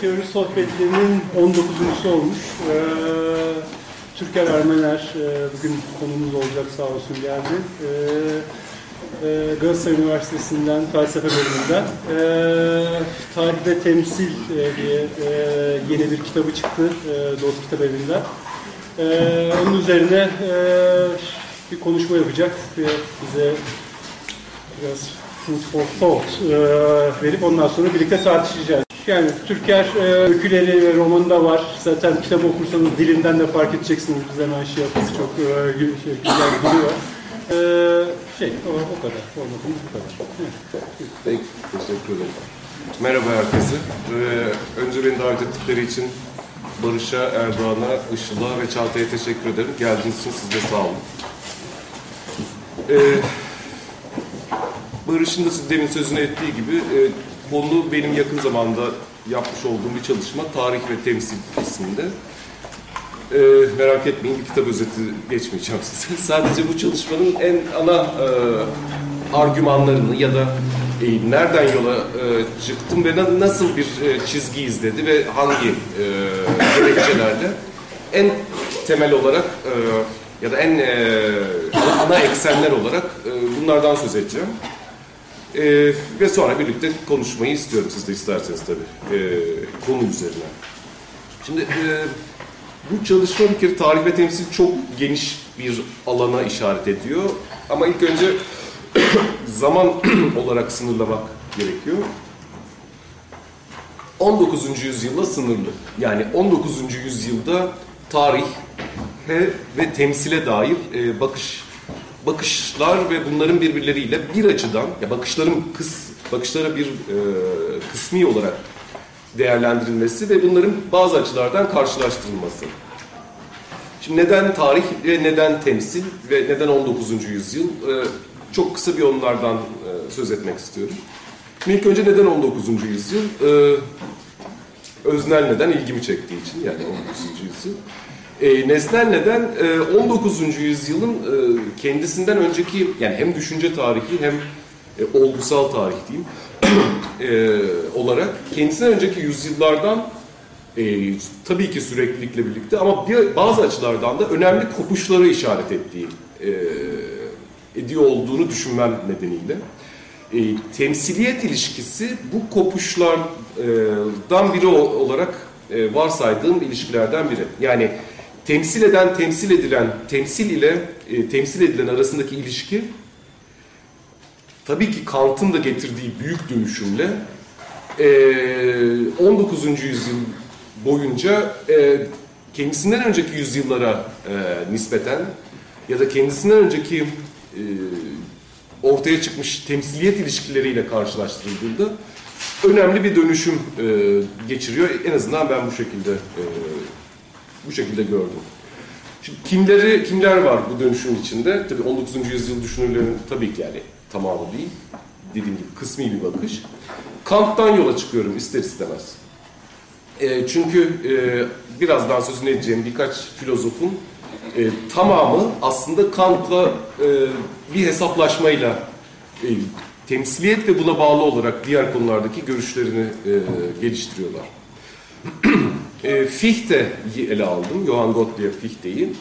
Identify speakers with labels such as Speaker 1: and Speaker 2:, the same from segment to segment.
Speaker 1: teori sohbetlerinin 19.sü olmuş. Ee, Türker Ermener e, bugün konumuz olacak sağ olsun geldi. Ee, e, Galatasaray Üniversitesi'nden felsefe bölümünden. Ee, Tarihte Temsil e, diye e, yeni bir kitabı çıktı e, Dost Kitap Evi'nden. Ee, onun üzerine e, bir konuşma yapacak ve bize biraz food for thought e, verip ondan sonra birlikte tartışacağız. Yani Türker e, öyküleri ve romanı da var. Zaten kitabı okursanız dilinden de fark edeceksiniz. Biz hemen şey yaparız. Çok e, şey, güzel var. E, şey, o, o kadar. Formatımız bu kadar.
Speaker 2: Peki, teşekkür ederim. Merhaba herkese. Ee, önce beni davet ettikleri için Barış'a, Erdoğan'a, Işıl'a ve Çağatay'a teşekkür ederim. Geldiğiniz için siz de sağ olun. Ee, Barış'ın da demin sözünü ettiği gibi e, konu benim yakın zamanda yapmış olduğum bir çalışma Tarih ve Temsil isminde. Ee, merak etmeyin bir kitap özeti geçmeyeceğim size. Sadece bu çalışmanın en ana e, argümanlarını ya da e, nereden yola e, çıktım ve na- nasıl bir e, çizgi izledi ve hangi e, gerekçelerle en temel olarak e, ya da en e, ana eksenler olarak e, bunlardan söz edeceğim. E, ve sonra birlikte konuşmayı istiyorum siz de isterseniz tabii e, konu üzerine. Şimdi e, bu çalışma bir kere tarih ve temsil çok geniş bir alana işaret ediyor. Ama ilk önce zaman olarak sınırlamak gerekiyor. 19. yüzyılla sınırlı. Yani 19. yüzyılda tarih ve temsile dair e, bakış bakışlar ve bunların birbirleriyle bir açıdan ya bakışların kıs bakışlara bir e, kısmi olarak değerlendirilmesi ve bunların bazı açılardan karşılaştırılması. Şimdi neden tarih ve neden temsil ve neden 19. yüzyıl? Ee, çok kısa bir onlardan e, söz etmek istiyorum. Şimdi ilk önce neden 19. yüzyıl? Ee, öznel neden ilgimi çektiği için yani 19. yüzyıl. Ee, nesnel neden e, 19. yüzyılın e, kendisinden önceki yani hem düşünce tarihi hem e, olgusal tarih diyeyim e, olarak kendisinden önceki yüzyıllardan e, tabii ki süreklilikle birlikte ama bir, bazı açılardan da önemli kopuşları işaret ettiği e, ediyor olduğunu düşünmem nedeniyle. E, temsiliyet ilişkisi bu kopuşlardan biri olarak e, varsaydığım ilişkilerden biri. Yani temsil eden, temsil edilen, temsil ile e, temsil edilen arasındaki ilişki tabii ki Kant'ın da getirdiği büyük dönüşümle e, 19. yüzyıl boyunca e, kendisinden önceki yüzyıllara e, nispeten ya da kendisinden önceki e, ortaya çıkmış temsiliyet ilişkileriyle karşılaştırıldığında önemli bir dönüşüm e, geçiriyor. En azından ben bu şekilde e, bu şekilde gördüm. Şimdi kimleri kimler var bu dönüşüm içinde? Tabii 19. yüzyıl düşünürlerin tabii ki yani tamamı değil. Dediğim gibi kısmi bir bakış. Kant'tan yola çıkıyorum ister istemez. E, çünkü e, birazdan sözünü edeceğim birkaç filozofun e, tamamı aslında Kant'la e, bir hesaplaşmayla e, temsiliyet ve buna bağlı olarak diğer konulardaki görüşlerini e, geliştiriyorlar. e, Fichte'yi ele aldım, Johann Gottlieb Fichte'yi.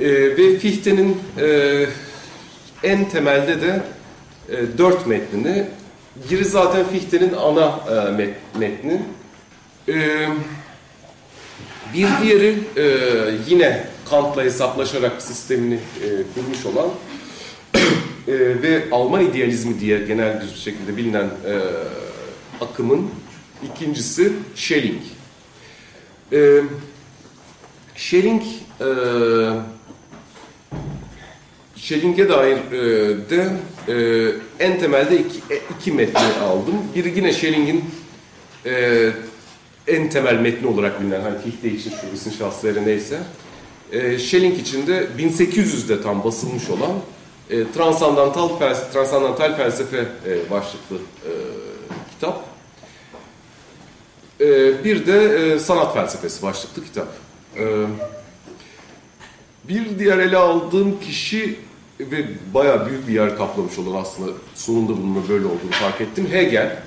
Speaker 2: E, ve Fichte'nin e, en temelde de e, dört metnini, biri zaten Fichte'nin ana e, met- metni, ee, bir diğeri e, yine Kant'la hesaplaşarak sistemini e, kurmuş olan e, ve Alman idealizmi diye genel bir şekilde bilinen e, akımın ikincisi Schelling. E, Schelling e, Schelling'e dair e, de e, en temelde iki, e, iki metni aldım. Biri yine Schelling'in e, en temel metni olarak bilinen, hani Fichte için şu isim şahsları neyse, e, Schelling için de 1800'de tam basılmış olan e, Transandantal, Felsefe, Transandantal Felsefe e, başlıklı e, kitap. E, bir de e, Sanat Felsefesi başlıklı kitap. E, bir diğer ele aldığım kişi ve bayağı büyük bir yer kaplamış olan aslında sonunda bunun böyle olduğunu fark ettim. Hegel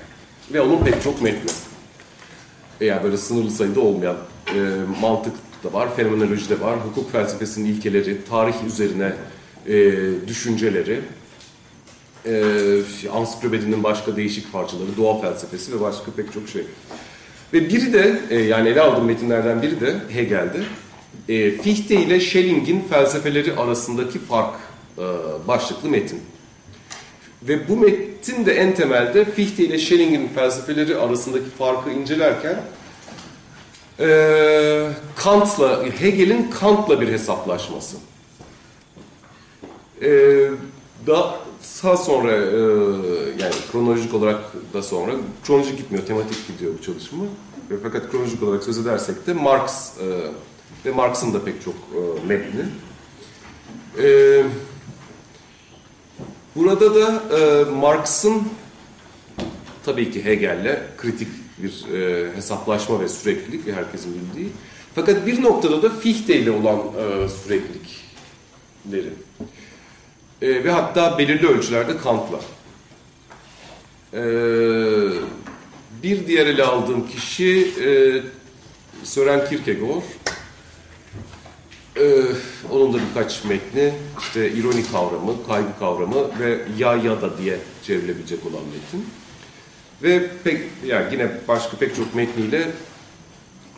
Speaker 2: ve onun pek çok metni. e, yani böyle sınırlı sayıda olmayan e, mantık da var, fenomenoloji de var, hukuk felsefesinin ilkeleri, tarih üzerine e, düşünceleri, e, ansiklopedinin başka değişik parçaları, doğa felsefesi ve başka pek çok şey. Ve biri de, e, yani ele aldığım metinlerden biri de Hegel'de, e, Fichte ile Schelling'in felsefeleri arasındaki fark e, başlıklı metin. Ve bu metin de en temelde Fichte ile Schelling'in felsefeleri arasındaki farkı incelerken e, Kant'la, Hegel'in Kant'la bir hesaplaşması. E, daha sonra e, yani kronolojik olarak da sonra kronolojik gitmiyor, tematik gidiyor bu çalışma. E, fakat kronolojik olarak söz edersek de Marx e, ve Marx'ın da pek çok e, metni. E, burada da e, Marx'ın tabii ki Hegel'le kritik bir e, hesaplaşma ve süreklilik herkesin bildiği. Fakat bir noktada da Fichte ile olan e, süreklilikleri. E, ve hatta belirli ölçülerde Kant'la. E, bir diğer ele aldığım kişi e, Sören Kierkegaard. E, onun da birkaç metni, işte ironi kavramı, kaygı kavramı ve ya ya da diye çevrilebilecek olan metin. Ve pek yani yine başka pek çok metniyle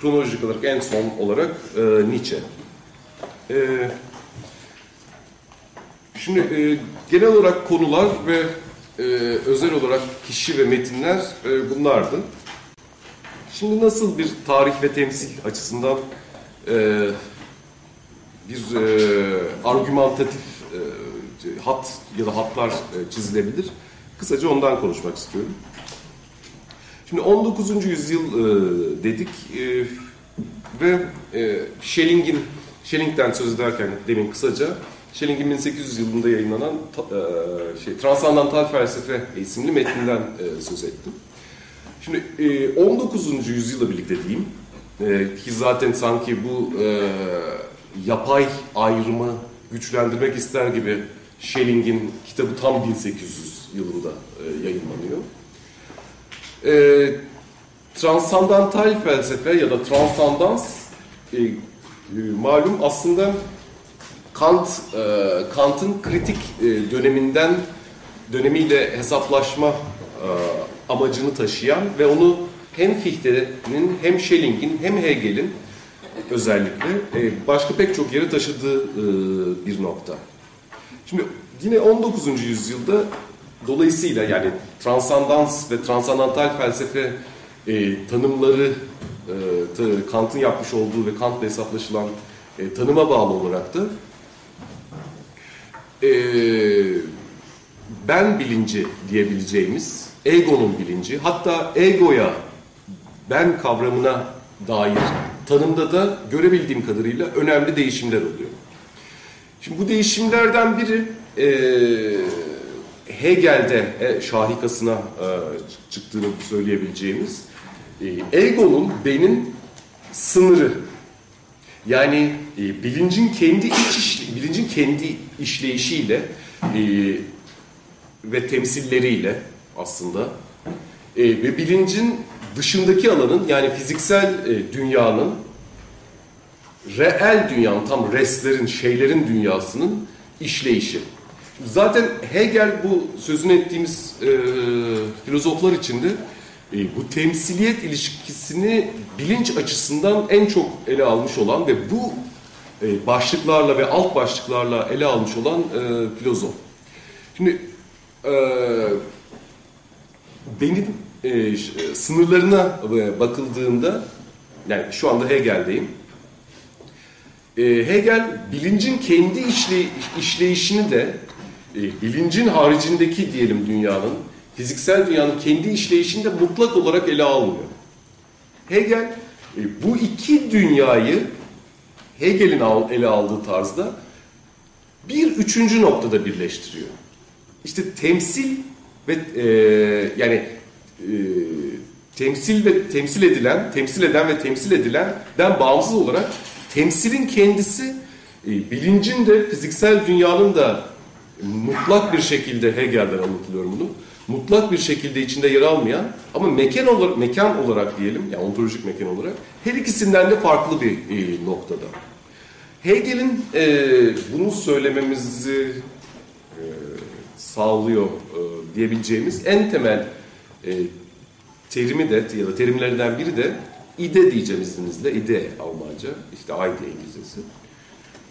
Speaker 2: kronolojik olarak en son olarak e, Nietzsche. E, şimdi e, genel olarak konular ve e, özel olarak kişi ve metinler e, bunlardı. Şimdi nasıl bir tarih ve temsil açısından e, bir e, argümantatif e, hat ya da hatlar e, çizilebilir? Kısaca ondan konuşmak istiyorum. Şimdi 19. yüzyıl e, dedik e, ve e, Schelling'in, Schelling'den söz ederken demin kısaca, Schelling'in 1800 yılında yayınlanan e, şey, Transandantal Felsefe isimli metninden e, söz ettim. Şimdi e, 19. yüzyıla birlikte diyeyim, e, ki zaten sanki bu e, yapay ayrımı güçlendirmek ister gibi Schelling'in kitabı tam 1800 yılında e, yayınlanıyor e, transandantal felsefe ya da transandans e, e, malum aslında Kant e, Kant'ın kritik e, döneminden dönemiyle hesaplaşma e, amacını taşıyan ve onu hem Fichte'nin hem Schelling'in hem Hegel'in özellikle e, başka pek çok yere taşıdığı e, bir nokta. Şimdi yine 19. yüzyılda Dolayısıyla yani transandans ve transandantal felsefe e, tanımları e, Kant'ın yapmış olduğu ve Kant'la hesaplaşılan e, tanıma bağlı olarak da e, ben bilinci diyebileceğimiz, egonun bilinci, hatta egoya, ben kavramına dair tanımda da görebildiğim kadarıyla önemli değişimler oluyor. Şimdi bu değişimlerden biri e, Hegel'de e, şahikasına e, çıktığını söyleyebileceğimiz e, egonun benin sınırı. Yani e, bilincin kendi iç işle, bilincin kendi işleyişiyle e, ve temsilleriyle aslında e, ve bilincin dışındaki alanın yani fiziksel e, dünyanın reel dünyanın tam reslerin, şeylerin dünyasının işleyişi. Zaten Hegel bu sözünü ettiğimiz e, filozoflar içinde e, bu temsiliyet ilişkisini bilinç açısından en çok ele almış olan ve bu e, başlıklarla ve alt başlıklarla ele almış olan e, filozof. Şimdi benim sınırlarına bakıldığında, yani şu anda Hegel'deyim. Hegel bilincin kendi işley işleyişini de bilincin haricindeki diyelim dünyanın, fiziksel dünyanın kendi işleyişinde mutlak olarak ele almıyor. Hegel e, bu iki dünyayı Hegel'in ele aldığı tarzda bir üçüncü noktada birleştiriyor. İşte temsil ve e, yani e, temsil ve temsil edilen, temsil eden ve temsil edilenden bağımsız olarak temsilin kendisi e, bilincin de fiziksel dünyanın da mutlak bir şekilde Hegel'den anlatıyorum bunu. Mutlak bir şekilde içinde yer almayan ama mekan olarak, mekan olarak diyelim, yani ontolojik mekan olarak her ikisinden de farklı bir e, noktada. Hegel'in e, bunu söylememizi e, sağlıyor e, diyebileceğimiz en temel e, terimi de ya da terimlerinden biri de ide diyeceğim izninizle. ide Almanca, işte Eide İngilizcesi.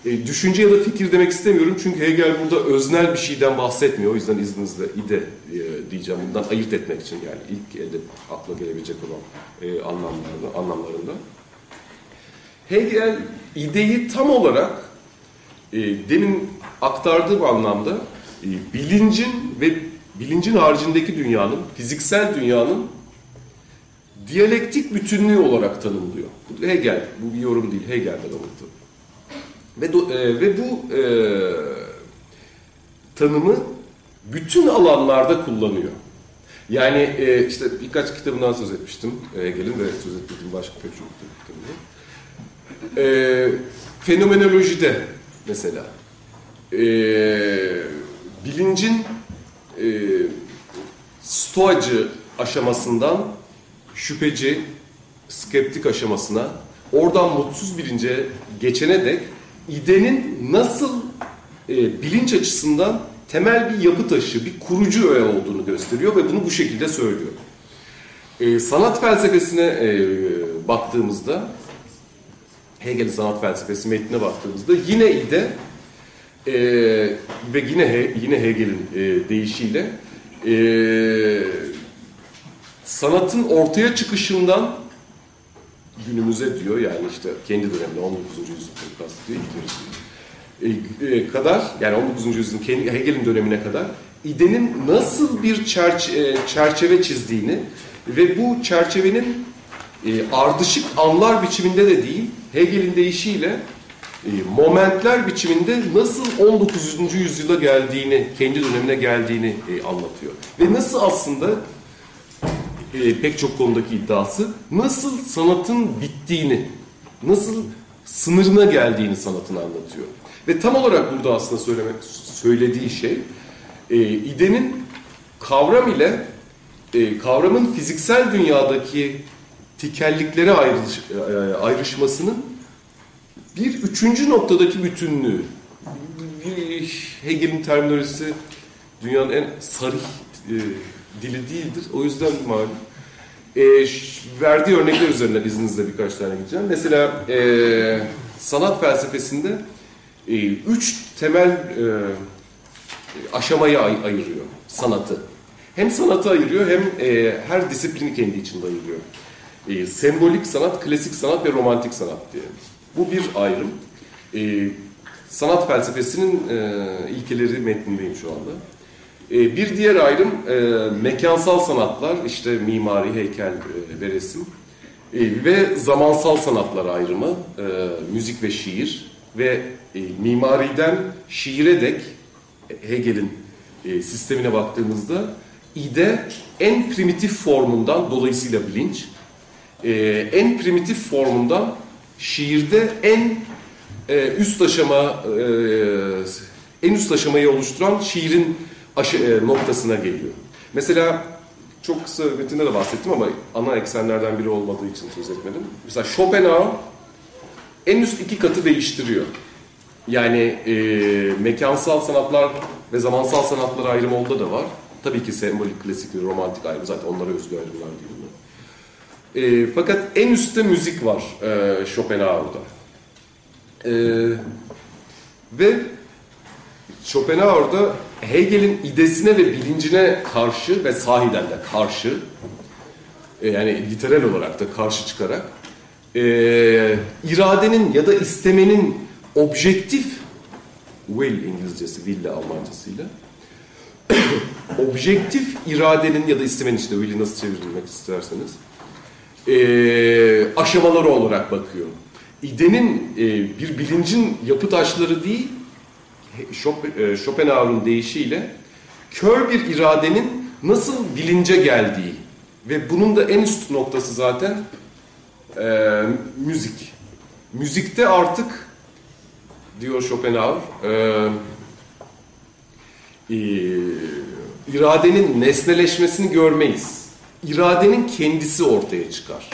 Speaker 2: E, düşünce ya da fikir demek istemiyorum çünkü Hegel burada öznel bir şeyden bahsetmiyor. O yüzden izninizle ide e, diyeceğim bundan ayırt etmek için yani ilk elde akla gelebilecek olan e, anlamlarında, anlamlarında. Hegel ideyi tam olarak e, demin aktardığım anlamda e, bilincin ve bilincin haricindeki dünyanın, fiziksel dünyanın diyalektik bütünlüğü olarak tanımlıyor. Bu Hegel, bu bir yorum değil, Hegel'den alıntı. Ve, do- e, ve bu e, tanımı bütün alanlarda kullanıyor. Yani e, işte birkaç kitabından söz etmiştim e, Hegel'in ve söz ettiğim başka pek çok kitabından. E, fenomenolojide mesela e, bilincin e, stoacı aşamasından şüpheci, skeptik aşamasına, oradan mutsuz bilince geçene dek idenin nasıl e, bilinç açısından temel bir yapı taşı, bir kurucu öğe olduğunu gösteriyor ve bunu bu şekilde söylüyor. E, sanat felsefesine e, baktığımızda, Hegel'in sanat felsefesi metnine baktığımızda yine ide e, ve yine He- yine Hegel'in e, deyişiyle e, sanatın ortaya çıkışından günümüze diyor yani işte kendi döneminde 19. yüzyıl kastediyor e, e, kadar yani 19. yüzyılın kendi Hegel'in dönemine kadar idenin nasıl bir çerçe- çerçeve çizdiğini ve bu çerçevenin e, ardışık anlar biçiminde de değil Hegel'in deyişiyle momentler biçiminde nasıl 19. yüzyıla geldiğini, kendi dönemine geldiğini anlatıyor. Ve nasıl aslında e, pek çok konudaki iddiası nasıl sanatın bittiğini, nasıl sınırına geldiğini sanatın anlatıyor. Ve tam olarak burada aslında söylemek söylediği şey e, idenin kavram ile e, kavramın fiziksel dünyadaki tikelliklere ayrılış, e, ayrışmasının bir üçüncü noktadaki bütünlüğü. Hegel'in terminolojisi dünyanın en sarih e, dili değildir. O yüzden malum. E, ş- verdiği örnekler üzerine izninizle birkaç tane gideceğim. Mesela e, sanat felsefesinde e, üç temel e, aşamaya ay- ayırıyor sanatı. Hem sanatı ayırıyor hem e, her disiplini kendi içinde ayırıyor. E, sembolik sanat, klasik sanat ve romantik sanat diye. Bu bir ayrım. E, sanat felsefesinin e, ilkeleri metnindeyim şu anda. E, bir diğer ayrım e, mekansal sanatlar, işte mimari, heykel e, ve resim. E, ve zamansal sanatlar ayrımı, müzik ve şiir. Ve mimariden şiire dek Hegel'in sistemine baktığımızda ide en primitif formundan, dolayısıyla bilinç, en primitif formundan şiirde en üst aşama en üst aşamayı oluşturan şiirin aşı, e, noktasına geliyor. Mesela çok kısa metinde de bahsettim ama ana eksenlerden biri olmadığı için söz etmedim. Mesela Schopenhauer en üst iki katı değiştiriyor. Yani e, mekansal sanatlar ve zamansal sanatlar ayrımı onda da var. Tabii ki sembolik, klasik ve romantik ayrım. Zaten onlara özgü ayrımlar değil bunlar. E, fakat en üstte müzik var e, Schopenhauer'da. E, ve Schopenhauer'da Hegel'in idesine ve bilincine karşı ve sahiden de karşı e, yani literal olarak da karşı çıkarak e, iradenin ya da istemenin objektif will İngilizcesi, will Almancasıyla objektif iradenin ya da istemenin işte will'i nasıl çevirmek isterseniz e, aşamaları olarak bakıyor. İdenin e, bir bilincin yapı taşları değil, Schopenhauer'un deyişiyle kör bir iradenin nasıl bilince geldiği ve bunun da en üst noktası zaten e, müzik. Müzikte artık diyor Schopenhauer e, e, iradenin nesneleşmesini görmeyiz. İradenin kendisi ortaya çıkar.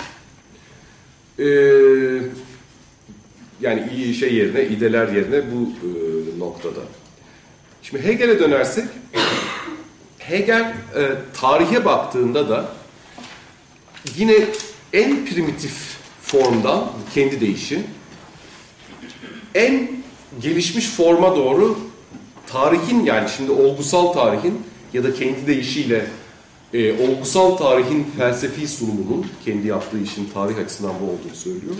Speaker 2: Ee, yani iyi şey yerine, ideler yerine bu e, noktada. Şimdi Hegel'e dönersek, Hegel e, tarihe baktığında da yine en primitif formdan kendi değişi, en gelişmiş forma doğru tarihin yani şimdi olgusal tarihin ya da kendi deyişiyle e, olgusal tarihin felsefi sunumunun kendi yaptığı işin tarih açısından bu olduğunu söylüyor.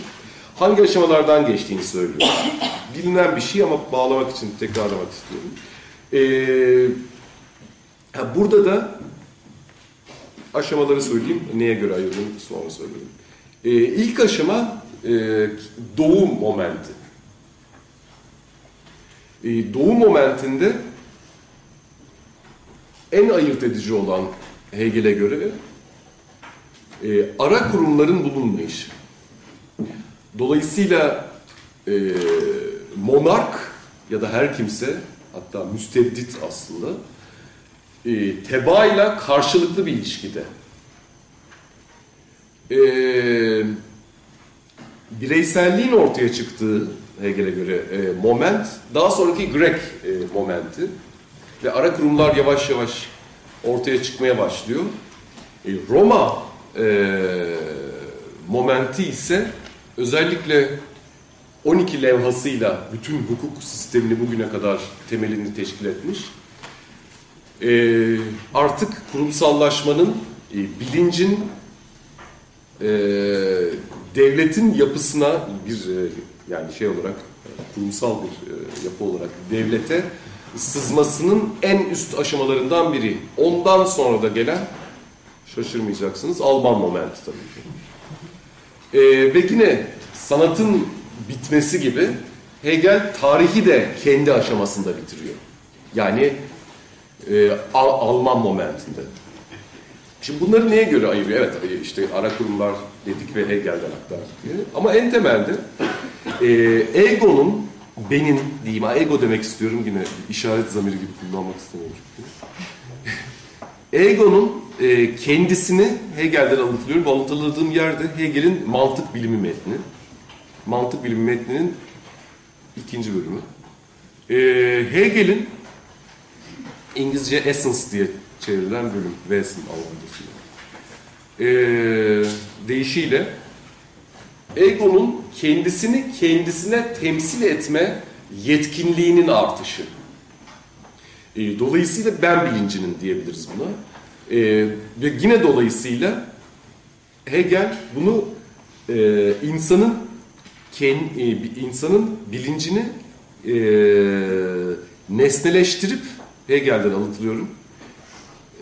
Speaker 2: Hangi aşamalardan geçtiğini söylüyor. Bilinen bir şey ama bağlamak için tekrarlamak istiyorum. E, ha, burada da aşamaları söyleyeyim. Neye göre ayırdım sonra söyleyeyim. E, ilk aşama e, doğu momenti. E, doğu momentinde en ayırt edici olan Hegel'e göre e, ara kurumların bulunmayışı. Dolayısıyla e, monark ya da her kimse hatta müsteddit aslında e, tebaayla karşılıklı bir ilişkide. E, bireyselliğin ortaya çıktığı Hegel'e göre e, moment daha sonraki Grek e, momenti ve ara kurumlar yavaş yavaş ortaya çıkmaya başlıyor. E, Roma e, momenti ise özellikle 12 levhasıyla bütün hukuk sistemini bugüne kadar temelini teşkil etmiş. E, artık kurumsallaşmanın, e, bilincin, e, devletin yapısına bir e, yani şey olarak kurumsal bir e, yapı olarak devlete sızmasının en üst aşamalarından biri. Ondan sonra da gelen şaşırmayacaksınız Alman momenti tabii ki. E, ve yine sanatın bitmesi gibi Hegel tarihi de kendi aşamasında bitiriyor. Yani e, Al- Alman momentinde. Şimdi bunları neye göre ayırıyor? Evet işte ara kurumlar dedik ve Hegel'den aktardık. Ama en temelde e, egonun, benim diyeyim, ego demek istiyorum yine işaret zamiri gibi kullanmak istemiyorum. Egonun e, kendisini Hegel'den alıntılıyorum. Bu alıntıladığım yerde Hegel'in mantık bilimi metni. Mantık bilimi metninin ikinci bölümü. E, Hegel'in İngilizce essence diye çevrilen bölüm. Wesen Almancasıyla. Ee, deyişiyle egonun kendisini kendisine temsil etme yetkinliğinin artışı. Ee, dolayısıyla ben bilincinin diyebiliriz buna. Ee, ve yine dolayısıyla Hegel bunu e, insanın ken, e, insanın bilincini e, nesneleştirip Hegel'den alıntılıyorum.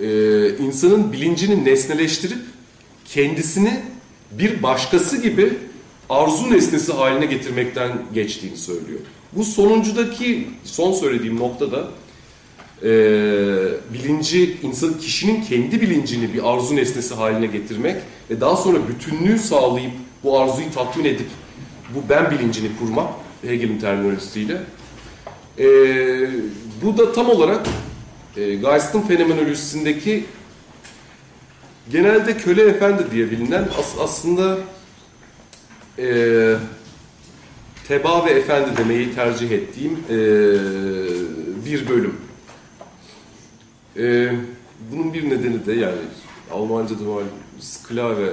Speaker 2: Ee, insanın bilincini nesneleştirip kendisini bir başkası gibi arzu nesnesi haline getirmekten geçtiğini söylüyor. Bu sonuncudaki son söylediğim noktada e, bilinci, insan kişinin kendi bilincini bir arzu nesnesi haline getirmek ve daha sonra bütünlüğü sağlayıp bu arzuyu tatmin edip bu ben bilincini kurmak Hegel'in terminolojisiyle e, bu da tam olarak e, Geist'in fenomenolojisindeki genelde köle efendi diye bilinen as, aslında e, teba ve efendi demeyi tercih ettiğim e, bir bölüm. E, bunun bir nedeni de yani Almanca'da var sklave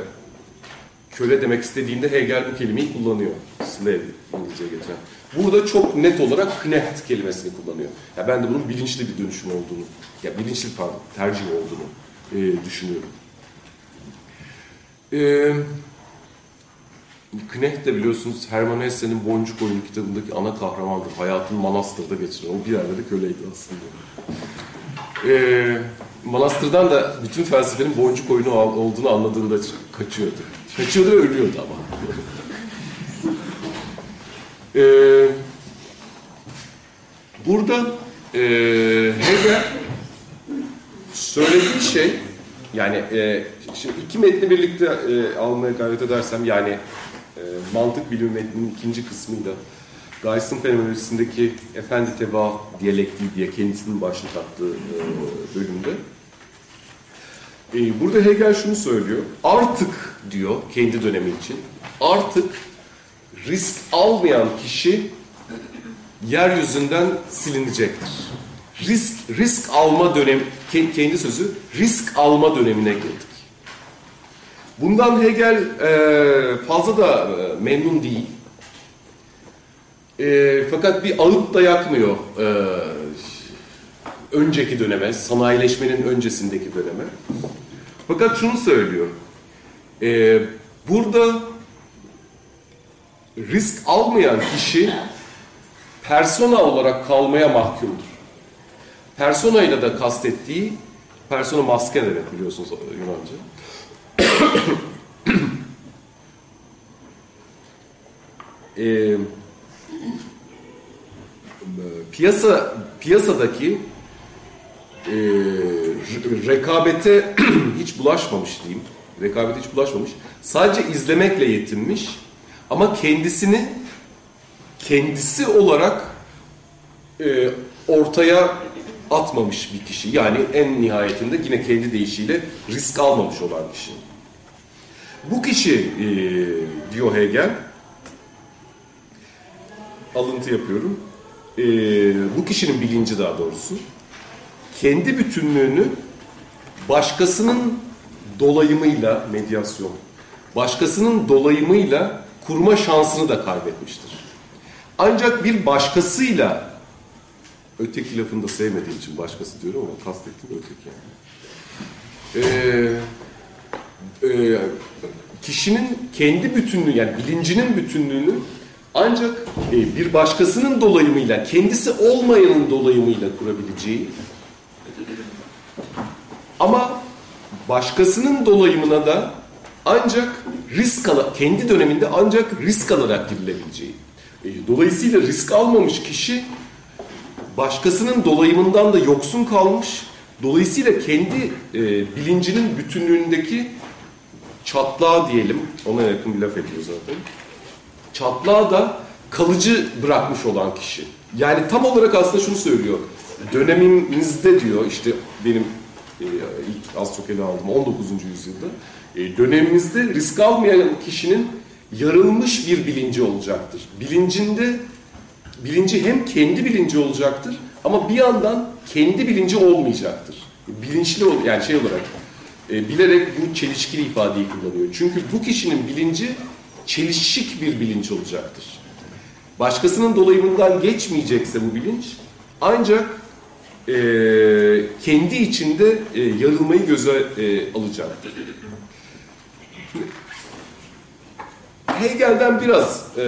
Speaker 2: köle demek istediğinde Hegel bu kelimeyi kullanıyor. Slave İngilizce geçen. Burada çok net olarak knecht kelimesini kullanıyor. Ya ben de bunun bilinçli bir dönüşüm olduğunu, ya bilinçli pardon, tercih olduğunu e, düşünüyorum. E, Knecht de biliyorsunuz Hermann Hesse'nin Boncuk Oyunu kitabındaki ana kahramandır. Hayatın manastırda geçiren. O bir yerde de köleydi aslında. E, manastırdan da bütün felsefenin boncuk oyunu olduğunu anladığında kaçıyordu. Kaçıyordu ve ölüyordu ama. Ee, burada e, Hegel söylediği şey yani e, şimdi iki metni birlikte e, almaya gayret edersem yani e, mantık bilimi metninin ikinci kısmıyla Geist'in fenomenolojisindeki efendi teba diyalektiği diye kendisinin başlık attığı e, bölümde E, burada Hegel şunu söylüyor. Artık diyor kendi dönemi için. Artık risk almayan kişi yeryüzünden silinecektir. Risk risk alma dönem ke- kendi sözü risk alma dönemine girdik. Bundan Hegel e, fazla da e, memnun değil. E, fakat bir ağıt da yakmıyor e, önceki döneme, sanayileşmenin öncesindeki döneme. Fakat şunu söylüyor. E, burada risk almayan kişi persona olarak kalmaya mahkumdur. Persona ile de kastettiği, persona maske demek biliyorsunuz Yunanca. Eee piyasa piyasadaki e, re- rekabete hiç bulaşmamış diyeyim. Rekabete hiç bulaşmamış. Sadece izlemekle yetinmiş. Ama kendisini kendisi olarak e, ortaya atmamış bir kişi. Yani en nihayetinde yine kendi deyişiyle risk almamış olan kişi. Bu kişi e, diyor Hegel, alıntı yapıyorum. Ee, bu kişinin bilinci daha doğrusu kendi bütünlüğünü başkasının dolayımıyla medyasyon, başkasının dolayımıyla kurma şansını da kaybetmiştir. Ancak bir başkasıyla öteki lafını da sevmediğim için başkası diyorum ama kastettiğim öteki yani. Ee, e, kişinin kendi bütünlüğü yani bilincinin bütünlüğünü ancak e, bir başkasının dolayımıyla, kendisi olmayanın dolayımıyla kurabileceği ama başkasının dolayımına da ancak risk ala, kendi döneminde ancak risk alarak girilebileceği. E, Dolayısıyla risk almamış kişi başkasının dolayımından da yoksun kalmış. Dolayısıyla kendi e, bilincinin bütünlüğündeki çatlağı diyelim, ona yakın bir laf ediyor zaten çatlağı da kalıcı bırakmış olan kişi. Yani tam olarak aslında şunu söylüyor. Dönemimizde diyor işte benim e, ilk az çok ele aldım 19. yüzyılda. E, dönemimizde risk almayan kişinin yarılmış bir bilinci olacaktır. Bilincinde bilinci hem kendi bilinci olacaktır ama bir yandan kendi bilinci olmayacaktır. Bilinçli ol yani şey olarak e, bilerek bu çelişkili ifadeyi kullanıyor. Çünkü bu kişinin bilinci çelişik bir bilinç olacaktır. Başkasının dolayımından geçmeyecekse bu bilinç ancak e, kendi içinde e, yarılmayı göze e, alacaktır. Hegel'den biraz e,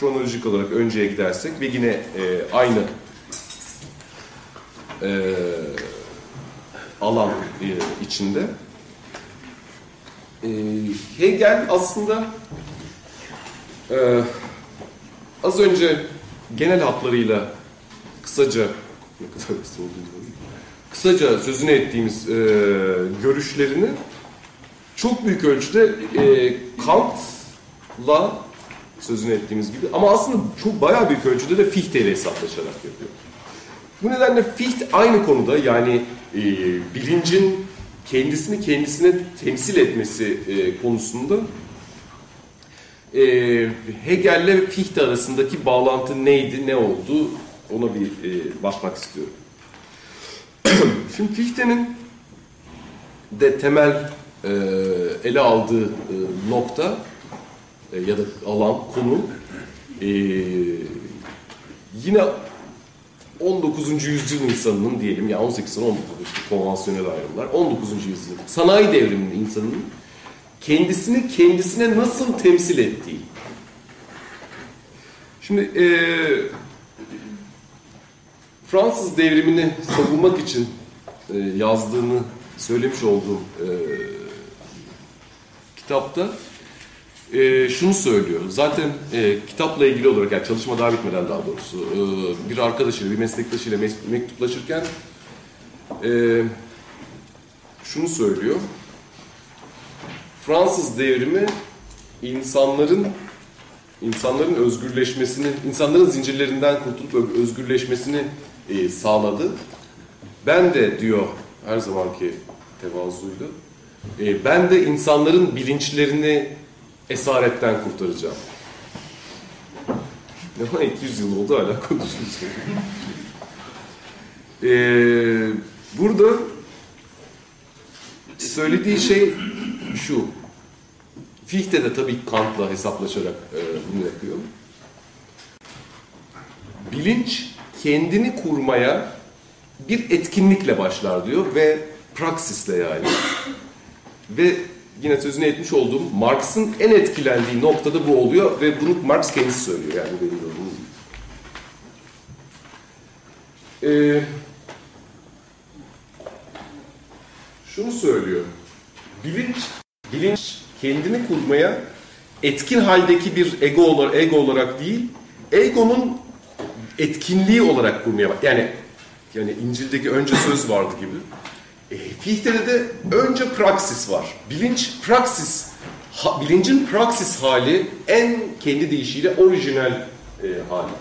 Speaker 2: kronolojik olarak önceye gidersek ve yine e, aynı e, alan e, içinde e, Hegel aslında e, az önce genel hatlarıyla kısaca ne kadar kısa olduğunu kısaca sözünü ettiğimiz e, görüşlerini çok büyük ölçüde e, Kant'la sözünü ettiğimiz gibi ama aslında çok bayağı büyük ölçüde de Fichte ile hesaplaşarak yapıyor. Bu nedenle Fichte aynı konuda yani e, bilincin kendisini kendisine temsil etmesi e, konusunda e, Hegel'le Fichte arasındaki bağlantı neydi, ne oldu ona bir e, bakmak istiyorum. Şimdi Fichte'nin de temel e, ele aldığı e, nokta e, ya da alan, konu e, yine 19. yüzyıl insanının diyelim ya 18 sene 19 işte konvansiyonel ayrımlar 19. yüzyıl sanayi devriminin insanının kendisini kendisine nasıl temsil ettiği. Şimdi e, Fransız devrimini savunmak için e, yazdığını söylemiş olduğum e, kitapta e, şunu söylüyor. Zaten e, kitapla ilgili olarak, yani çalışma daha bitmeden daha doğrusu, e, bir arkadaşıyla, bir meslektaşıyla mes- mektuplaşırken e, şunu söylüyor. Fransız devrimi insanların insanların özgürleşmesini, insanların zincirlerinden kurtulup özgürleşmesini e, sağladı. Ben de diyor, her zamanki tevazuyla. E, ben de insanların bilinçlerini esaretten kurtaracağım. Ama 200 yıl oldu hala konuşuyoruz. E, burada söylediği şey şu. Fichte de tabii Kant'la hesaplaşarak e, bunu yapıyor. Bilinç kendini kurmaya bir etkinlikle başlar diyor ve praksisle yani. Ve yine sözünü etmiş olduğum Marx'ın en etkilendiği noktada bu oluyor ve bunu Marx kendisi söylüyor yani benim yorumum. Ee, şunu söylüyor. Bilinç, bilinç kendini kurmaya etkin haldeki bir ego olarak, ego olarak değil, egonun etkinliği olarak kurmaya bak. Yani yani İncil'deki önce söz vardı gibi. E, Fichte'de de önce praksis var. Bilinç praksis, ha, bilincin praksis hali en kendi deyişiyle orijinal e, hali.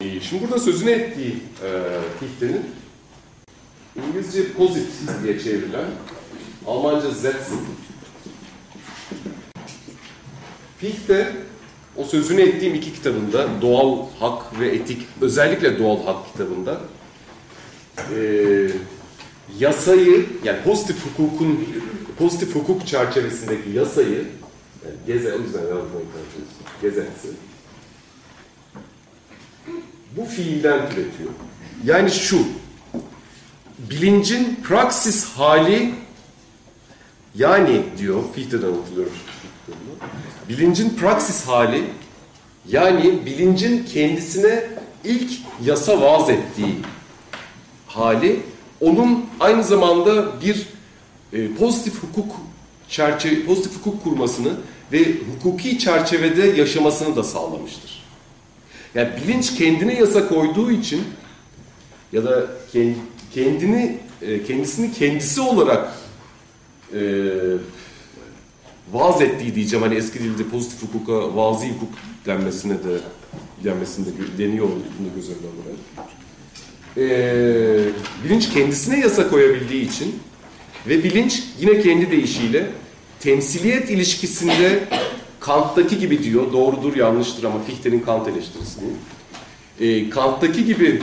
Speaker 2: E, şimdi burada sözünü ettiği e, Fichte'nin İngilizce posit diye çevrilen Almanca Setzen. Fichte o sözünü ettiğim iki kitabında Doğal Hak ve Etik, özellikle Doğal Hak kitabında e, yasayı yani pozitif hukukun pozitif hukuk çerçevesindeki yasayı yani geze, o yüzden yazmayı Gezetsi bu fiilden türetiyor. Yani şu bilincin praksis hali yani diyor Fichte'den anlatılıyor. Bilincin praksis hali yani bilincin kendisine ilk yasa vaaz ettiği hali onun aynı zamanda bir e, pozitif hukuk çerçeve pozitif hukuk kurmasını ve hukuki çerçevede yaşamasını da sağlamıştır. Yani bilinç kendine yasa koyduğu için ya da kendini e, kendisini kendisi olarak e, vaaz ettiği diyeceğim hani eski dilde pozitif hukuka vazi hukuk denmesine de denmesinde deniyor bunu göz önüne alarak. Ee, bilinç kendisine yasa koyabildiği için ve bilinç yine kendi deyişiyle temsiliyet ilişkisinde Kant'taki gibi diyor, doğrudur yanlıştır ama Fichte'nin Kant eleştirisi bu. Ee, Kant'taki gibi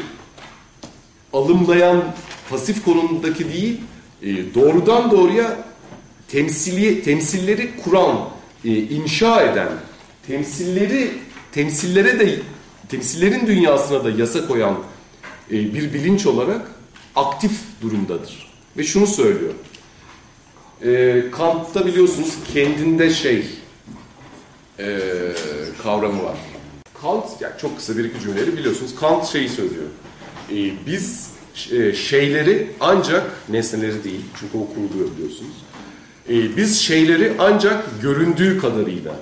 Speaker 2: alımlayan pasif konumdaki değil, e, doğrudan doğruya temsili, temsilleri kuran, e, inşa eden, temsilleri temsillere de temsillerin dünyasına da yasa koyan e, bir bilinç olarak aktif durumdadır. Ve şunu söylüyor. E, Kant'ta biliyorsunuz kendinde şey e, kavramı var. Kant, yani çok kısa bir iki cümleleri biliyorsunuz. Kant şeyi söylüyor. E, biz şeyleri ancak nesneleri değil, çünkü o kuruluyor biliyorsunuz. Biz şeyleri ancak göründüğü kadarıyla,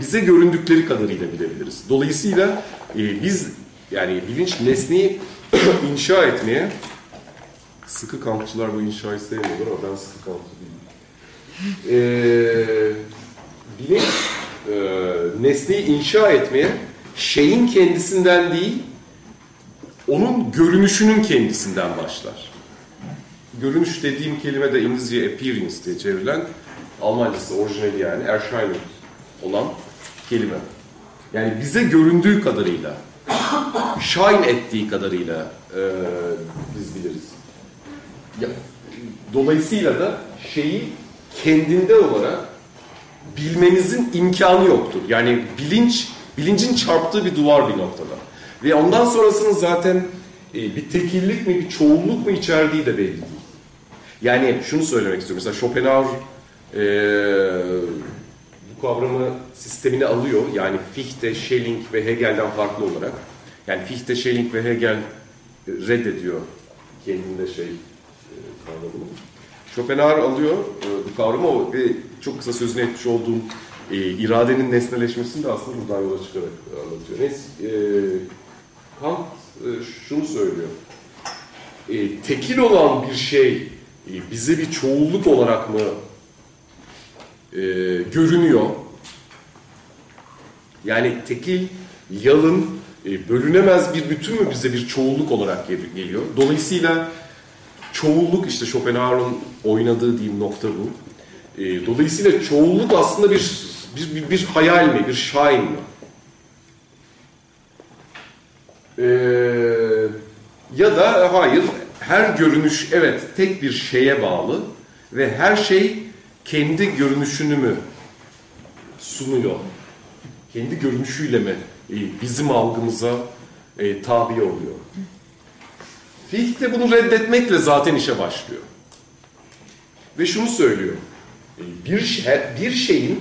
Speaker 2: bize göründükleri kadarıyla bilebiliriz. Dolayısıyla biz yani bilinç nesneyi inşa etmeye sıkı kampçılar bu inşayı sevmiyorlar ama ben sıkı kampçı değilim. Ee, bilinç e, nesneyi inşa etmeye şeyin kendisinden değil onun görünüşünün kendisinden başlar. Görünüş dediğim kelime de İngilizce appearance diye çevrilen Almancası orijinali yani Erscheinung olan kelime. Yani bize göründüğü kadarıyla shine ettiği kadarıyla e, biz biliriz. Ya, dolayısıyla da şeyi kendinde olarak bilmemizin imkanı yoktur. Yani bilinç, bilincin çarptığı bir duvar bir noktada. Ve ondan sonrasının zaten e, bir tekillik mi, bir çoğunluk mu içerdiği de belli değil. Yani şunu söylemek istiyorum. Mesela Schopenhauer e, bu kavramı sistemine alıyor. Yani Fichte, Schelling ve Hegel'den farklı olarak. Yani Fichte, Schelling ve Hegel reddediyor kendinde şey e, kavramını. Schopenhauer alıyor e, bu kavramı ve çok kısa sözünü etmiş olduğum e, iradenin nesneleşmesini de aslında buradan yola çıkarak anlatıyor. Neyse, e, Kant e, şunu söylüyor. E, tekil olan bir şey e, bize bir çoğulluk olarak mı e, görünüyor? Yani tekil, yalın, e, bölünemez bir bütün mü bize bir çoğulluk olarak geliyor? Dolayısıyla çoğulluk işte Schopenhauer'un oynadığı diyeyim nokta bu. E, dolayısıyla çoğulluk aslında bir bir, bir, bir hayal mi, bir şahin mi? E, ya da hayır, her görünüş evet tek bir şeye bağlı ve her şey kendi görünüşünü mü sunuyor? Kendi görünüşüyle mi bizim algımıza e, tabi oluyor? Fichte bunu reddetmekle zaten işe başlıyor. Ve şunu söylüyor. e, Bir, şey, bir şeyin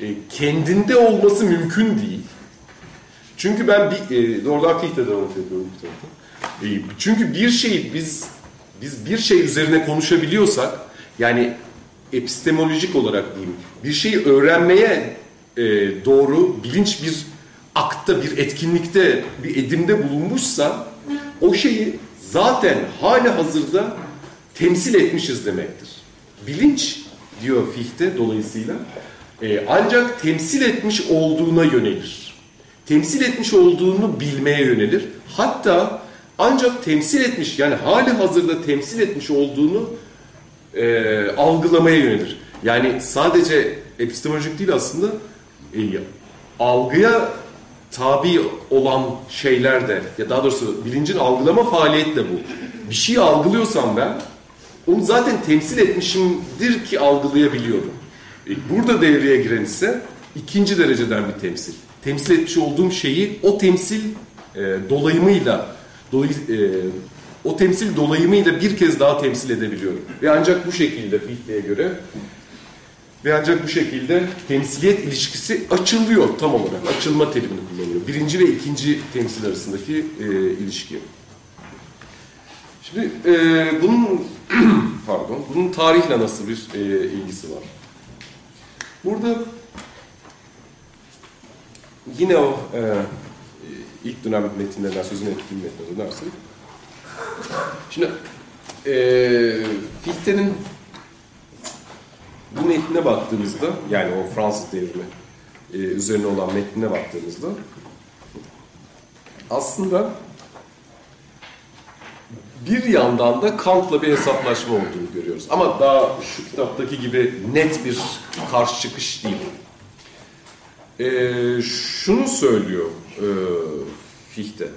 Speaker 2: e, kendinde olması mümkün değil. Çünkü ben bir, e, doğrudan Fichte'den anlatıyorum. E, çünkü bir şeyi biz biz bir şey üzerine konuşabiliyorsak yani epistemolojik olarak diyeyim bir şeyi öğrenmeye e, doğru bilinç bir akta, bir etkinlikte, bir edimde bulunmuşsa o şeyi zaten hali hazırda temsil etmişiz demektir. Bilinç diyor Fichte dolayısıyla e, ancak temsil etmiş olduğuna yönelir. Temsil etmiş olduğunu bilmeye yönelir. Hatta ancak temsil etmiş yani hali hazırda temsil etmiş olduğunu e, algılamaya yönelir. Yani sadece epistemolojik değil aslında e, algıya tabi olan şeyler de ya daha doğrusu bilincin algılama faaliyeti de bu. Bir şeyi algılıyorsam ben onu zaten temsil etmişimdir ki algılayabiliyorum. E, burada devreye giren ise ikinci dereceden bir temsil. Temsil etmiş olduğum şeyi o temsil e, dolayımıyla dolayı, e, o temsil dolayımıyla bir kez daha temsil edebiliyorum. Ve ancak bu şekilde Fichte'ye göre ve ancak bu şekilde temsiliyet ilişkisi açılıyor tam olarak. Açılma terimini kullanıyor. Birinci ve ikinci temsil arasındaki e, ilişki. Şimdi e, bunun pardon, bunun tarihle nasıl bir e, ilgisi var? Burada yine o e, ilk dönem metinlerden sözünü ettiğim metne dönersek. Şimdi e, Fichte'nin bu metnine baktığımızda, yani o Fransız devrimi e, üzerine olan metnine baktığımızda aslında bir yandan da Kant'la bir hesaplaşma olduğunu görüyoruz. Ama daha şu kitaptaki gibi net bir karşı çıkış değil. E, şunu söylüyor e, Fichte.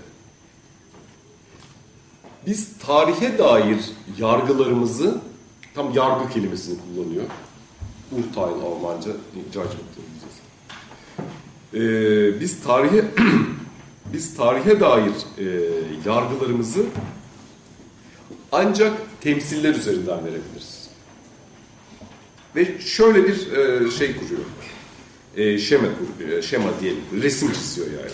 Speaker 2: Biz tarihe dair yargılarımızı, tam yargı kelimesini kullanıyor. Urteil Almanca, judgment diyeceğiz. Ee, biz tarihe biz tarihe dair e, yargılarımızı ancak temsiller üzerinden verebiliriz. Ve şöyle bir e, şey kuruyor. E, şema, kuruyor, şema diyelim. Resim çiziyor yani.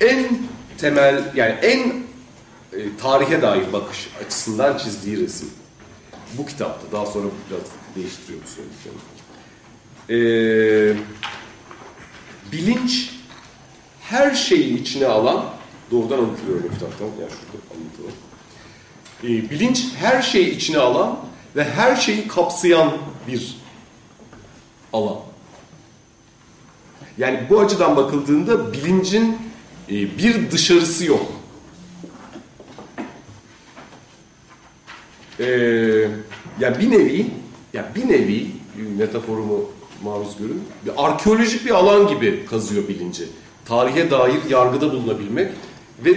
Speaker 2: En temel, yani en e, tarihe dair bakış açısından çizdiği resim. Bu kitapta. Daha sonra biraz değiştiriyor bu söylediklerini. Ee, bilinç her şeyi içine alan, doğrudan anlatılıyorum bu kitaptan, yani şurada anlatalım. Ee, bilinç her şeyi içine alan ve her şeyi kapsayan bir alan. Yani bu açıdan bakıldığında bilincin e, bir dışarısı yok. Ee, yani bir nevi, yani bir nevi metaforumu maruz görün, bir arkeolojik bir alan gibi kazıyor bilinci. Tarihe dair yargıda bulunabilmek ve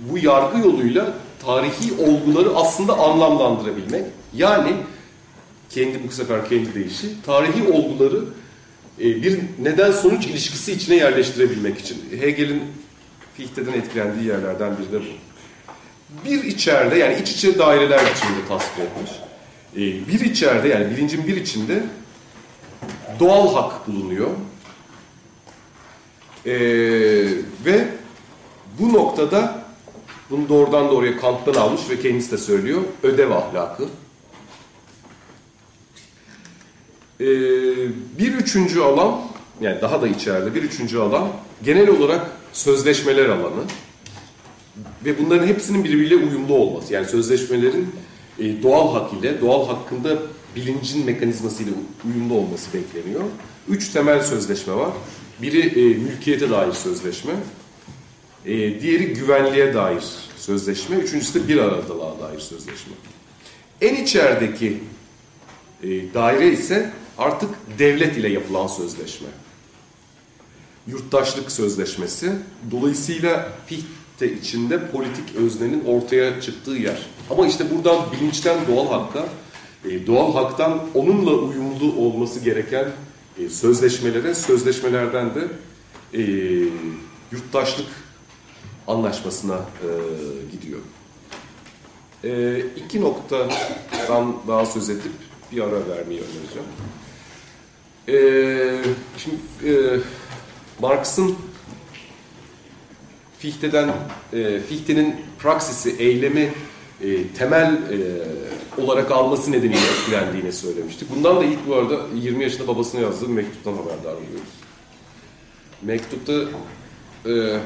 Speaker 2: bu yargı yoluyla tarihi olguları aslında anlamlandırabilmek. Yani kendi bu sefer kendi deyişi, tarihi olguları e, bir neden sonuç ilişkisi içine yerleştirebilmek için. Hegel'in Fichte'den etkilendiği yerlerden biri de bu bir içeride yani iç içe daireler içinde tasvir etmiş. Ee, bir içeride yani bilincin bir içinde doğal hak bulunuyor. Ee, ve bu noktada bunu doğrudan doğruya Kant'tan almış ve kendisi de söylüyor. Ödev ahlakı. Ee, bir üçüncü alan yani daha da içeride bir üçüncü alan genel olarak sözleşmeler alanı ve bunların hepsinin birbiriyle uyumlu olması. Yani sözleşmelerin e, doğal hak ile, doğal hakkında bilincin mekanizmasıyla uyumlu olması bekleniyor. Üç temel sözleşme var. Biri e, mülkiyete dair sözleşme. E, diğeri güvenliğe dair sözleşme. Üçüncüsü de bir aradalığa dair sözleşme. En içerideki e, daire ise artık devlet ile yapılan sözleşme. Yurttaşlık sözleşmesi. Dolayısıyla Fichte içinde politik öznenin ortaya çıktığı yer. Ama işte buradan bilinçten doğal hakka, e, doğal haktan onunla uyumlu olması gereken e, sözleşmelere, sözleşmelerden de e, yurttaşlık anlaşmasına gidiyor. İki noktadan daha söz edip bir ara vermeyi önereceğim. Şimdi Marx'ın Fichte'den, e, Fichte'nin praksisi, eylemi e, temel e, olarak alması nedeniyle etkilendiğini söylemiştik. Bundan da ilk bu arada 20 yaşında babasına yazdığı mektuptan haberdar oluyoruz. Mektupta e,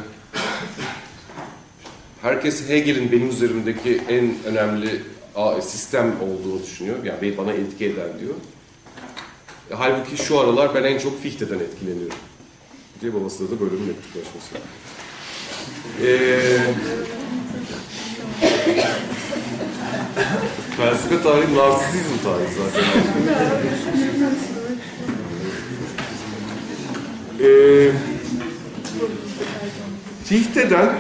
Speaker 2: herkes Hegel'in benim üzerimdeki en önemli sistem olduğunu düşünüyor. Yani bana etki eden diyor. E, halbuki şu aralar ben en çok Fichte'den etkileniyorum. Diye babasına da böyle bir mektuplaşması. Ee, felsefe tarihi narsizm tarihi zaten. Ee, Fichte'den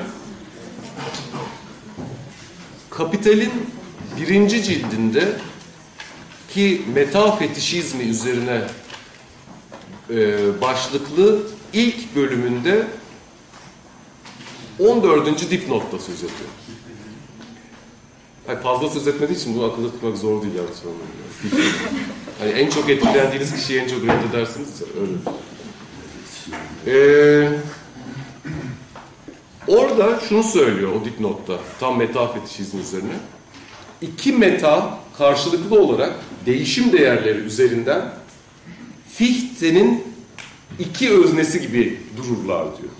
Speaker 2: Kapital'in birinci cildinde ki meta fetişizmi üzerine e, başlıklı ilk bölümünde 14. dipnotta söz ediyor. Hayır, fazla söz etmediği için bunu akılda tutmak zor değil yani sonra. Hani en çok etkilendiğiniz kişiyi en çok reddedersiniz ya, öyle. Ee, orada şunu söylüyor o dipnotta, tam meta fetişizmi üzerine. İki meta karşılıklı olarak değişim değerleri üzerinden Fichte'nin iki öznesi gibi dururlar diyor.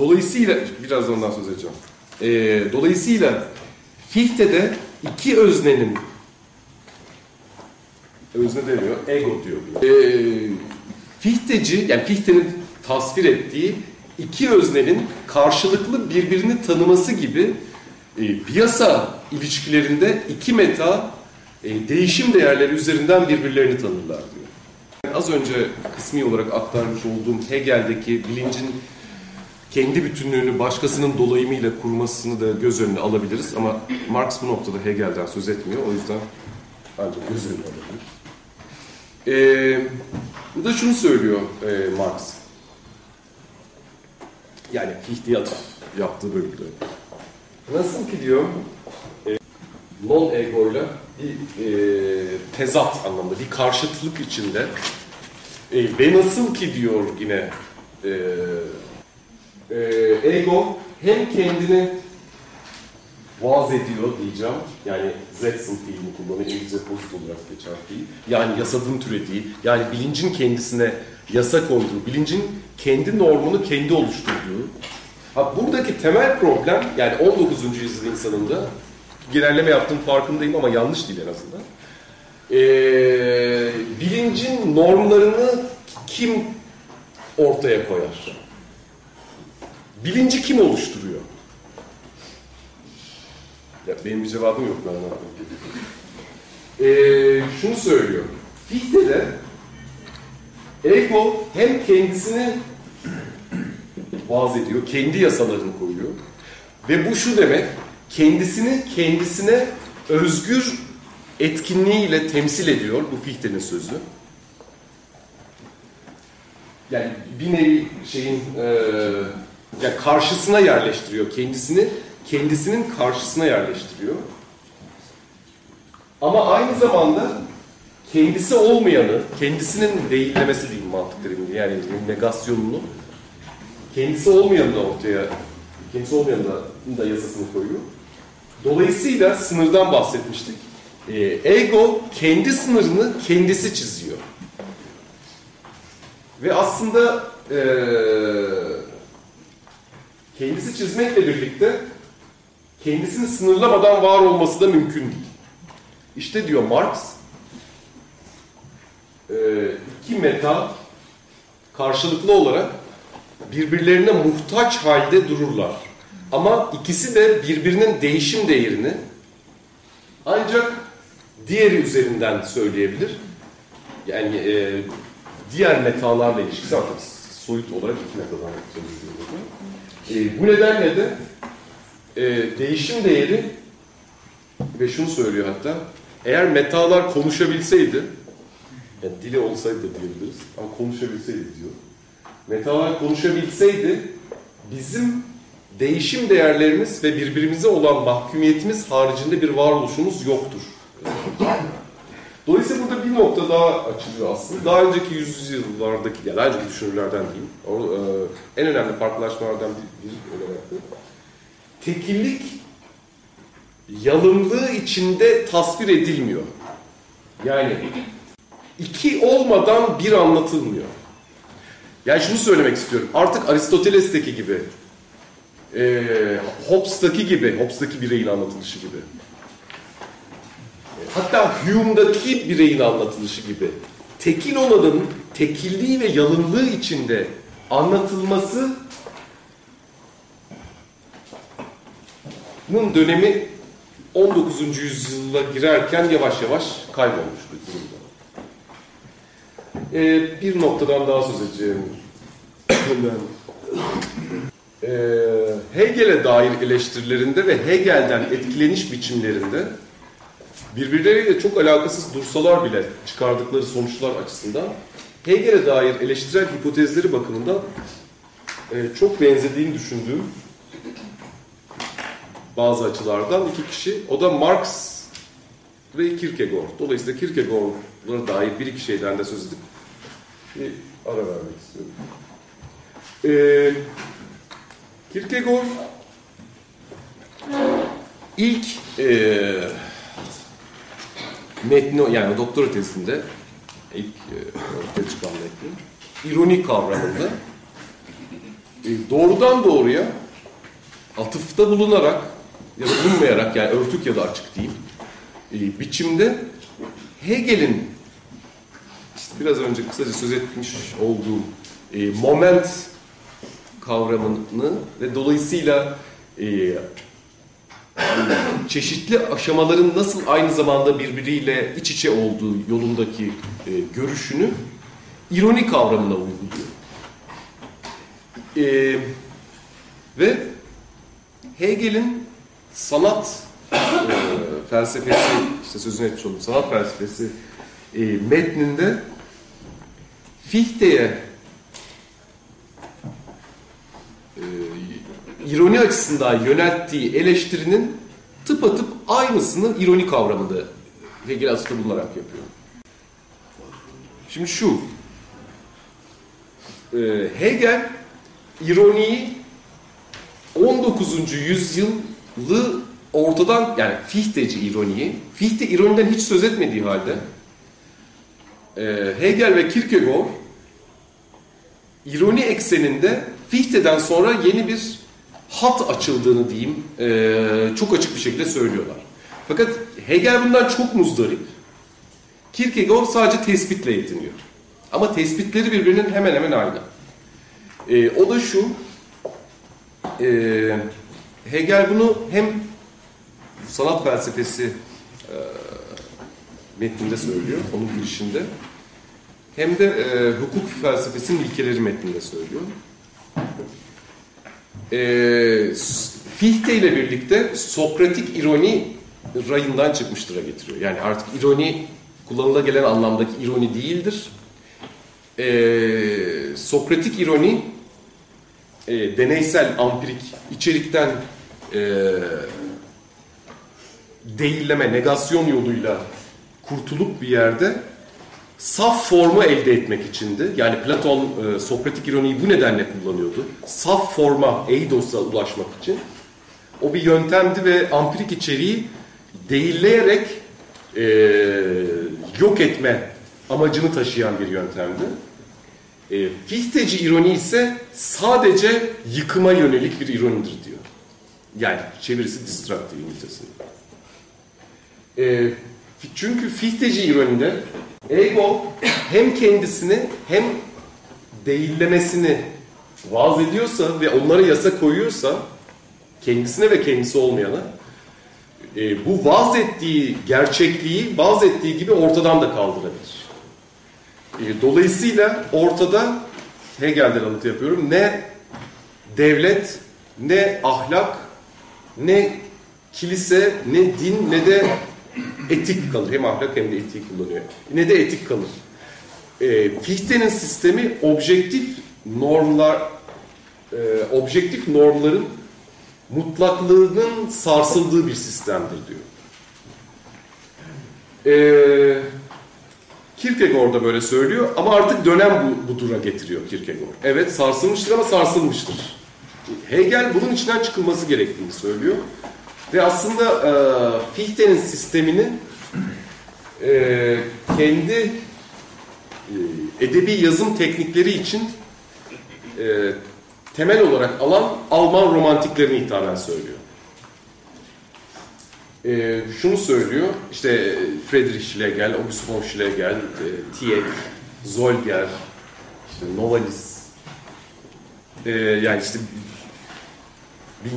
Speaker 2: Dolayısıyla, biraz ondan söz edeceğim. Ee, dolayısıyla Fichte'de iki öznenin özne demiyor, ego diyor. Ee, Fichteci, yani Fichte'nin tasvir ettiği iki öznenin karşılıklı birbirini tanıması gibi e, piyasa ilişkilerinde iki meta e, değişim değerleri üzerinden birbirlerini tanırlar diyor. Az önce kısmi olarak aktarmış olduğum Hegel'deki bilincin kendi bütünlüğünü başkasının dolayımıyla kurmasını da göz önüne alabiliriz. Ama Marx bu noktada Hegel'den söz etmiyor. O yüzden ancak göz önüne alabiliriz. Ee, bu da şunu söylüyor e, Marx. Yani Fichte'ye atıf yaptığı bölümde. Nasıl ki diyor, e, non-egoyla bir e, tezat anlamında, bir karşıtlık içinde e, ve nasıl ki diyor yine e, e, ego hem kendini vaaz ediyor diyeceğim. Yani Zetson fiilini kullanıyor. İngilizce pozitif olarak geçen fiil. Yani yasadın türediği, yani bilincin kendisine yasa koyduğu, bilincin kendi normunu kendi oluşturduğu. Ha, buradaki temel problem, yani 19. yüzyıl insanında, genelleme yaptığım farkındayım ama yanlış değil en azından. Ee, bilincin normlarını kim ortaya koyar? Bilinci kim oluşturuyor? Ya benim bir cevabım yok ben anlamadım. Ee, şunu söylüyor. Fichte'de ego hem kendisini vaaz ediyor, kendi yasalarını koyuyor. Ve bu şu demek, kendisini kendisine özgür etkinliğiyle temsil ediyor. Bu Fichte'nin sözü. Yani bir nevi şeyin e, yani karşısına yerleştiriyor kendisini, kendisinin karşısına yerleştiriyor. Ama aynı zamanda kendisi olmayanı, kendisinin değillemesi diyeyim mantık teriminde, yani negasyonunu, kendisi olmayanı da ortaya, kendisi olmayanı da, da yasasını koyuyor. Dolayısıyla sınırdan bahsetmiştik. Ee, ego kendi sınırını kendisi çiziyor. Ve aslında ee, kendisi çizmekle birlikte kendisini sınırlamadan var olması da mümkün değil. İşte diyor Marx, e, iki meta karşılıklı olarak birbirlerine muhtaç halde dururlar. Ama ikisi de birbirinin değişim değerini ancak diğeri üzerinden söyleyebilir. Yani e, diğer metalarla ilişkisi artık soyut olarak iki metadan söylüyor. E, bu nedenle de e, değişim değeri ve şunu söylüyor hatta eğer metalar konuşabilseydi yani dili olsaydı diyebiliriz ama konuşabilseydi diyor. Metalar konuşabilseydi bizim değişim değerlerimiz ve birbirimize olan mahkumiyetimiz haricinde bir varoluşumuz yoktur. Dolayısıyla burada bir nokta daha açılıyor aslında. Daha önceki yüzyıllardaki, yani daha önceki düşünürlerden o, e, en önemli farklılaşmalardan biri olarak da tekillik yalınlığı içinde tasvir edilmiyor. Yani iki olmadan bir anlatılmıyor. Yani şunu söylemek istiyorum. Artık Aristoteles'teki gibi, e, Hobbes'taki gibi, Hobbes'taki bireyin anlatılışı gibi, hatta Hume'daki bireyin anlatılışı gibi tekil olanın tekilliği ve yalınlığı içinde anlatılması bunun dönemi 19. yüzyıla girerken yavaş yavaş kaybolmuş bir durumda. Ee, bir noktadan daha söz edeceğim. Ee, Hegel'e dair eleştirilerinde ve Hegel'den etkileniş biçimlerinde birbirleriyle çok alakasız dursalar bile çıkardıkları sonuçlar açısından Hegel'e dair eleştirel hipotezleri bakımından e, çok benzediğini düşündüğüm bazı açılardan iki kişi. O da Marx ve Kierkegaard. Dolayısıyla Kierkegaard'a dair bir iki şeyden de söz edip bir ara vermek istiyorum. Ee, Kierkegaard ilk e, metni yani doktora tezinde ilk e, ortaya çıkan metni ironi kavramında e, doğrudan doğruya atıfta bulunarak ya da bulunmayarak yani örtük ya da açık diyeyim biçimde Hegel'in işte biraz önce kısaca söz etmiş olduğum e, moment kavramını ve dolayısıyla çeşitli aşamaların nasıl aynı zamanda birbiriyle iç içe olduğu yolundaki e, görüşünü ironi kavramına uyguluyor. E, ve Hegel'in sanat e, felsefesi, işte sözünü etmiş olduğum sanat felsefesi e, metninde Fichte'ye e, ironi açısından yönelttiği eleştirinin tıpatıp aynısını ironi kavramında Hegel aslında bulunarak yapıyor. Şimdi şu, e, Hegel ironiyi 19. yüzyılı ortadan yani Fichteci ironiyi, Fichte ironiden hiç söz etmediği halde e, Hegel ve Kierkegaard ironi ekseninde Fichte'den sonra yeni bir hat açıldığını diyeyim e, çok açık bir şekilde söylüyorlar. Fakat Hegel bundan çok muzdarip. Kierkegaard sadece tespitle yetiniyor. Ama tespitleri birbirinin hemen hemen aynı. E, o da şu, e, Hegel bunu hem sanat felsefesi e, metninde söylüyor, onun girişinde. Hem de e, hukuk felsefesinin ilkeleri metninde söylüyor. E, Fichte ile birlikte Sokratik ironi rayından çıkmıştır'a getiriyor. Yani artık ironi kullanıla gelen anlamdaki ironi değildir. E, Sokratik ironi e, deneysel, ampirik, içerikten e, değilleme, negasyon yoluyla kurtulup bir yerde saf formu elde etmek içindi. Yani Platon e, Sokratik ironiyi bu nedenle kullanıyordu. Saf forma, eidos'a ulaşmak için. O bir yöntemdi ve ampirik içeriği değilleyerek e, yok etme amacını taşıyan bir yöntemdi. E, Fichteci ironi ise sadece yıkıma yönelik bir ironidir diyor. Yani çevirisi destructive nitesinde. E, çünkü Fichteci ironide ego hem kendisini hem değillemesini vaaz ediyorsa ve onlara yasa koyuyorsa kendisine ve kendisi olmayana e, bu vaaz ettiği gerçekliği vaaz ettiği gibi ortadan da kaldırabilir. E, dolayısıyla ortada Hegel'den alıntı yapıyorum. Ne devlet, ne ahlak, ne kilise, ne din, ne de etik kalır. Hem ahlak hem de etik kullanıyor. Ne de etik kalır. E, Fichte'nin sistemi objektif normlar, e, objektif normların mutlaklığının sarsıldığı bir sistemdir diyor. Ee, Kierkegaard da böyle söylüyor ama artık dönem bu, bu dura getiriyor Kierkegaard. Evet sarsılmıştır ama sarsılmıştır. Hegel bunun içinden çıkılması gerektiğini söylüyor. Ve aslında e, Fichte'nin sistemini e, kendi e, edebi yazım teknikleri için e, temel olarak alan Alman romantiklerine hitaben söylüyor. E, şunu söylüyor, işte Friedrich Schlegel, August von Schlegel, e, Tieck, Zolger, işte Novalis, e, yani işte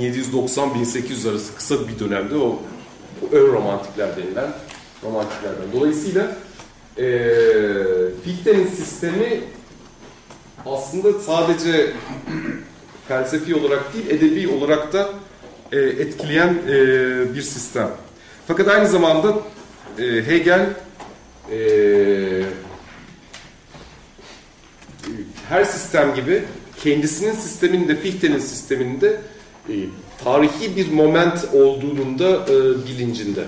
Speaker 2: 1790-1800 arası kısa bir dönemde o, ön romantikler denilen romantiklerden. Dolayısıyla e, Fichte'nin sistemi aslında sadece felsefi olarak değil, edebi olarak da e, etkileyen e, bir sistem. Fakat aynı zamanda e, Hegel e, her sistem gibi kendisinin sisteminde, Fichte'nin sisteminde e, tarihi bir moment olduğunun da e, bilincinde.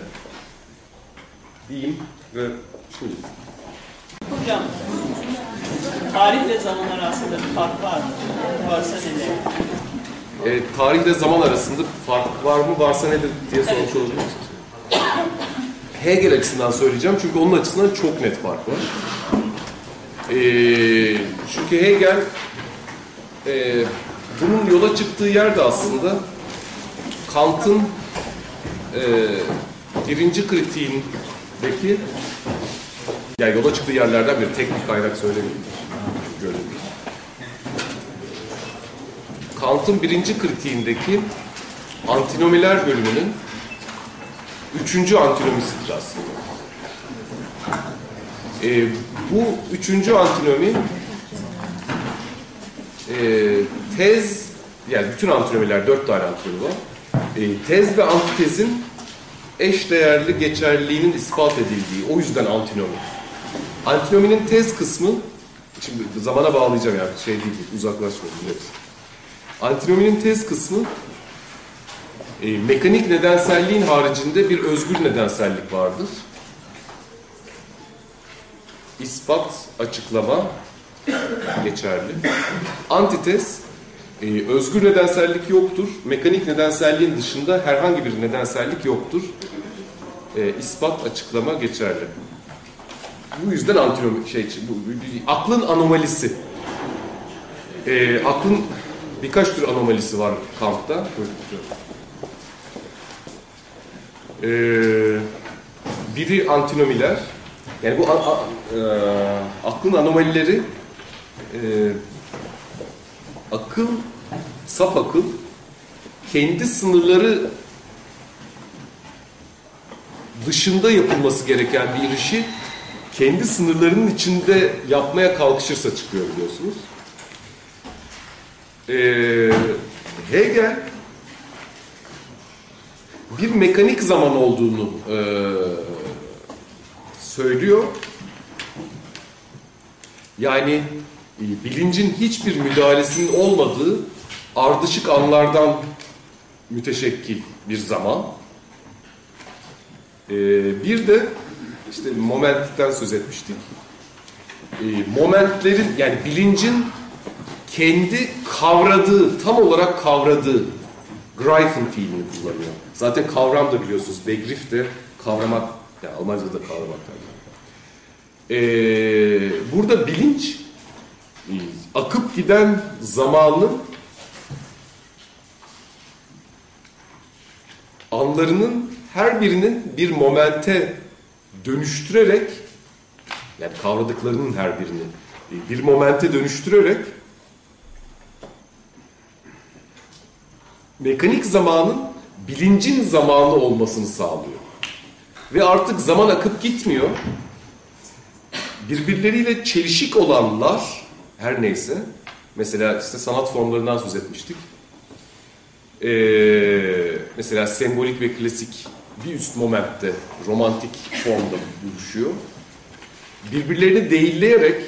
Speaker 2: Diyeyim ve şimdi.
Speaker 3: Hocam, tarihle zaman arasında bir fark var mı? Varsa neler?
Speaker 2: E, tarihle zaman arasında fark var mı varsa nedir diye sormuş olabilirsiniz. Hegel açısından söyleyeceğim çünkü onun açısından çok net fark var. E, çünkü Hegel e, bunun yola çıktığı yer de aslında Kant'ın e, birinci kritiğindeki yani yola çıktığı yerlerden bir teknik kaynak. Görünür. Kant'ın birinci kritiğindeki antinomiler bölümünün üçüncü antinomisidir aslında. Ee, bu üçüncü antinomi e, tez, yani bütün antinomiler, dört tane antinomi var. E, tez ve antitezin eş değerli geçerliliğinin ispat edildiği, o yüzden antinomi. Antinominin tez kısmı, şimdi zamana bağlayacağım yani şey değil, uzaklaşmayın. biliyoruz. Antinominin tez kısmı e, mekanik nedenselliğin haricinde bir özgür nedensellik vardır. İspat, açıklama geçerli. Antitez, e, özgür nedensellik yoktur. Mekanik nedenselliğin dışında herhangi bir nedensellik yoktur. E, ispat, açıklama geçerli. Bu yüzden antinomi şey bu- bu- aklın anomalisi. E, aklın birkaç tür anomalisi var Kant'ta. E, biri antinomiler. Yani bu a- a- e, aklın anomalileri e, akıl, saf akıl kendi sınırları dışında yapılması gereken bir işi kendi sınırlarının içinde yapmaya kalkışırsa çıkıyor biliyorsunuz. Ee, Hegel bir mekanik zaman olduğunu e, söylüyor. Yani bilincin hiçbir müdahalesinin olmadığı ardışık anlardan müteşekkil bir zaman. Ee, bir de işte momentten söz etmiştik. Ee, momentlerin yani bilincin kendi kavradığı, tam olarak kavradığı Greifen fiilini kullanıyor. Zaten kavram da biliyorsunuz. Begriff de kavramak, yani Almanca'da da kavramak derler. Ee, burada bilinç akıp giden zamanın anlarının her birinin bir momente dönüştürerek yani kavradıklarının her birini bir momente dönüştürerek mekanik zamanın bilincin zamanı olmasını sağlıyor. Ve artık zaman akıp gitmiyor. Birbirleriyle çelişik olanlar her neyse mesela işte sanat formlarından söz etmiştik. Ee, mesela sembolik ve klasik bir üst momentte romantik formda buluşuyor. Birbirlerini değilleyerek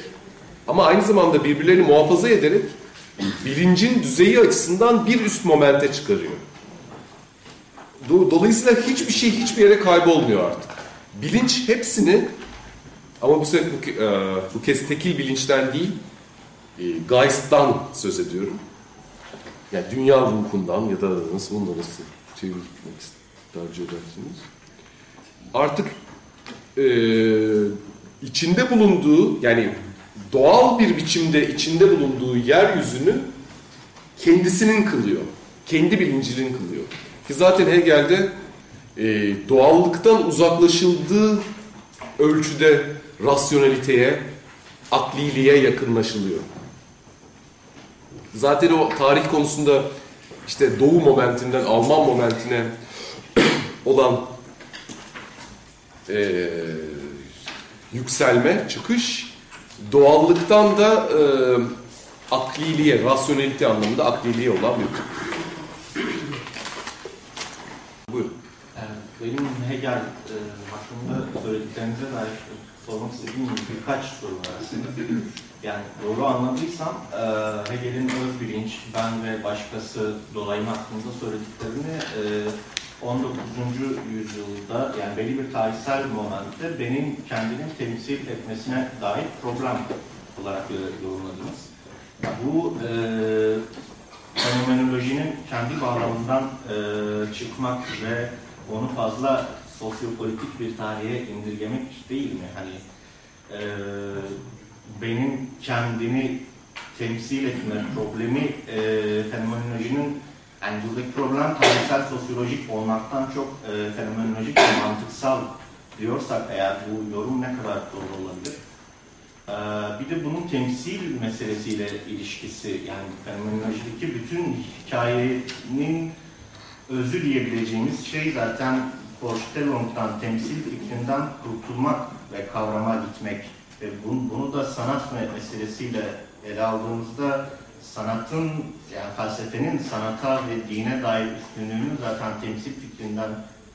Speaker 2: ama aynı zamanda birbirlerini muhafaza ederek bilincin düzeyi açısından bir üst momente çıkarıyor. Do- Dolayısıyla hiçbir şey hiçbir yere kaybolmuyor artık. Bilinç hepsini ama bu, bu, e, bu kez tekil bilinçten değil, e, Geist'tan söz ediyorum. Yani dünya ruhundan ya da nasıl bunu nasıl çevirmek tercih edersiniz. Artık e, içinde bulunduğu yani doğal bir biçimde içinde bulunduğu yeryüzünü kendisinin kılıyor. Kendi bilincinin kılıyor. Ki zaten Hegel'de e, doğallıktan uzaklaşıldığı ölçüde rasyonaliteye, akliliğe yakınlaşılıyor. Zaten o tarih konusunda işte Doğu momentinden Alman momentine olan e, yükselme, çıkış doğallıktan da e, akliliğe, rasyonelite anlamında akliliğe olan bir Buyurun.
Speaker 4: Benim Hegel e, hakkında söylediklerinize dair sormak istediğim birkaç soru var aslında. Yani doğru anladıysam e, Hegel'in öz bilinç, ben ve başkası dolayımı hakkında söylediklerini e, 19. yüzyılda yani belli bir tarihsel momentte benim kendini temsil etmesine dair problem olarak yorumladınız. Bu e, fenomenolojinin kendi bağlamından e, çıkmak ve onu fazla sosyopolitik bir tarihe indirgemek değil mi? Hani e, benim kendimi temsil etme problemi e, fenomenolojinin yani buradaki problem tarihsel sosyolojik olmaktan çok e, fenomenolojik ve mantıksal diyorsak eğer bu yorum ne kadar doğru olabilir? Ee, bir de bunun temsil meselesiyle ilişkisi yani fenomenolojideki bütün hikayenin özü diyebileceğimiz şey zaten Borstelong'dan temsil fikrinden kurtulmak ve kavrama gitmek ve bunu, bunu da sanat me- meselesiyle ele aldığımızda sanatın yani felsefenin sanata ve dine dair üstünlüğünün zaten temsil fikrinden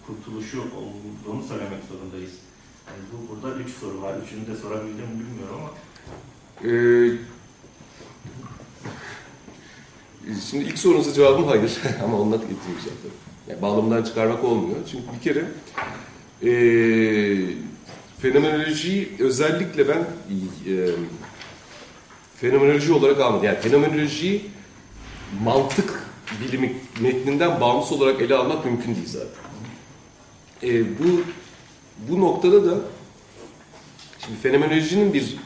Speaker 4: kurtuluşu olduğunu söylemek zorundayız. Yani bu, burada üç soru var. Üçünü de sorabildim mi bilmiyorum ama
Speaker 2: Ee, şimdi ilk sorunuza cevabım hayır ama onunla getirmeyeceğim tabii. Yani bağlamından çıkarmak olmuyor. Çünkü bir kere ee, fenomenolojiyi özellikle ben ee, fenomenoloji olarak almadım. Yani fenomenolojiyi mantık bilimi metninden bağımsız olarak ele almak mümkün değil zaten. Ee, bu bu noktada da şimdi fenomenolojinin bir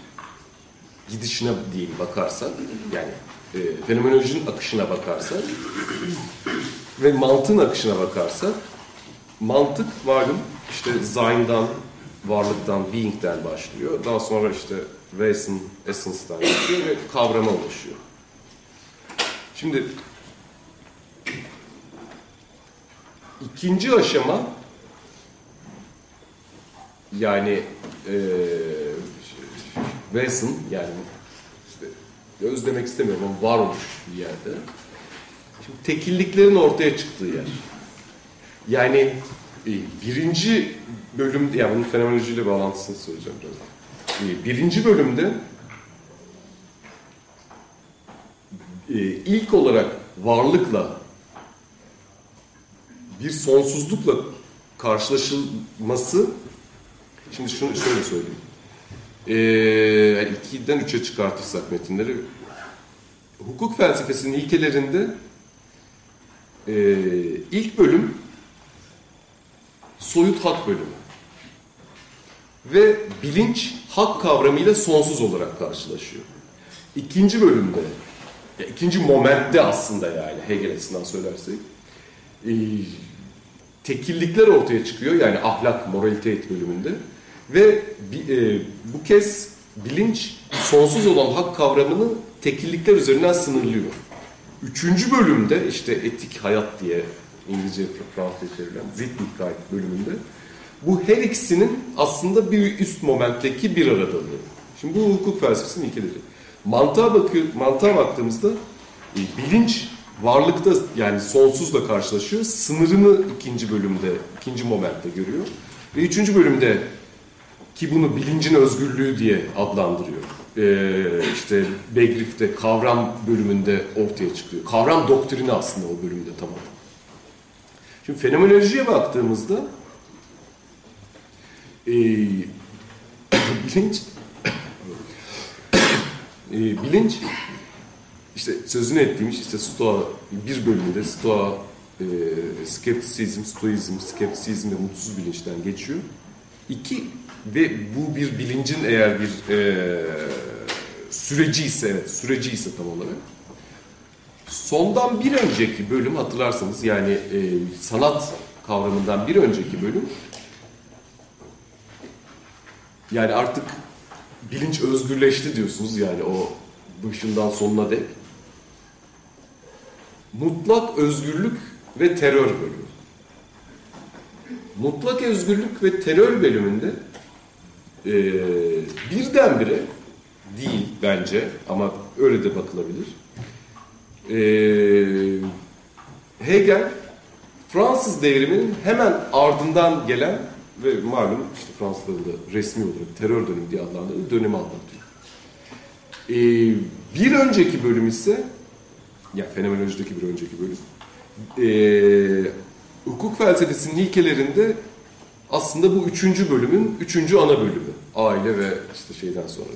Speaker 2: gidişine diyeyim bakarsak yani e, fenomenolojinin akışına bakarsak ve mantığın akışına bakarsak mantık malum işte Zein'dan, varlıktan, being'den başlıyor. Daha sonra işte Wesen, essence'dan başlıyor ve kavrama ulaşıyor. Şimdi ikinci aşama yani eee Wesen yani işte öz demek istemiyorum ama varoluş bir yerde. Şimdi tekilliklerin ortaya çıktığı yer. Yani e, birinci bölümde, yani bunun fenomenolojiyle bağlantısını söyleyeceğim birazdan. E, Birinci bölümde e, ilk olarak varlıkla bir sonsuzlukla karşılaşılması şimdi şunu şöyle söyleyeyim. Ee, yani 2'den 3'e çıkartırsak metinleri hukuk felsefesinin ilkelerinde e, ilk bölüm soyut hak bölümü ve bilinç hak kavramıyla sonsuz olarak karşılaşıyor. İkinci bölümde ya ikinci momentte aslında yani Hegel açısından söylersek e, tekillikler ortaya çıkıyor yani ahlak, moralite bölümünde ve e, bu kez bilinç sonsuz olan hak kavramını tekillikler üzerinden sınırlıyor. üçüncü bölümde işte etik hayat diye İngilizce Fransızca çevrilen Sittlichkeit bölümünde bu her ikisinin aslında bir üst momentteki bir aradalığı. Şimdi bu hukuk felsefesinin ilkeleri. Mantığa, bakıyor, mantığa baktığımızda e, bilinç varlıkta yani sonsuzla karşılaşıyor. Sınırını ikinci bölümde, ikinci momentte görüyor. Ve üçüncü bölümde ki bunu bilincin özgürlüğü diye adlandırıyor. Ee, işte Begriff'te kavram bölümünde ortaya çıkıyor. Kavram doktrini aslında o bölümde tamam. Şimdi fenomenolojiye baktığımızda ee, bilinç ee, bilinç işte sözünü ettiğim işte Stoa bir bölümünde Stoa e, skeptisizm, stoizm, skeptisizm ve mutsuz bilinçten geçiyor. İki ve bu bir bilincin eğer bir e, süreci ise, süreci ise tam olarak sondan bir önceki bölüm hatırlarsanız yani e, sanat kavramından bir önceki bölüm yani artık bilinç özgürleşti diyorsunuz yani o başından sonuna dek. Mutlak özgürlük ve terör bölümü. Mutlak özgürlük ve terör bölümünde e, birdenbire değil bence ama öyle de bakılabilir. E, Hegel Fransız devriminin hemen ardından gelen ve malum işte Fransızların da resmi olarak terör dönemi diye adlandırdığı dönemi anlatıyor. E, bir önceki bölüm ise ya fenomenolojideki bir önceki bölüm e, hukuk felsefesinin ilkelerinde aslında bu üçüncü bölümün üçüncü ana bölümü. Aile ve işte şeyden sonra.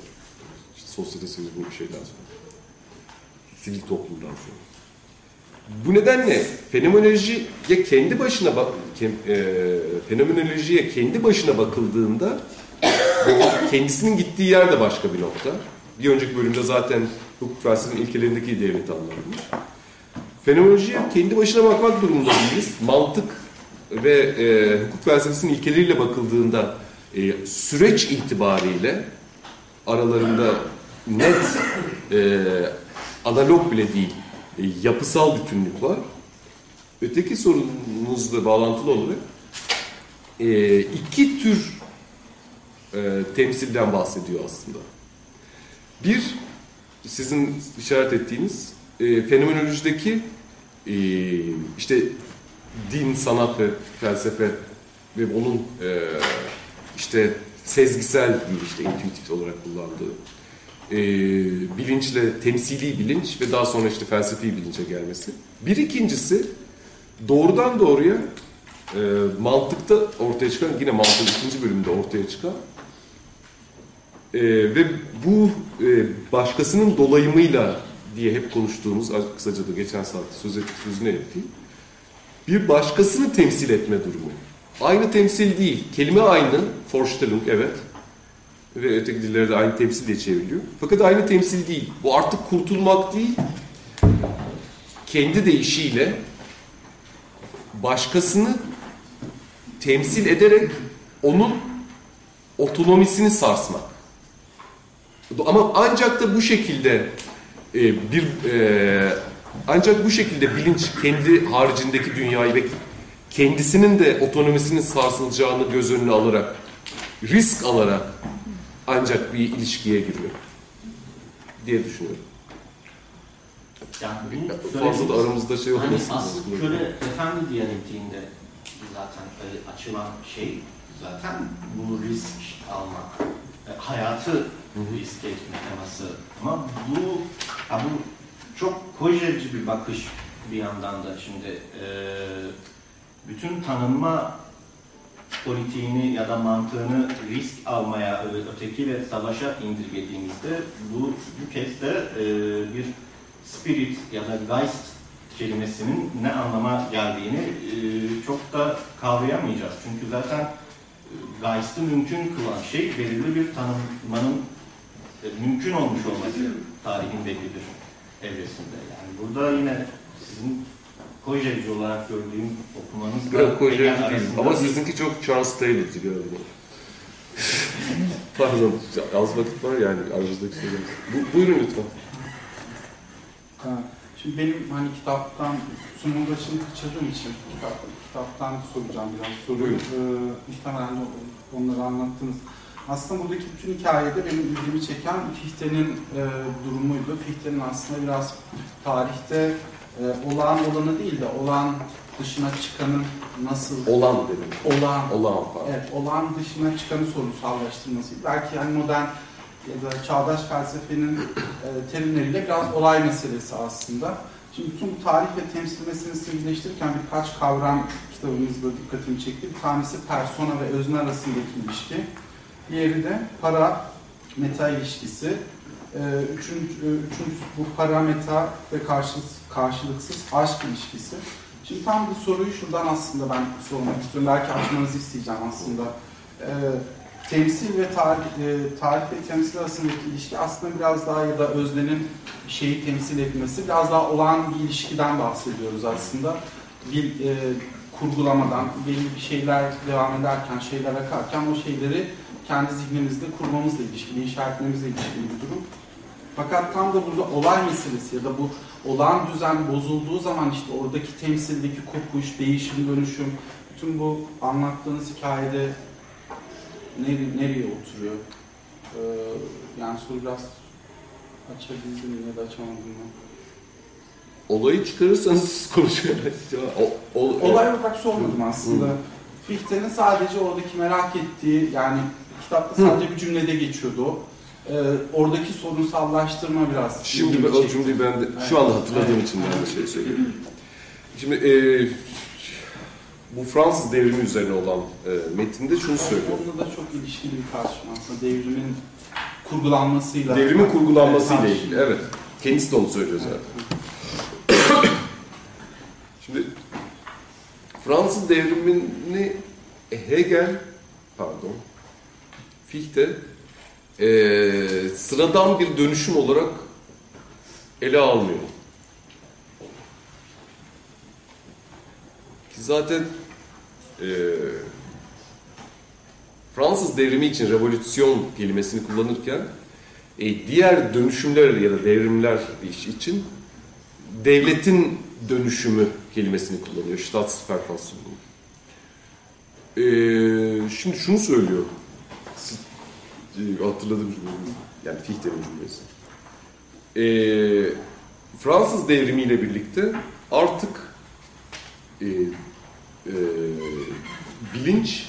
Speaker 2: İşte sosyete sivil bir şeyden sonra. Sivil toplumdan sonra. Bu nedenle fenomenolojiye kendi başına e, fenomenolojiye kendi başına bakıldığında kendisinin gittiği yer de başka bir nokta. Bir önceki bölümde zaten hukuk felsefesinin ilkelerindeki değerini tanımlamış. Fenomenolojiye kendi başına bakmak durumunda değiliz. Mantık ve e, hukuk felsefesinin ilkeleriyle bakıldığında e, süreç itibariyle aralarında net e, analog bile değil e, yapısal bütünlük var. Öteki sorunuzla bağlantılı olarak e, iki tür e, temsilden bahsediyor aslında. Bir, sizin işaret ettiğiniz e, fenomenolojideki işte din, sanat ve felsefe ve onun işte sezgisel bir işte intuitif olarak kullandığı e, bilinçle temsili bilinç ve daha sonra işte felsefi bilince gelmesi. Bir ikincisi doğrudan doğruya e, mantıkta ortaya çıkan yine mantığın ikinci bölümünde ortaya çıkan e, ve bu e, başkasının dolayımıyla diye hep konuştuğumuz kısaca da geçen saat söz et, sözünü ettiğim bir başkasını temsil etme durumu. Aynı temsil değil. Kelime aynı. Vorstellung evet. Ve öteki dillerde aynı temsil diye çevriliyor. Fakat aynı temsil değil. Bu artık kurtulmak değil. Kendi deyişiyle başkasını temsil ederek onun otonomisini sarsmak. Ama ancak da bu şekilde e, bir e, ancak bu şekilde bilinç kendi haricindeki dünyayı ve kendisinin de otonomisinin sarsılacağını göz önüne alarak risk alarak ancak bir ilişkiye giriyor diye düşünüyorum.
Speaker 4: Yani bu
Speaker 2: Fazla da aramızda şey
Speaker 4: Hani
Speaker 2: olmasın.
Speaker 4: aslında köle efendi diyalektiğinde zaten açılan şey zaten bu risk almak, e, hayatı risk etme teması. Ama bu, ha bu çok kojevci bir bakış bir yandan da şimdi e, bütün tanınma politiğini ya da mantığını risk almaya, ötekiyle savaşa indirgediğimizde bu, bu kez de e, bir spirit ya da geist kelimesinin ne anlama geldiğini e, çok da kavrayamayacağız. Çünkü zaten e, geist'i mümkün kılan şey belirli bir tanımlamanın e, mümkün olmuş olması tarihin belli bir evresinde. Yani burada yine sizin Kojevci olarak gördüğüm
Speaker 2: Biraz koyucu
Speaker 4: Hegel
Speaker 2: değil. Ama sizinki çok Charles Taylor'cı galiba. Pardon, az vakit var yani aramızdaki şeyler. Bu, buyurun lütfen.
Speaker 5: Ha, Şimdi benim hani kitaptan sunum başını kaçırdığım için kitap, kitaptan soracağım biraz soru.
Speaker 2: Buyurun.
Speaker 5: Ee, muhtemelen onları anlattınız. Aslında buradaki bütün hikayede benim ilgimi çeken Fichte'nin e, durumuydu. Fichte'nin aslında biraz tarihte e, olağan olanı değil de olağan dışına çıkanın nasıl
Speaker 2: Olan dedim.
Speaker 5: olağan
Speaker 2: Olağan pardon.
Speaker 5: Evet, olağan dışına çıkanı sorunsallaştırması. Belki yani modern ya da çağdaş felsefenin e, terimleriyle biraz olay meselesi aslında. Şimdi bütün bu tarih ve temsil meselesini birleştirirken birkaç kavram kitabımızda dikkatimi çekti. Bir tanesi persona ve özne arasındaki ilişki. Diğeri de para meta ilişkisi. E, üçüncü, e, üçüncüsü bu para meta ve karşılıksız, karşılıksız aşk ilişkisi. Şimdi tam bu soruyu şuradan aslında ben sormak istiyorum. Belki açmanızı isteyeceğim aslında. Ee, temsil ve tarih, e, tarih ve temsil arasındaki ilişki aslında biraz daha ya da öznenin şeyi temsil etmesi biraz daha olağan bir ilişkiden bahsediyoruz aslında. Bir e, kurgulamadan, belli bir şeyler devam ederken, şeyler akarken o şeyleri kendi zihnimizde kurmamızla ilişkili, inşa etmemizle ilişkili bir durum. Fakat tam da burada olay meselesi ya da bu olağan düzen bozulduğu zaman işte oradaki temsildeki kopuş, değişim, dönüşüm, bütün bu anlattığınız hikayede nereye, nereye oturuyor? Ee, yani soru biraz açabildim mi ya da açamadım mı?
Speaker 2: Olayı çıkarırsanız konuşuyoruz.
Speaker 5: Olay olarak sormadım aslında. Fichte'nin sadece oradaki merak ettiği, yani kitapta sadece bir cümlede geçiyordu o. Ee, oradaki sorunsallaştırma biraz.
Speaker 2: Şimdi ben o cümleyi ben de
Speaker 5: Evet.
Speaker 2: şu anda hatırladığım
Speaker 5: Evet.
Speaker 2: için ben de şey söyleyeyim. Şimdi e, bu Fransız devrimi üzerine olan e, metinde şunu söylüyor.
Speaker 5: Onunla da çok ilişkili bir tartışma aslında devrimin kurgulanmasıyla.
Speaker 2: Devrimin kurgulanmasıyla
Speaker 5: Evet,
Speaker 2: ilgili. Evet. Kendisi de onu söylüyor zaten. Şimdi Fransız devrimini Hegel, pardon, Fichte eee, sıradan bir dönüşüm olarak ele almıyor. Ki zaten eee, Fransız devrimi için revolüsyon kelimesini kullanırken e, diğer dönüşümler ya da devrimler için devletin dönüşümü kelimesini kullanıyor. Staatsverfassung. E, şimdi şunu söylüyor. Hatırladığım. Yani Fichte'nin cümlesi. E, Fransız devrimiyle birlikte artık e, e, bilinç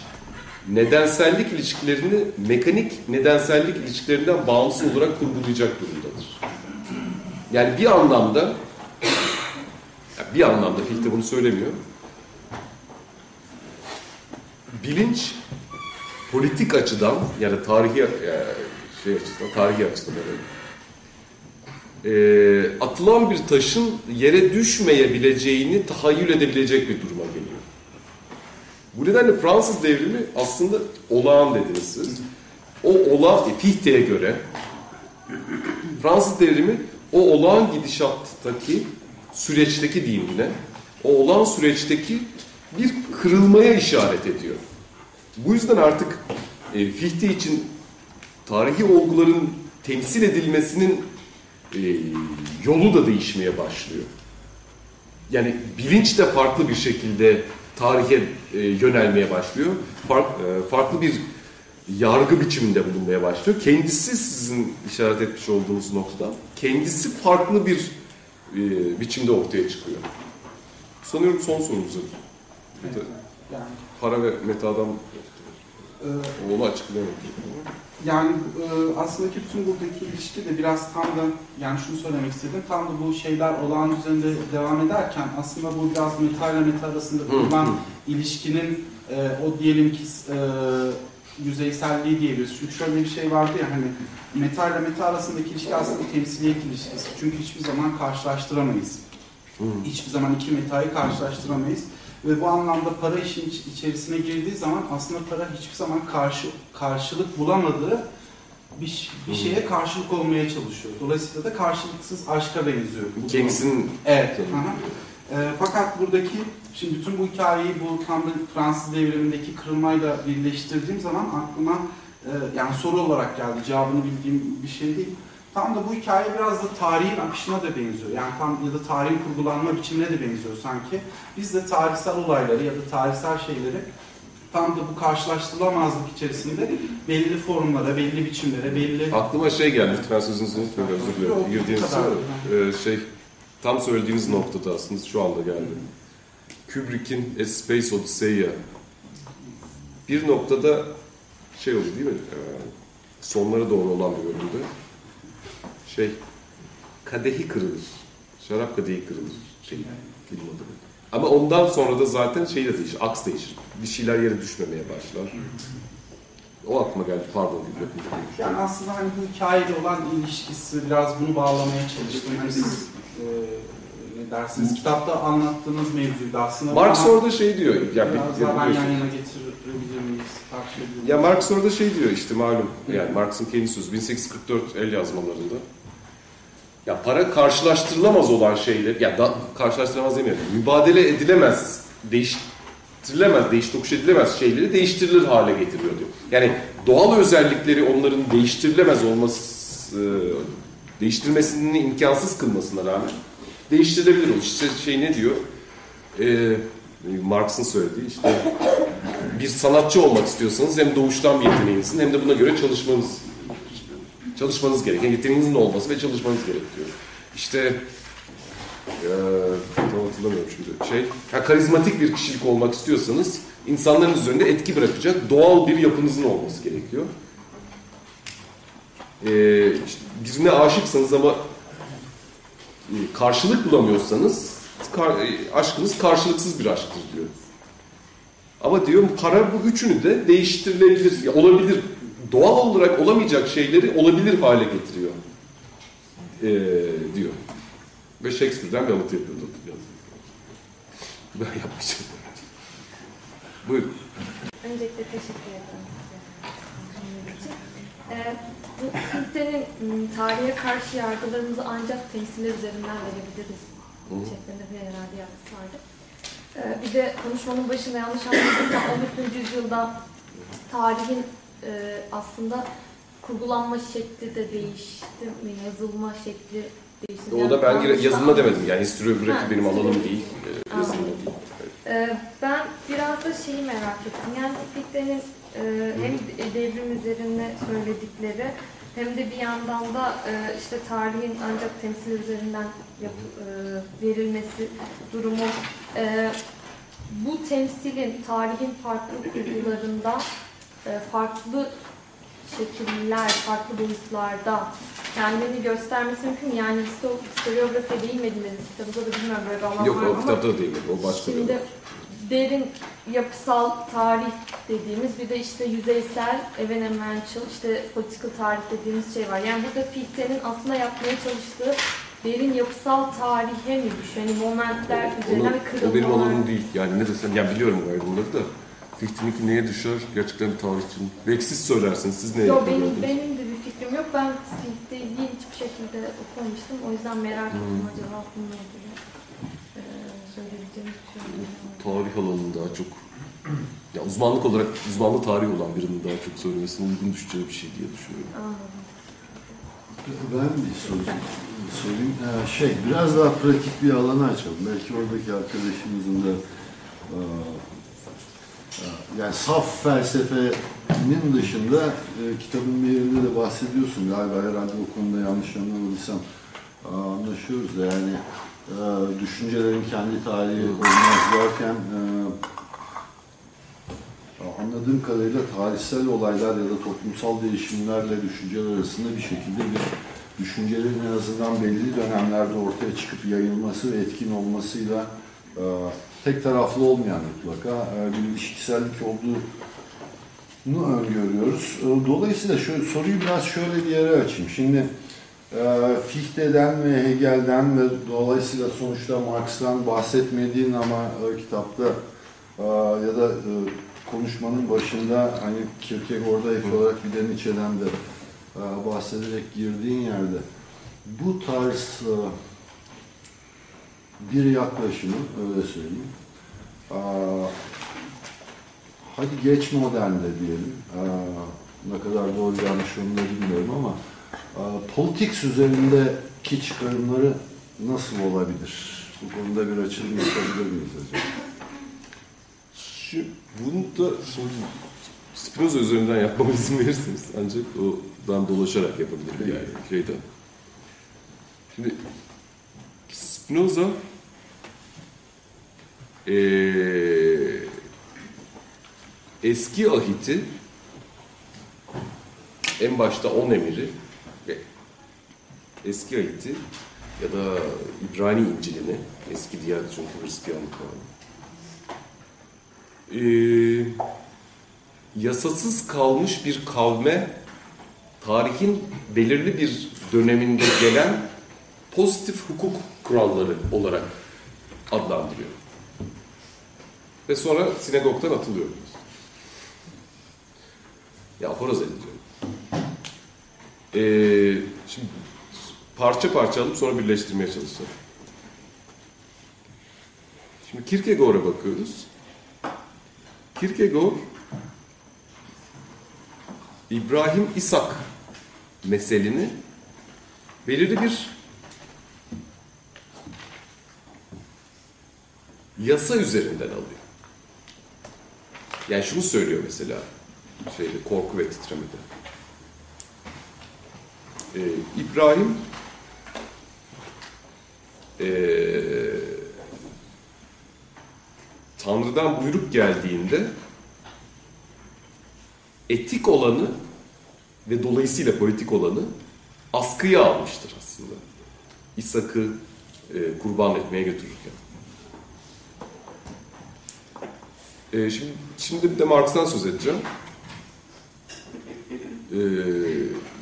Speaker 2: nedensellik ilişkilerini mekanik nedensellik ilişkilerinden bağımsız olarak kurgulayacak durumdadır. Yani bir anlamda bir anlamda Fichte bunu söylemiyor. Bilinç politik açıdan yani tarihi e, şey açıdan tarihi açıdan evet. E, atılan bir taşın yere düşmeyebileceğini tahayyül edebilecek bir duruma geliyor. Bu nedenle Fransız devrimi aslında olağan dediniz siz. O olağan, e, Fichte'ye göre Fransız devrimi o olağan gidişattaki süreçteki diyeyim yine, o olağan süreçteki bir kırılmaya işaret ediyor. Bu yüzden artık e, Fichte için tarihi olguların temsil edilmesinin e, yolu da değişmeye başlıyor. Yani bilinç de farklı bir şekilde tarihe e, yönelmeye başlıyor. Fark, e, farklı bir yargı biçiminde bulunmaya başlıyor. Kendisi sizin işaret etmiş olduğunuz noktada kendisi farklı bir e, biçimde ortaya çıkıyor. Sanıyorum son sorumuzu.
Speaker 5: Evet, Yani,
Speaker 2: Para ve metadan
Speaker 5: e,
Speaker 2: onu açıklayamadım.
Speaker 5: Yani e, aslında ki bütün buradaki ilişki de biraz tam da yani şunu söylemek istedim. Tam da bu şeyler olağan üzerinde devam ederken aslında bu biraz meta ile meta arasında
Speaker 2: Hı,
Speaker 5: kurulan
Speaker 2: hı.
Speaker 5: ilişkinin e, o diyelim ki e, yüzeyselliği diyebiliriz. Çünkü şöyle bir şey vardı ya hani meta ile meta arasındaki ilişki aslında temsiliyet ilişkisi. Çünkü hiçbir zaman karşılaştıramayız.
Speaker 2: Hı.
Speaker 5: Hiçbir zaman iki metayı karşılaştıramayız. Ve bu anlamda para işin iç- içerisine girdiği zaman aslında para hiçbir zaman karşı karşılık bulamadığı bir, bir şeye karşılık olmaya çalışıyor. Dolayısıyla da karşılıksız aşka benziyor.
Speaker 2: Kendisinin
Speaker 5: Evet. hı hı. E, fakat buradaki şimdi bütün bu hikayeyi bu tam da Fransız devrimindeki kırılmayla birleştirdiğim zaman aklıma e, yani soru olarak geldi. Cevabını bildiğim bir şey değil. Tam da bu hikaye biraz da tarihin akışına da benziyor. Yani tam ya da tarihin kurgulanma biçimine de benziyor sanki. Biz de tarihsel olayları ya da tarihsel şeyleri tam da bu karşılaştırılamazlık içerisinde belli formlara, belli biçimlere, belli...
Speaker 2: Aklıma şey geldi, lütfen sözünüzü unutmayın, özür dilerim. Girdiğiniz ee, şey, tam söylediğiniz noktada aslında şu anda geldi. Kubrick'in A Space Odyssey'ya bir noktada şey oldu değil mi? Ee, sonlara doğru olan bir bölümde şey, kadehi kırılır. Şarap kadehi kırılır. Şey, film adı. Ama ondan sonra da zaten şey de değişir, aks değişir. Bir şeyler yere düşmemeye başlar. O aklıma geldi, pardon. bir.
Speaker 5: Yani aslında hani bu hikayeyle olan ilişkisi biraz bunu bağlamaya çalıştım. Hani siz e, ne dersiniz? Kitapta anlattığınız mevzuydu aslında.
Speaker 2: Marx orada şey diyor, ya,
Speaker 5: biraz
Speaker 2: bir-
Speaker 5: daha ben yan yana getirebilir miyiz?
Speaker 2: Ya Marx orada şey diyor işte malum yani Marx'ın kendi sözü 1844 el yazmalarında. Ya para karşılaştırılamaz olan şeyler ya da karşılaştırılamaz demiyorum. Mübadele edilemez, değiştirilemez, değiş tokuş edilemez şeyleri değiştirilir hale getiriyor diyor. Yani doğal özellikleri onların değiştirilemez olması e, değiştirmesini imkansız kılmasına rağmen değiştirilebilir o. İşte şey ne diyor? E, Marx'ın söylediği işte bir sanatçı olmak istiyorsanız hem doğuştan bir yeteneğinizin hem de buna göre çalışmanız çalışmanız gereken yeteneğinizin olması ve çalışmanız gerekiyor. İşte eee tam hatırlamıyorum şimdi şey ha, karizmatik bir kişilik olmak istiyorsanız insanların üzerinde etki bırakacak doğal bir yapınızın olması gerekiyor. Eee işte birine aşıksanız ama e, karşılık bulamıyorsanız kar- e, aşkınız karşılıksız bir aşktır diyor. Ama diyor para bu üçünü de değiştirilebilir, ya olabilir. Doğal olarak olamayacak şeyleri olabilir hale getiriyor. Ee, diyor. Ve Shakespeare'den bir alıntı yapıyordu. Ben yapmayacağım. Buyurun.
Speaker 6: Öncelikle teşekkür ederim. Ee, bu Filtre'nin m, tarihe karşı yargılarımızı ancak temsiller üzerinden verebiliriz
Speaker 2: Hı.
Speaker 6: şeklinde bir herhalde yapısı vardı. Ee, bir de konuşmanın başında yanlış anladıysa 13. yüzyılda tarihin e, aslında kurgulanma şekli de değişti mi, yazılma şekli değişti.
Speaker 2: O da ben gire- yazılma demedim. Yani historiografi
Speaker 6: Ha,
Speaker 2: benim alanım değil. Ee, yazılma
Speaker 6: Anladım.
Speaker 2: değil.
Speaker 6: Ee, ben biraz da şeyi merak ettim. Yani Fikre'nin e, hem devrim üzerine söyledikleri hem de bir yandan da e, işte tarihin ancak temsil üzerinden yap, e, verilmesi durumu. E, bu temsilin tarihin farklı kurgularında e, farklı şekiller, farklı boyutlarda kendini göstermesi mümkün mü? Yani histo- historiografiye değinmediğiniz kitabınızda da bilmiyorum böyle bir alan
Speaker 2: Yok
Speaker 6: var
Speaker 2: o kitapta da değil. O başka bir
Speaker 6: Şimdi
Speaker 2: alan.
Speaker 6: derin yapısal tarih dediğimiz bir de işte yüzeysel evenemential işte political tarih dediğimiz şey var. Yani burada Fichte'nin aslında yapmaya çalıştığı derin yapısal tarihe mi düşüyor? Yani momentler üzerinden ve
Speaker 2: o benim
Speaker 6: kırılmalar.
Speaker 2: alanım değil. Yani ne desem, yani biliyorum gayet bunları da. Fichte'ninki neye düşer? Gerçekten bir tarihçinin. Belki siz söylersiniz, siz neye
Speaker 6: Yok benim,
Speaker 2: gördünüz?
Speaker 6: benim de bir fikrim yok. Ben Fichte'yi hiçbir şekilde okumamıştım. O yüzden merak ettim
Speaker 2: Hmm.
Speaker 6: acaba bununla ilgili eee söyleyebileceğiniz bir şey mu?
Speaker 2: tarih alanını daha çok ya uzmanlık olarak uzmanlı tarih olan birinin daha çok söylemesine uygun düşeceği bir şey diye düşünüyorum.
Speaker 6: Anladım.
Speaker 7: Ben bir soru sorayım. Ee, şey, biraz daha pratik bir alanı açalım. Belki oradaki arkadaşımızın da e, yani saf felsefenin dışında e, kitabın bir yerinde de bahsediyorsun galiba. Herhalde o konuda yanlış anlamadıysam e, anlaşıyoruz da yani e, düşüncelerin kendi tarihi olmaz derken e, Anladığım kadarıyla tarihsel olaylar ya da toplumsal değişimlerle düşünceler arasında bir şekilde bir düşüncelerin en azından belli dönemlerde ortaya çıkıp yayılması ve etkin olmasıyla e, tek taraflı olmayan mutlaka e, bir ilişkisellik olduğunu öngörüyoruz. E, dolayısıyla şöyle, soruyu biraz şöyle bir yere açayım. Şimdi e, Fichte'den ve Hegel'den ve dolayısıyla sonuçta Marx'tan bahsetmediğin ama kitapta ya da konuşmanın başında hani Kierkegaard'a ek olarak bir de Nietzsche'den de bahsederek girdiğin yerde bu tarz bir yaklaşımı öyle söyleyeyim. E, hadi geç modernde diyelim. E, ne kadar doğru yanlış onu da bilmiyorum ama Ee, Politiks üzerindeki çıkarımları nasıl olabilir? Bu konuda bir açılım yapabilir miyiz acaba?
Speaker 2: Bunu da şimdi Spinoza üzerinden yapmama izin verirseniz ancak odan dolaşarak yapabilirim yani şeyden. Şimdi Spinoza eee eski ahiti en başta on emiri ve eski ahiti ya da İbrani İncil'ini eski diğer çünkü Hristiyanlık var. Ee, yasasız kalmış bir kavme tarihin belirli bir döneminde gelen pozitif hukuk kuralları olarak adlandırıyor. Ve sonra sinagogdan atılıyor. Ya aforoz ediliyor. Ee, şimdi parça parça alıp sonra birleştirmeye çalışacağım. Şimdi Kierkegaard'a bakıyoruz. Kierkegaard İbrahim İshak meselini belirli bir yasa üzerinden alıyor. Yani şunu söylüyor mesela şeyde korku ve titremede. Ee, İbrahim ee, Tanrı'dan buyruk geldiğinde etik olanı ve dolayısıyla politik olanı askıya almıştır aslında. İshak'ı e, kurban etmeye götürürken. E, şimdi, şimdi bir de Marx'tan söz edeceğim. E,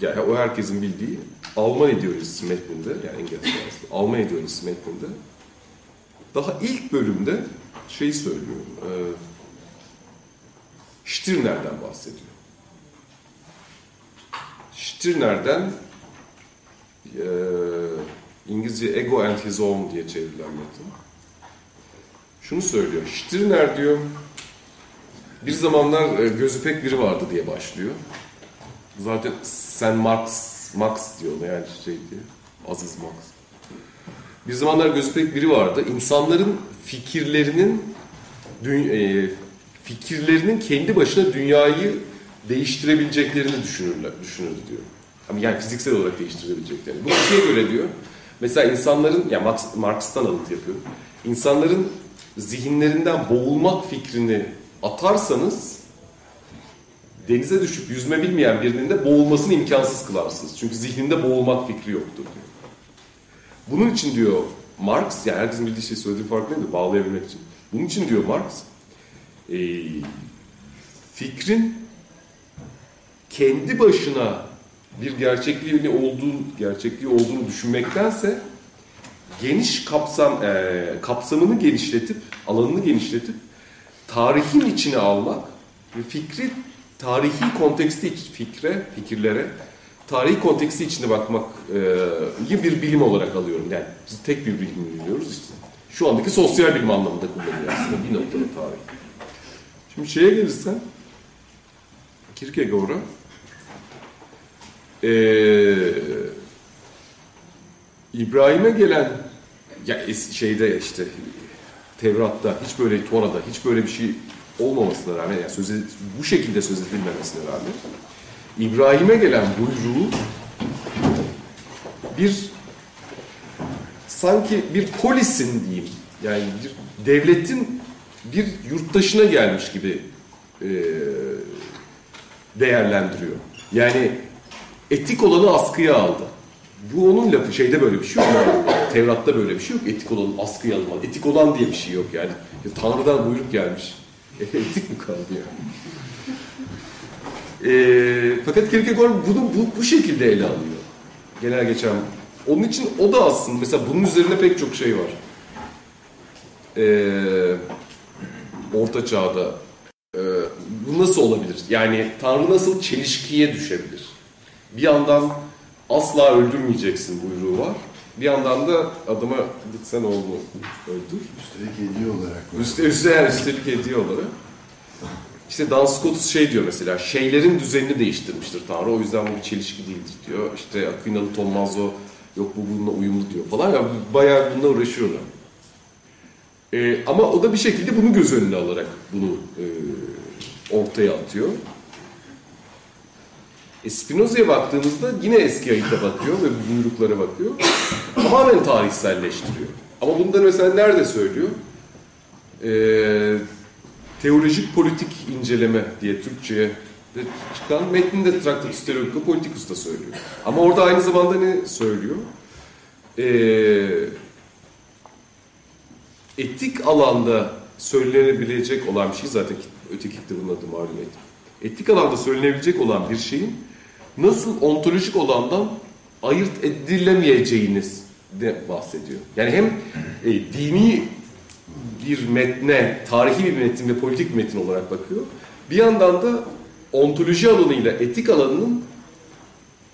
Speaker 2: yani o herkesin bildiği Alman ideolojisi metninde, yani İngiliz Fransız, Alman ideolojisi metninde daha ilk bölümde şeyi söylüyor. E, Stirner'den bahsediyor. Stirner'den e, İngilizce Ego and His Own diye çevrilen metin. Şunu söylüyor. Stirner diyor bir zamanlar e, gözü pek biri vardı diye başlıyor. Zaten sen Marx, Max diyor ona yani şey diye. Aziz Max. Bir zamanlar gözü pek biri vardı. İnsanların fikirlerinin e, fikirlerinin kendi başına dünyayı değiştirebileceklerini düşünürler, düşünürdü diyor. Yani fiziksel olarak değiştirebileceklerini. Bu kişiye göre diyor. Mesela insanların, ya Marx, Marx'tan alıntı yapıyorum. İnsanların zihinlerinden boğulmak fikrini atarsanız denize düşüp yüzme bilmeyen birinin de boğulmasını imkansız kılarsınız. Çünkü zihninde boğulmak fikri yoktur diyor. Bunun için diyor Marx, yani herkesin bildiği şey söylediği değil mi? Bağlayabilmek için. Bunun için diyor Marx, e, fikrin kendi başına bir gerçekliği olduğu gerçekliği olduğunu düşünmektense geniş kapsam e, kapsamını genişletip alanını genişletip tarihin içine almak ve fikri tarihi konteksti fikre fikirlere tarihi konteksti içinde bakmak e, bir bilim olarak alıyorum. Yani biz tek bir bilim biliyoruz işte. Şu andaki sosyal bilim anlamında kullanılıyor aslında bir noktada tarih. Şimdi şeye gelirsen Kierkegaard'a ee, İbrahim'e gelen ya şeyde işte Tevrat'ta hiç böyle Tora'da hiç böyle bir şey olmamasına rağmen yani söz bu şekilde söz edilmemesine rağmen İbrahim'e gelen buyruğu bir sanki bir polisin diyeyim yani bir devletin bir yurttaşına gelmiş gibi e, değerlendiriyor. Yani etik olanı askıya aldı. Bu onun lafı. Şeyde böyle bir şey yok. Tevrat'ta böyle bir şey yok. Etik olanı askıya alma. Etik olan diye bir şey yok yani. Ya Tanrı'dan buyruk gelmiş. etik mi kaldı yani? Ee, fakat Kierkegaard bunu bu, bu şekilde ele alıyor. Genel geçen. Onun için o da aslında mesela bunun üzerine pek çok şey var. Ee, Orta Çağ'da e, bu nasıl olabilir? Yani Tanrı nasıl çelişkiye düşebilir? Bir yandan asla öldürmeyeceksin buyruğu var. Bir yandan da adama git sen oğlunu öldür.
Speaker 7: Üstelik hediye olarak.
Speaker 2: Üste, üste yani üstelik hediye olarak. işte Dan Scotus şey diyor mesela, şeylerin düzenini değiştirmiştir Tanrı, o yüzden bu bir çelişki değildir diyor. İşte Aquinalı Tommaso, yok bu bununla uyumlu diyor falan. Ya bayağı bununla uğraşıyorlar. Ee, ama o da bir şekilde bunu göz önüne alarak bunu e, ortaya atıyor. E, Spinoza'ya baktığımızda yine eski ayıta bakıyor ve buyruklara bakıyor. Tamamen tarihselleştiriyor. Ama bunları mesela nerede söylüyor? Ee, teolojik politik inceleme diye Türkçe'ye de çıkan metninde Tractatus Theologica Politicus da söylüyor. Ama orada aynı zamanda ne söylüyor? Ee, etik alanda söylenebilecek olan bir şey zaten öteki kitabın adı malum. Etik alanda söylenebilecek olan bir şeyin nasıl ontolojik olandan ayırt edilemeyeceğiniz de bahsediyor. Yani hem e, dini bir metne, tarihi bir metin ve politik metin olarak bakıyor. Bir yandan da ontoloji alanıyla etik alanının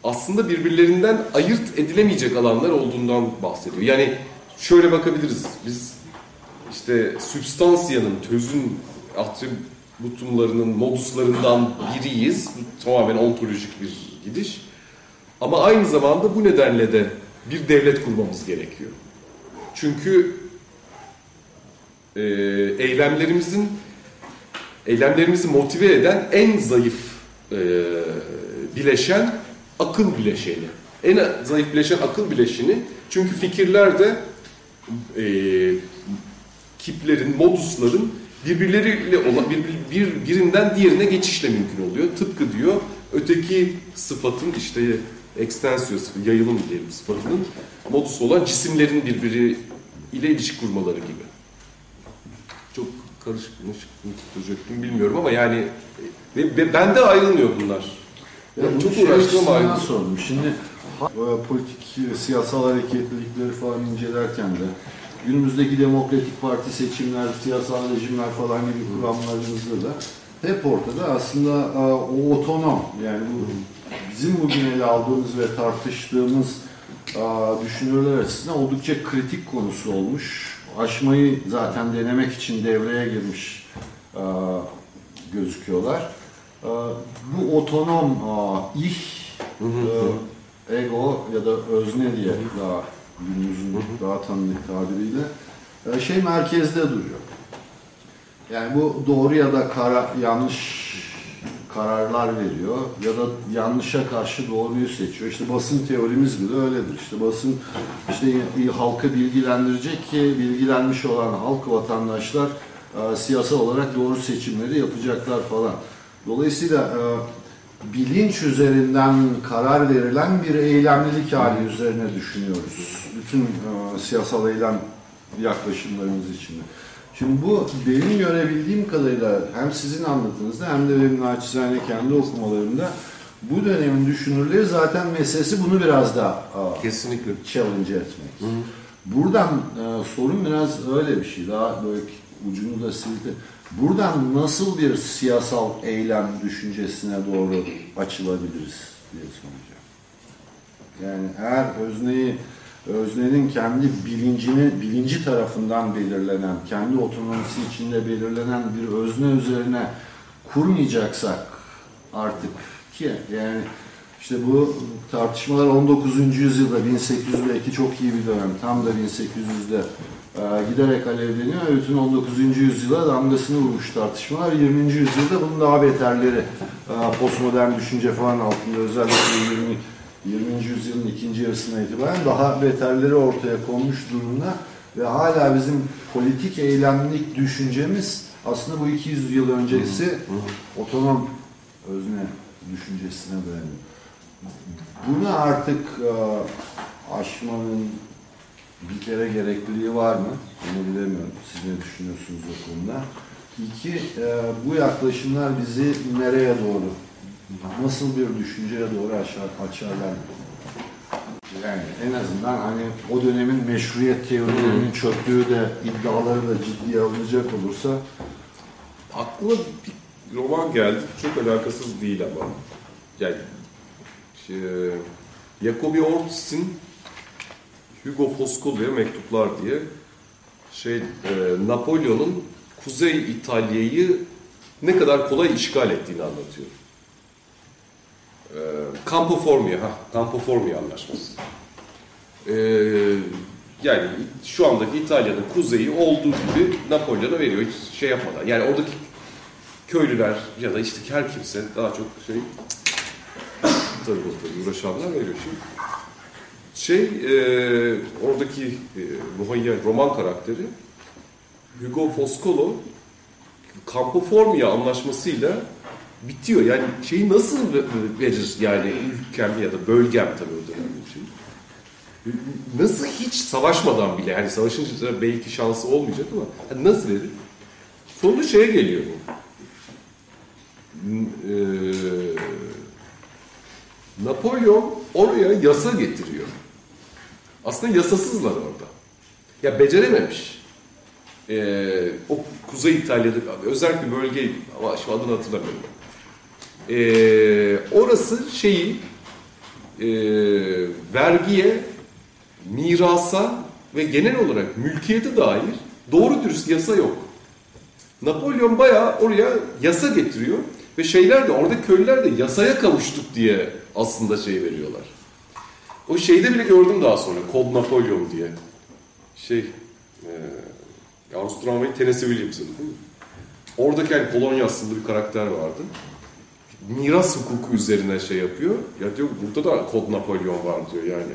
Speaker 2: aslında birbirlerinden ayırt edilemeyecek alanlar olduğundan bahsediyor. Yani şöyle bakabiliriz. Biz işte sübstansiyanın, tözün atributumlarının, moduslarından biriyiz. Bu tamamen ontolojik bir gidiş. Ama aynı zamanda bu nedenle de bir devlet kurmamız gerekiyor. Çünkü e, eylemlerimizin eylemlerimizi motive eden en zayıf e, bileşen akıl bileşeni. En zayıf bileşen akıl bileşeni. Çünkü fikirler de e, kiplerin, modusların birbirleriyle olan bir, bir birinden diğerine geçişle mümkün oluyor. Tıpkı diyor öteki sıfatın işte ekstensiyos, yayılım diyelim sıfatının modus olan cisimlerin birbiri ile ilişki kurmaları gibi. Çok karışık mı tutacaktım bilmiyorum ama yani ve, ve bende ayrılmıyor bunlar.
Speaker 7: Ya
Speaker 2: Yani çok
Speaker 7: şey
Speaker 2: uğraştım
Speaker 7: açısından
Speaker 2: ama
Speaker 7: sordum. Şimdi e, politik e, siyasal hareketlilikleri falan incelerken de günümüzdeki demokratik parti seçimler, siyasal rejimler falan gibi kuramlarımızda da hep ortada aslında e, o otonom yani bu bizim bugün ele aldığımız ve tartıştığımız e, düşünürler açısından oldukça kritik konusu olmuş. Aşmayı zaten denemek için devreye girmiş e, gözüküyorlar. Bu otonom ih, ego ya da özne diye daha günümüzün daha tanıdık tabiriyle şey merkezde duruyor. Yani bu doğru ya da kara, yanlış kararlar veriyor ya da yanlışa karşı doğruyu seçiyor. İşte basın teorimiz bile öyledir. İşte basın işte halkı bilgilendirecek ki bilgilenmiş olan halk vatandaşlar e, siyasal olarak doğru seçimleri yapacaklar falan. Dolayısıyla e, bilinç üzerinden karar verilen bir eylemlilik hali üzerine düşünüyoruz. Bütün e, siyasal eylem yaklaşımlarımız içinde. Şimdi bu benim görebildiğim kadarıyla hem sizin anlatınızda hem de benim naçizane kendi okumalarımda bu dönemin düşünürleri zaten meselesi bunu biraz daha
Speaker 2: Kesinlikle.
Speaker 7: challenge etmek. Buradan e, sorun biraz öyle bir şey. Daha böyle ucunu da sildi. Buradan nasıl bir siyasal eylem düşüncesine doğru açılabiliriz diye soracağım. Yani eğer özneyi öznenin kendi bilincini bilinci tarafından belirlenen, kendi otonomisi içinde belirlenen bir özne üzerine kurmayacaksak artık ki yani işte bu tartışmalar 19. yüzyılda 1800 belki çok iyi bir dönem. Tam da 1800'de e, giderek alevleniyor. Bütün 19. yüzyıla damgasını vurmuş tartışmalar. 20. yüzyılda bunun daha beterleri e, postmodern düşünce falan altında özellikle 20 20. yüzyılın ikinci yarısına itibaren daha beterleri ortaya konmuş durumda ve hala bizim politik eylemlik düşüncemiz aslında bu 200 yıl öncesi otonom özne düşüncesine dayanıyor. Bunu artık e, aşmanın bir kere gerekliliği var mı? Bunu bilemiyorum. Siz ne düşünüyorsunuz o konuda? İki, e, bu yaklaşımlar bizi nereye doğru, nasıl bir düşünceye doğru açar, açarlar? Yani en azından hani o dönemin meşruiyet teorilerinin çöktüğü de iddiaları da ciddiye alınacak olursa
Speaker 2: Aklıma bir roman geldi. Çok alakasız değil ama. Yani şey, Jacobi Ortis'in Hugo Foscoli'ye mektuplar diye şey e, Napolyon'un Kuzey İtalya'yı ne kadar kolay işgal ettiğini anlatıyor. Ee, Campo Formia, ha, Campo Formia anlaşması. Ee, yani şu andaki İtalya'nın kuzeyi olduğu gibi Napolyon'a veriyor hiç şey yapmadan. Yani oradaki köylüler ya da işte her kimse daha çok şey tabii uğraşanlar veriyor. Şimdi şey e, oradaki e, muhayyer roman karakteri Hugo Foscolo Campo Formia anlaşmasıyla bitiyor. Yani şeyi nasıl ve- verir yani ülkem ya da bölgem tabii o dönemde şey. Nasıl hiç savaşmadan bile yani savaşınca belki şansı olmayacak ama hani nasıl verir? Sonunda şeye geliyor bu. N- eee, Napolyon oraya yasa getiriyor. Aslında yasasızlar orada. Ya becerememiş. Ee, o Kuzey İtalya'da özel bir bölge ama şu adını hatırlamıyorum. Ee, orası şeyi e, vergiye, mirasa ve genel olarak mülkiyete dair doğru dürüst yasa yok. Napolyon bayağı oraya yasa getiriyor ve şeyler de orada köylüler de yasaya kavuştuk diye aslında şey veriyorlar. O şeyde bile gördüm daha sonra Kod Napolyon diye. Şey e, Armstrong ve Tennessee mi? Oradaki hani Polonya aslında bir karakter vardı. Miras hukuku üzerine şey yapıyor. Ya diyor burada da Kod Napolyon var diyor yani.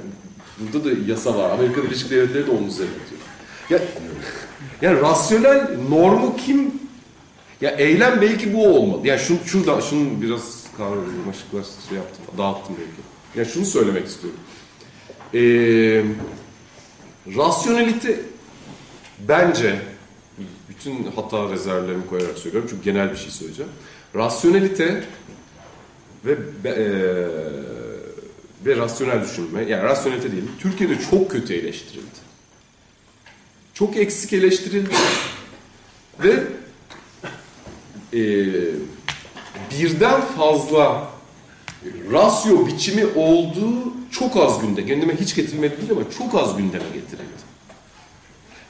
Speaker 2: Burada da yasa var. Amerika Birleşik Devletleri de onun üzerine diyor. Ya, yani rasyonel normu kim ya eylem belki bu olmalı. Yani şunu, şuradan, şunu biraz kavramıyorum, ışıklar şey yaptım, dağıttım belki. Yani şunu söylemek istiyorum. Ee, rasyonelite bence, bütün hata rezervlerimi koyarak söylüyorum çünkü genel bir şey söyleyeceğim. Rasyonelite ve eee ve rasyonel düşünme, yani rasyonelite değil, Türkiye'de çok kötü eleştirildi. Çok eksik eleştirildi ve eee birden fazla rasyo biçimi olduğu çok az günde, gündeme hiç getirilmedi değil ama çok az gündeme getirildi.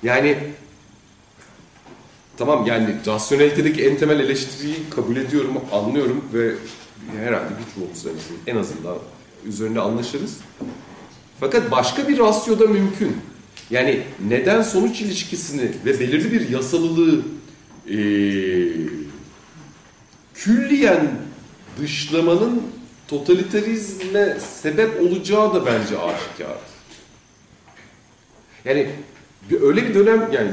Speaker 2: Yani tamam yani rasyonelitedeki en temel eleştiriyi kabul ediyorum, anlıyorum ve herhalde birçoğumuz en azından- üzerinde anlaşırız. Fakat başka bir rasyoda mümkün. Yani neden sonuç ilişkisini ve belirli bir yasalılığı eee külliyen dışlamanın totalitarizme sebep olacağı da bence aşikardı. Yani bir, öyle bir dönem yani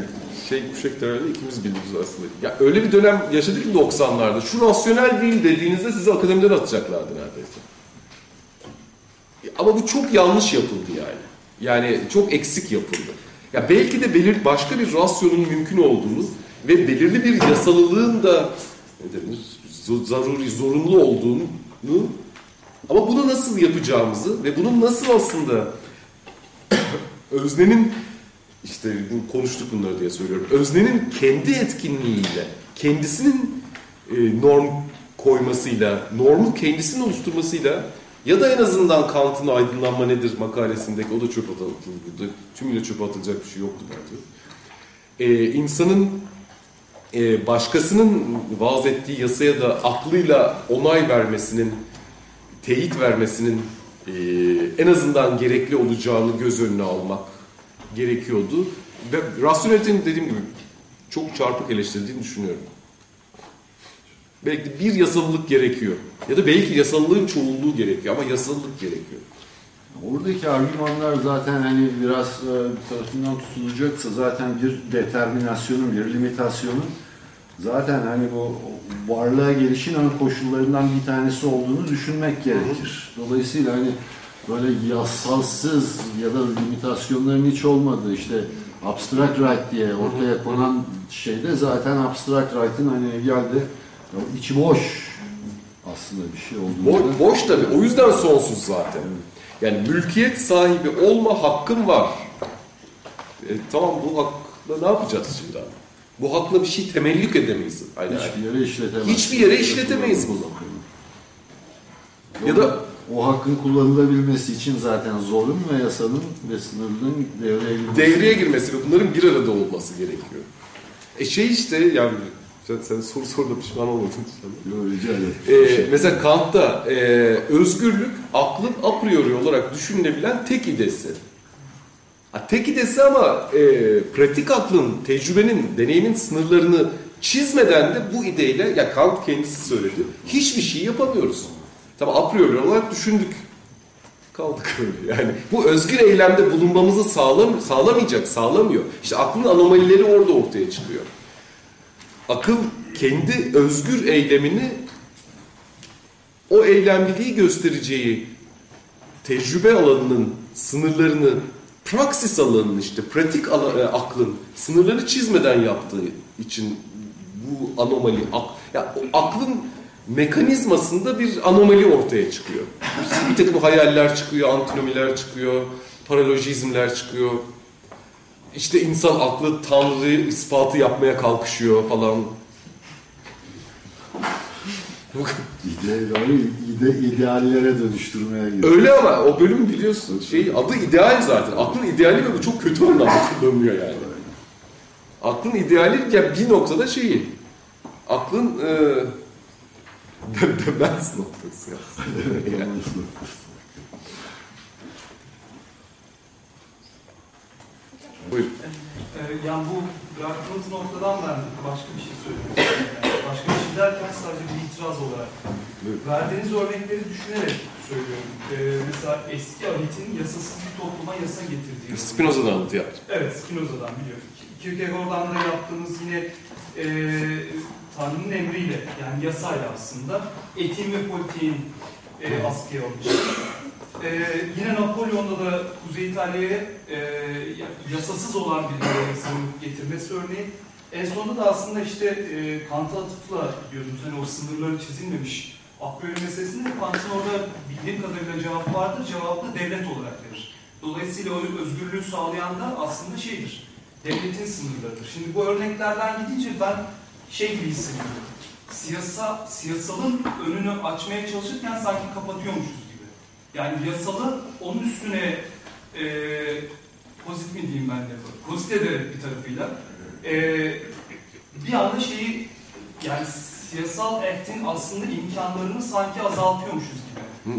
Speaker 2: şey Kuşak herhalde ikimiz biliyoruz aslında. Ya öyle bir dönem yaşadık ki 90'larda. Şu rasyonel değil dediğinizde sizi akademiden atacaklardı neredeyse. Ama bu çok yanlış yapıldı yani. Yani çok eksik yapıldı. Ya belki de belir başka bir rasyonun mümkün olduğunu ve belirli bir yasalılığın da ne denir, zaruri, zorunlu olduğunu ama bunu nasıl yapacağımızı ve bunun nasıl aslında öznenin işte bu konuştuk bunları diye söylüyorum. Öznenin kendi etkinliğiyle, kendisinin e, norm koymasıyla, normu kendisinin oluşturmasıyla ya da en azından Kant'ın aydınlanma nedir makalesindeki o da çöp atıldı. Tümüyle çöp atılacak bir şey yoktu bence. Ee, insanın e, başkasının vaaz ettiği yasaya da aklıyla onay vermesinin, teyit vermesinin e, en azından gerekli olacağını göz önüne almak gerekiyordu. Ve rasyonelitenin dediğim gibi çok çarpık eleştirildiğini düşünüyorum. Belki de bir yasalılık gerekiyor. Ya da belki yasalılığın çoğunluğu gerekiyor ama yasalılık gerekiyor.
Speaker 7: Oradaki argümanlar zaten hani biraz e, bir tarafından tutulacaksa zaten bir determinasyonun, bir limitasyonun zaten hani bu varlığa gelişin ön koşullarından bir tanesi olduğunu düşünmek gerekir. Dolayısıyla hani böyle yasalsız ya da limitasyonların hiç olmadığı işte abstract right diye ortaya konan şeyde zaten abstract right'ın hani geldi ya içi boş aslında bir şey olduğunu.
Speaker 2: Bo- boş tabii. O yüzden sonsuz zaten. Yani mülkiyet sahibi olma hakkın var. E, tamam bu hakla ne yapacağız şimdi abi? Bu hakla bir şey temellük edemeyiz. Aynen.
Speaker 7: Hiçbir yere işletemeyiz.
Speaker 2: Hiçbir yere işletemeyiz bunu. Ya da
Speaker 7: o hakkın kullanılabilmesi için zaten zorun ve yasanın ve sınırının devreye girmesi.
Speaker 2: devreye girmesi ve bunların bir arada olması gerekiyor. E şey işte yani Sen, sen soru sorda pişman olmadın inşallah.
Speaker 7: Yo, rica ederim.
Speaker 2: Ee, mesela Kant'ta e, özgürlük aklın a priori olarak düşünülebilen tek idesi. Ha, tek idesi ama e, pratik aklın, tecrübenin, deneyimin sınırlarını çizmeden de bu ideyle, ya Kant kendisi söyledi, hiçbir şey yapamıyoruz. Tabi a priori olarak düşündük. Kaldık öyle yani. Bu özgür eylemde bulunmamızı sağlam, sağlamayacak, sağlamıyor. İşte aklın anomalileri orada ortaya çıkıyor. Akıl kendi özgür eylemini o eylemliliği göstereceği tecrübe alanının sınırlarını, praksis alanının işte pratik ala- e, aklın sınırları çizmeden yaptığı için bu anomali, ak, ya, aklın mekanizmasında bir anomali ortaya çıkıyor. Bir takım hayaller çıkıyor, antinomiler çıkıyor, paralojizmler çıkıyor. İşte insan aklı Tanrı ispatı yapmaya kalkışıyor falan.
Speaker 7: İdeali, ide, ideallere dönüştürmeye gidiyor.
Speaker 2: Öyle ama o bölüm biliyorsun şey adı ideal zaten. Aklın ideali ve bu çok kötü anlamda kullanılıyor yani. Aklın idealiyken bir noktada şeyi aklın e, demez noktası yani. Buyurun.
Speaker 8: Ee, yani bu bıraktığınız noktadan ben başka bir şey söyleyeyim. Yani başka bir şey derken sadece bir itiraz olarak.
Speaker 2: Buyurun.
Speaker 8: Verdiğiniz örnekleri düşünerek söylüyorum. Ee, mesela eski ahitin yasasız bir topluma yasa getirdiği.
Speaker 2: Spinoza'dan alıntı yaptım.
Speaker 8: Evet, Spinoza'dan biliyorum. Kierkegaard'dan da yaptığımız yine e, Tanrı'nın emriyle, yani yasayla aslında etin ve politiğin e, askıya alınışı. E, yine Napolyon'da da Kuzey İtalya'ya e, yasasız olan bir yasanın getirmesi örneği. En sonunda da aslında işte e, Kant'a atıfla diyordunuz, hani o sınırları çizilmemiş Akbörü meselesinde Kant'ın orada bildiğim kadarıyla cevap vardır, cevabı devlet olarak verir. Dolayısıyla o özgürlüğü sağlayan da aslında şeydir, devletin sınırlarıdır. Şimdi bu örneklerden gidince ben şey gibi hissediyorum. Siyasa, siyasalın önünü açmaya çalışırken sanki kapatıyormuşuz gibi. Yani yasalı onun üstüne e, pozit mi diyeyim ben de, pozit ederek bir tarafıyla e, bir anda şeyi yani siyasal ehdin aslında imkanlarını sanki azaltıyormuşuz.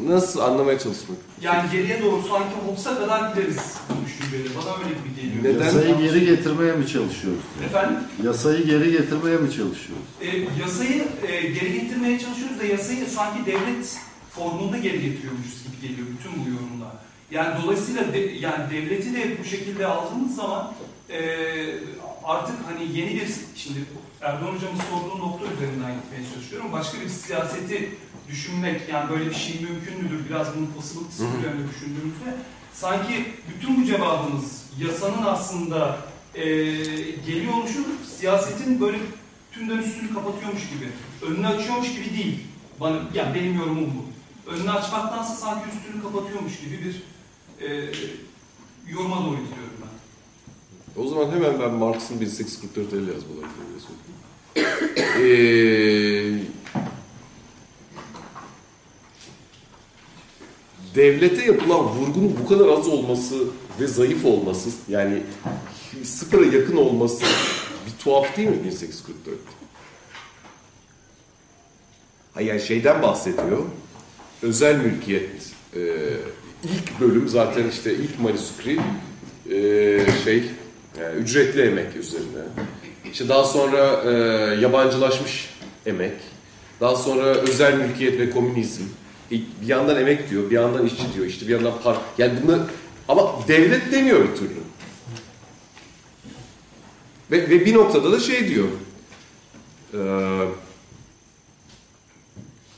Speaker 2: Nasıl anlamaya çalışmak?
Speaker 8: Yani geriye doğru sanki Hobbes'a kadar gideriz bu düşünceleri. Bana öyle gibi geliyor.
Speaker 2: Neden?
Speaker 7: Yasayı geri getirmeye mi çalışıyoruz?
Speaker 8: Efendim?
Speaker 7: Yasayı geri getirmeye mi çalışıyoruz?
Speaker 8: E, yasayı e, geri getirmeye çalışıyoruz da yasayı sanki devlet formunda geri getiriyormuşuz gibi geliyor bütün bu yorumlar. Yani dolayısıyla de, yani devleti de bu şekilde aldığımız zaman e, artık hani yeni bir şimdi Erdoğan hocamın sorduğu nokta üzerinden gitmeye çalışıyorum. Başka bir siyaseti düşünmek yani böyle bir şey mümkün müdür? Biraz bunun possibility'si üzerine düşündüğümüzde sanki bütün bu cevabımız yasanın aslında e, geliyor oluşu siyasetin böyle tümden üstünü kapatıyormuş gibi, önünü açıyormuş gibi değil. Bana, yani benim yorumum bu. Önünü açmaktansa sanki üstünü kapatıyormuş gibi bir e, yoruma doğru gidiyorum ben.
Speaker 2: O zaman hemen ben Marx'ın 1844 el yazmalarını diye söyleyeyim. Ee, devlete yapılan vurgunun bu kadar az olması ve zayıf olması, yani sıfıra yakın olması bir tuhaf değil mi 1844? Hayır şeyden bahsediyor. Özel mülkiyet. Ee, ilk bölüm zaten işte ilk manuskrip ee, şey yani ücretli emek üzerine. İşte daha sonra e, yabancılaşmış emek. Daha sonra özel mülkiyet ve komünizm. İlk- Bir yandan emek diyor, bir yandan işçi diyor, işte bir yandan par. Yani bunu ama devlet demiyor bir türlü. Ve, ve bir noktada da şey diyor. E,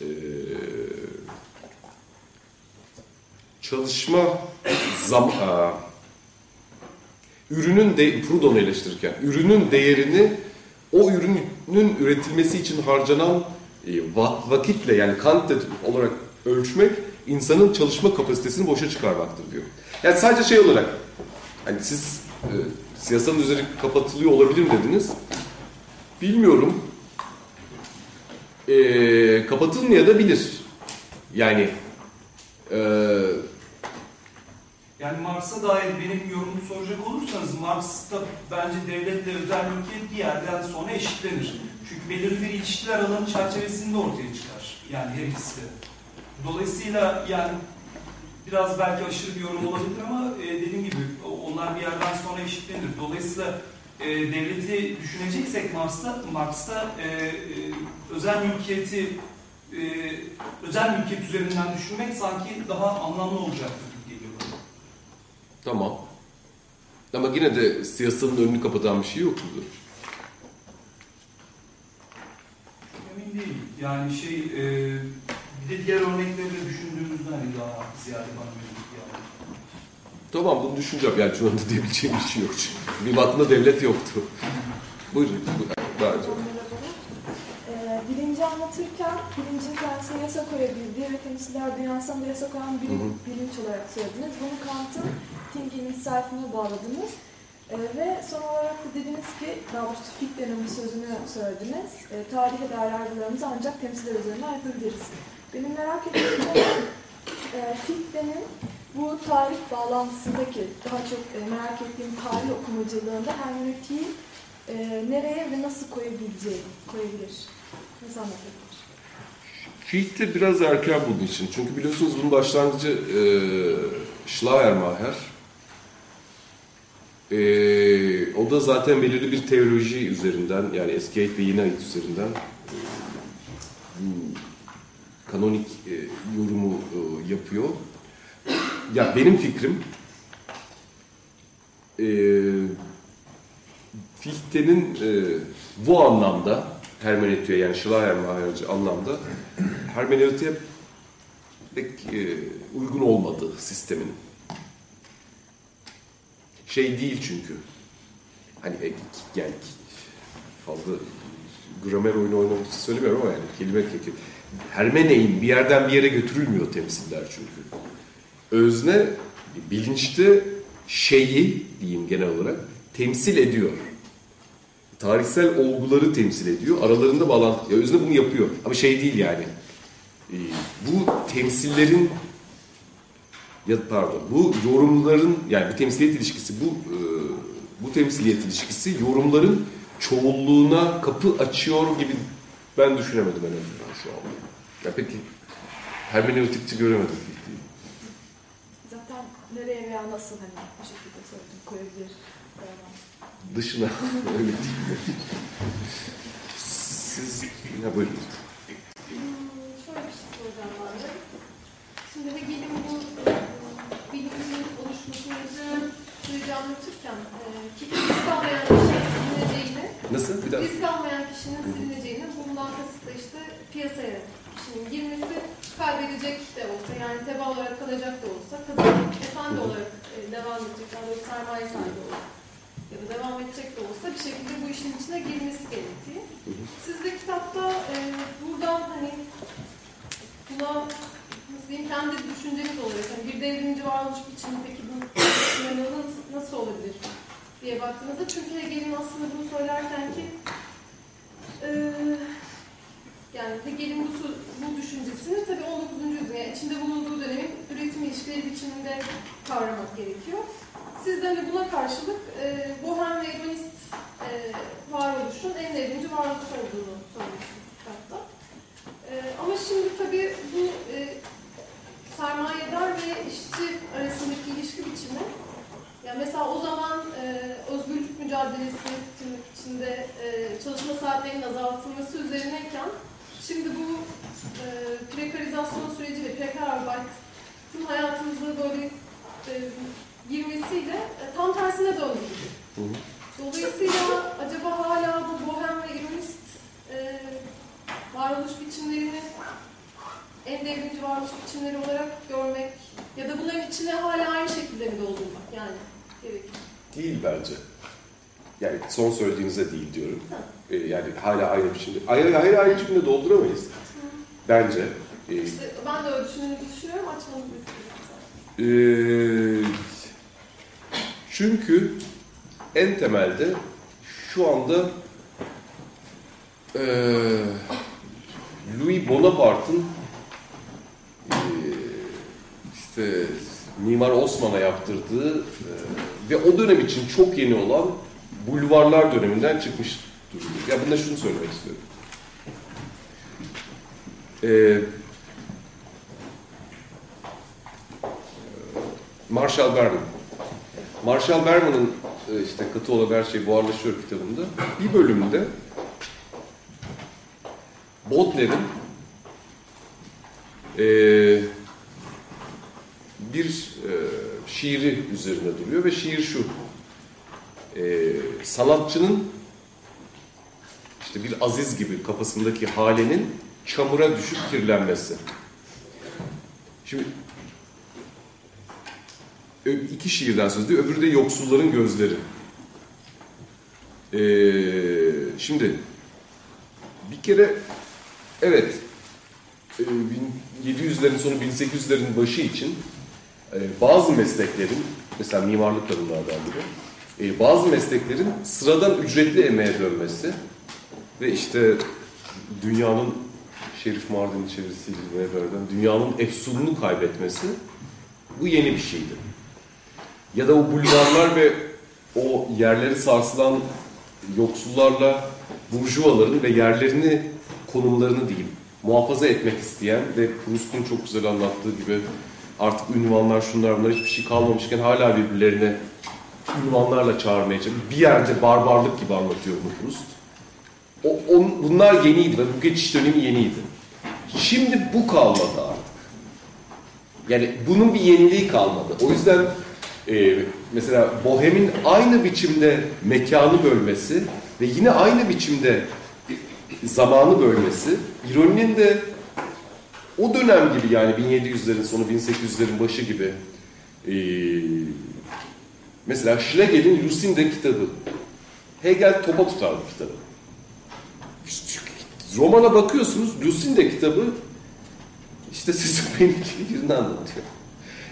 Speaker 2: e, çalışma zam, aa, ürünün de Proudhon'u eleştirirken ürünün değerini o ürünün üretilmesi için harcanan e, va- vakitle yani kant olarak ölçmek insanın çalışma kapasitesini boşa çıkarmaktır diyor. Yani sadece şey olarak hani siz e, siyasanın üzeri kapatılıyor olabilir mi dediniz? Bilmiyorum. E, kapatılmaya da bilir. Yani e,
Speaker 8: Yani Marx'a dair benim yorumumu soracak olursanız Marx'ta bence devletle özel mülkiyet bir yerden sonra eşitlenir. Çünkü belirli bir ilişkiler alanı çerçevesinde ortaya çıkar. Yani her ikisi. Dolayısıyla yani biraz belki aşırı bir yorum olabilir ama e, dediğim gibi onlar bir yerden sonra eşitlenir. Dolayısıyla e, devleti düşüneceksek Marx'ta, Marx'ta e, e, özel mülkiyeti e, özel mülkiyet üzerinden düşünmek sanki daha anlamlı olacaktır.
Speaker 2: Tamam. Ama yine de siyasanın önünü kapatan bir şey yok mudur?
Speaker 8: Emin değilim. Yani şey, e, bir de diğer örnekleri de düşündüğümüzde hani daha ziyade bana alan.
Speaker 2: Tamam bunu düşüneceğim. Yani şu anda diyebileceğim bir şey yok çünkü. Benim aklımda devlet yoktu. Buyurun. bu- Daha önce.
Speaker 9: Bilinci anlatırken bilincin kendisine yasa koyabildiği ve temsiller dünyasında yasa koyan
Speaker 2: hı.
Speaker 9: bilinç olarak söylediniz. Bunu Kant'ın thinking itself'ine bağladınız. Ee, ve son olarak da dediniz ki, daha doğrusu Fichte'nin bir sözünü söylediniz. Ee, tarihe dair yargılarımızı ancak temsiller üzerinden yapabiliriz. Benim merak ettiğim e, Fichte'nin bu tarih bağlantısındaki daha çok e, merak ettiğim tarih okumacılığında hermeneutiği e, nereye ve nasıl koyabileceği, koyabilir?
Speaker 2: Fichte biraz erken bunun için. Çünkü biliyorsunuz bunun başlangıcı e, Schleiermacher. E, o da zaten belirli bir teoloji üzerinden yani eski ait ve yeni ait üzerinden e, kanonik e, yorumu e, yapıyor. Ya benim fikrim e, Fichte'nin e, bu anlamda hermeneutiğe yani Schleiermacher'cı anlamda hermeneutiğe pek e, uygun olmadığı sistemin. Şey değil çünkü. Hani e, yani fazla gramer oyunu oynamak için söylemiyorum ama yani kelime keki. Hermenein bir yerden bir yere götürülmüyor temsiller çünkü. Özne bilinçte şeyi diyeyim genel olarak temsil ediyor tarihsel olguları temsil ediyor. Aralarında bağlantı. Ya özne bunu yapıyor. Ama şey değil yani. Ee, bu temsillerin ya pardon, bu yorumların yani bu temsiliyet ilişkisi bu e, bu temsiliyet ilişkisi yorumların çoğulluğuna kapı açıyor gibi ben düşünemedim en azından şu an. Ya peki hermeneutikçi göremedim.
Speaker 9: Zaten nereye veya nasıl hani bu şekilde söyledim, koyabilir. koyamaz.
Speaker 2: Dışına öyle değil. Siz ya buyurun.
Speaker 10: Şöyle bir şey soracağım. Şimdi de gelin bu bilimin oluşmasını süreci anlatırken e, ki risk almayan kişinin silineceğini,
Speaker 2: Nasıl? Bir daha.
Speaker 10: risk almayan kişinin silineceğini, bundan kasıt da işte piyasaya kişinin girmesi kaybedecek de olsa yani teba olarak kalacak da olsa kazanacak, efendi olarak e, devam edecek, doğrusu sermaye sahibi olsa ya da devam edecek de olsa bir şekilde bu işin içine girmesi gerektiği. Siz de kitapta e, buradan hani buna nasıl diyeyim kendi düşünceniz olarak hani bir devrimci varoluş biçimi peki bu nasıl, nasıl olabilir diye baktığınızda çünkü Hegel'in aslında bunu söylerken ki e, yani Hegel'in bu, bu düşüncesini tabii 19. yüzyılda yani içinde bulunduğu dönemin üretim ilişkileri biçiminde kavramak gerekiyor. Siz de hani buna karşılık e, bohem ve hedonist e, varoluşun en devrimci varoluş olduğunu söylüyorsunuz kitapta. E, ama şimdi tabii bu e, sermayedar ve işçi arasındaki ilişki biçimi yani mesela o zaman e, özgürlük mücadelesi içinde e, çalışma saatlerinin azaltılması üzerineyken şimdi bu e, prekarizasyon süreci ve prekararbeit'in hayatımıza böyle e, girmesiyle e, tam tersine döndü.
Speaker 2: Hı hı.
Speaker 10: Dolayısıyla acaba hala bu bohem ve ironist e, varoluş biçimlerini en devrimci varoluş biçimleri olarak görmek ya da bunların içine hala aynı şekilde mi doldurmak yani gerekir.
Speaker 2: Değil bence. Yani son söylediğinize değil diyorum. Ee, yani hala aynı biçimde. Hayır hayır aynı biçimde dolduramayız. Bence. Ee,
Speaker 10: İşte ben de öyle düşündüğünüzü düşünüyorum. Açmanızı istiyorum.
Speaker 2: Ee, çünkü en temelde şu anda ee, Louis Bonaparte'ın ee, işte Mimar Osman'a yaptırdığı e, ve o dönem için çok yeni olan bulvarlar döneminden çıkmış durumda. Ya bunda şunu söylemek istiyorum. Ee, Marshall Berman. Marshall Berman'ın e, işte katı olan her şey buharlaşıyor kitabında bir bölümünde Baudelaire'in e, bir e, şiiri üzerine duruyor ve şiir şu. E, sanatçının işte bir aziz gibi kafasındaki halenin çamura düşüp kirlenmesi. Şimdi iki şiirden söz ediyor. Öbürü de yoksulların gözleri. Ee, şimdi bir kere evet e, 1700'lerin sonu 1800'lerin başı için e, bazı mesleklerin mesela mimarlık da bunlardan biri e, bazı mesleklerin sıradan ücretli emeğe dönmesi ve işte dünyanın Şerif Mardin çevirisiyle beraber dünyanın efsununu kaybetmesi bu yeni bir şeydi. Ya da o bulvarlar ve o yerleri sarsılan yoksullarla burjuvaların ve yerlerini, konumlarını diyeyim, muhafaza etmek isteyen ve Proust'un çok güzel anlattığı gibi artık ünvanlar şunlar bunlar hiçbir şey kalmamışken hala birbirlerine ünvanlarla çağırmaya çalışıyor. Bir yerde barbarlık gibi anlatıyor bunu Proust. O, on, bunlar yeniydi ve bu geçiş dönemi yeniydi. Şimdi bu kalmadı artık. Yani bunun bir yeniliği kalmadı. O yüzden e, mesela Bohem'in aynı biçimde mekanı bölmesi ve yine aynı biçimde zamanı bölmesi, ironinin de o dönem gibi yani 1700'lerin sonu 1800'lerin başı gibi e, mesela Schlegel'in Lucinde kitabı Hegel topa tutar bu kitabı. Romana bakıyorsunuz Lucinde kitabı işte sizin benimki birini anlatıyor.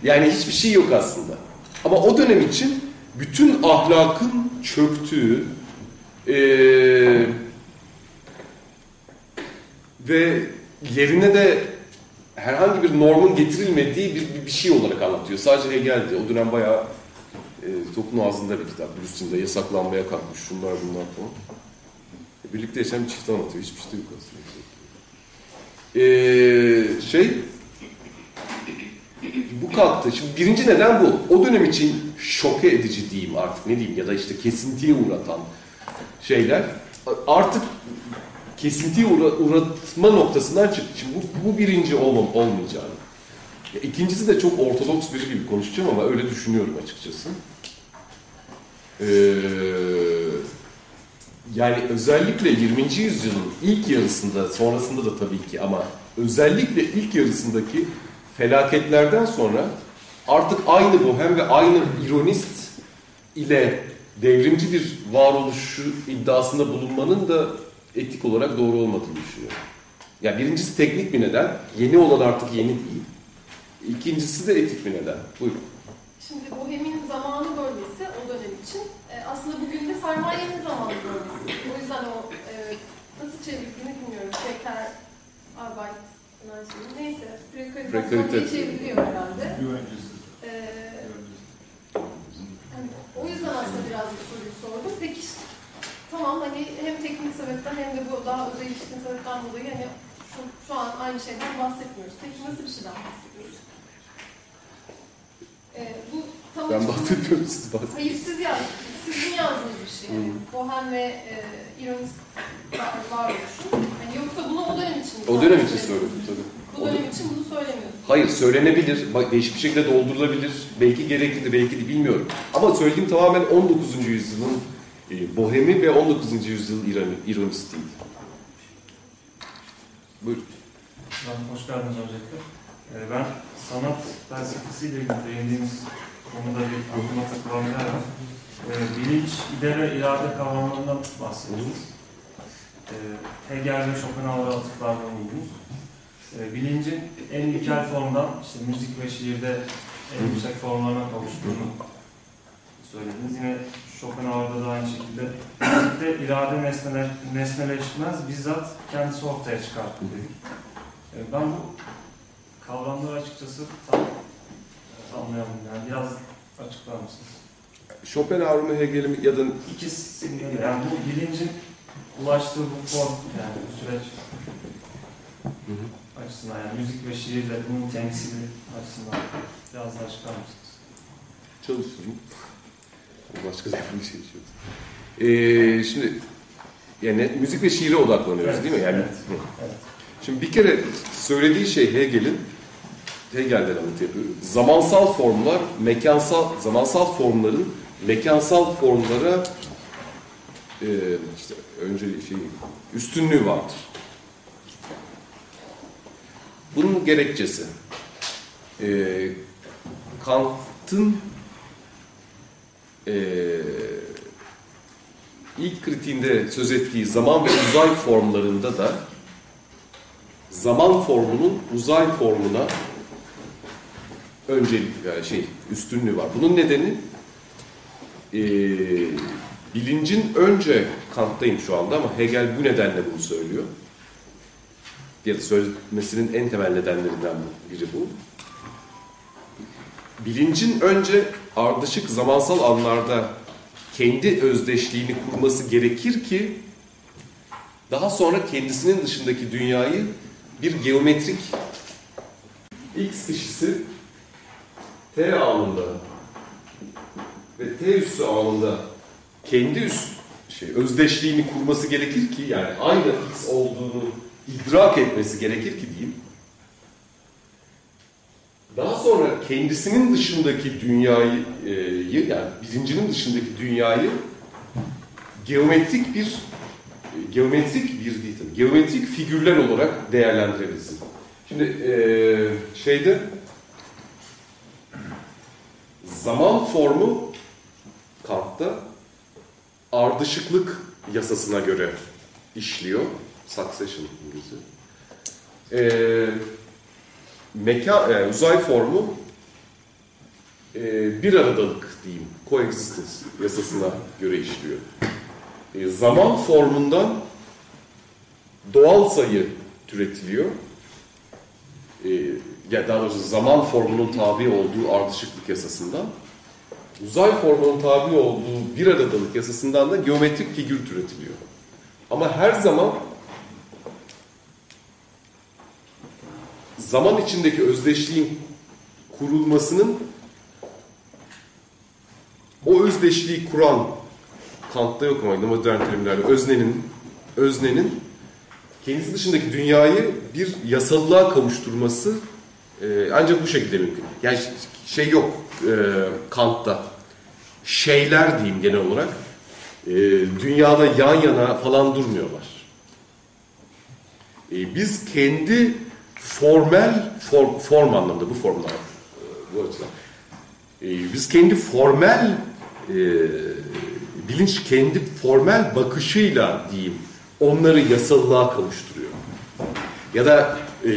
Speaker 2: Yani hiçbir şey yok aslında. Ama o dönem için bütün ahlakın çöktüğü eee, ve yerine de herhangi bir normun getirilmediği bir, bir, şey olarak anlatıyor. Sadece Hegel'di. O dönem bayağı e, topun ağzında bir kitap. Üstünde yasaklanmaya kalkmış şunlar bunlar falan. E, birlikte yaşayan bir çift anlatıyor. Hiçbir şey yok aslında. Ee, şey bu kalktı. Şimdi birinci neden bu. O dönem için şoke edici diyeyim artık ne diyeyim ya da işte kesintiye uğratan şeyler artık kesintiye uğra- uğratma noktasından çıktı. Şimdi bu, bu birinci olmam, olmayacağını. Ya ikincisi de çok ortodoks biri gibi konuşacağım ama öyle düşünüyorum açıkçası. Ee, yani özellikle 20. yüzyılın ilk yarısında, sonrasında da tabii ki ama özellikle ilk yarısındaki felaketlerden sonra artık aynı bohem ve aynı ironist ile devrimci bir varoluşu iddiasında bulunmanın da etik olarak doğru olmadığını düşünüyorum. Ya birincisi teknik bir neden, yeni olan artık yeni değil. İkincisi de etik bir neden. Buyurun.
Speaker 10: Şimdi bohemin zamanı bölgesi o dönem için e, aslında bugün de sermayenin zamanı bölgesi. O yüzden o e, nasıl çevrildiğini bilmiyorum. Prekar, arbeit, neyse.
Speaker 2: Prekarite.
Speaker 10: çevriliyor herhalde. E, hani o yüzden aslında biraz bu soruyu sordum. Peki tamam hani hem teknik sebepten hem de bu daha özel ilişkin sebepten dolayı hani şu, şu an aynı şeyden bahsetmiyoruz. Peki nasıl bir şeyden bahsediyoruz? E, bu tam
Speaker 2: Ben bahsediyorum, siz bahsediyorsunuz.
Speaker 10: Hayır siz yaz, sizin yazdığınız bir şey. Yani, Bohem ve e, ironist var- varoluşu. Yani yoksa bunu o dönem için
Speaker 2: O dönem için söyledim tabii.
Speaker 10: Bu dönem için bunu söylemiyorsunuz.
Speaker 2: Hayır söylenebilir, bak değişik bir şekilde doldurulabilir, belki gereklidir, belki de bilmiyorum. Ama söylediğim tamamen 19. yüzyılın e, bohemi ve 19. yüzyıl ironi, ironistiydi. Buyurun.
Speaker 11: Ben hoş geldiniz öncelikle. Ee, Ben sanat felsefesiyle ilgili değindiğimiz konuda bir aklıma takılan bir yer var. Ee, Bilinç, ide irade kavramlarından bahsediyoruz. Ee, Hegel ve Schopenhauer'a atıflarda bulundunuz. Ee, Bilincin en ilkel formdan, işte müzik ve şiirde en yüksek formlarına kavuştuğunu söylediniz. Yine Schopenhauer'da da aynı şekilde müzikte irade nesnele, nesneleşmez, bizzat kendisi ortaya çıkar dedik. E, Ben bu kavramları açıkçası tam e, anlayalım. Yani biraz açıklar mısınız?
Speaker 2: Schopenhauer mı Hegel mi ya da
Speaker 11: İkisinde de yani bu bilincin ulaştığı bu form yani bu süreç açısından yani müzik ve şiirle bunun temsili açısından biraz daha açıklar mısınız?
Speaker 2: çalışırım. Başka bir şey yok. Ee, şimdi yani müzik ve şiire odaklanıyoruz
Speaker 11: Evet,
Speaker 2: değil mi? Yani
Speaker 11: evet,
Speaker 2: Hı.
Speaker 11: evet.
Speaker 2: Şimdi bir kere söylediği şey Hegel'in Hegel'den alıntı yapıyor. Zamansal formlar, mekansal zamansal formların mekansal formlara e, işte önce şey üstünlüğü vardır. Bunun gerekçesi e, Kant'ın e, ilk kritiğinde söz ettiği zaman ve uzay formlarında da zaman formunun uzay formuna öncelik yani şey üstünlüğü var. Bunun nedeni e, bilincin önce Kant'tayım şu anda ama Hegel bu nedenle bunu söylüyor. Ya da söylemesinin en temel nedenlerinden biri bu. Bilincin önce ardışık zamansal anlarda kendi özdeşliğini kurması gerekir ki daha sonra kendisinin dışındaki dünyayı bir geometrik x kişisi t anında ve t üssü anında kendi üst şey özdeşliğini kurması gerekir ki yani aynı x olduğunu idrak etmesi gerekir ki diyeyim. Daha sonra kendisinin dışındaki dünyayı e, yani bilincinin dışındaki dünyayı geometrik bir geometrik bir değil tabii, geometrik figürler olarak değerlendirebilirsin. Şimdi eee, şeyde zaman formu Kant'ta ardışıklık yasasına göre işliyor. Succession İngilizce. Eee mekan, yani uzay formu eee, bir aradalık diyeyim, coexistence yasasına göre işliyor. E, zaman formundan doğal sayı türetiliyor. E, ya daha doğrusu zaman formunun tabi olduğu ardışıklık yasasından, uzay formunun tabi olduğu bir aradalık yasasından da geometrik figür türetiliyor. Ama her zaman zaman içindeki özdeşliğin kurulmasının o özdeşliği kuran Kant'ta yok ama modern terimlerle öznenin öznenin kendisi dışındaki dünyayı bir yasallığa kavuşturması e, ancak bu şekilde mümkün. Yani şey yok e, Kant'ta. Şeyler diyeyim genel olarak e, dünyada yan yana falan durmuyorlar. E, biz kendi formel form, form anlamında bu formlar e, bu açıdan. E, biz kendi formel e, bilinç kendi formel bakışıyla diyeyim onları yasallığa kavuşturuyor. Ya da e,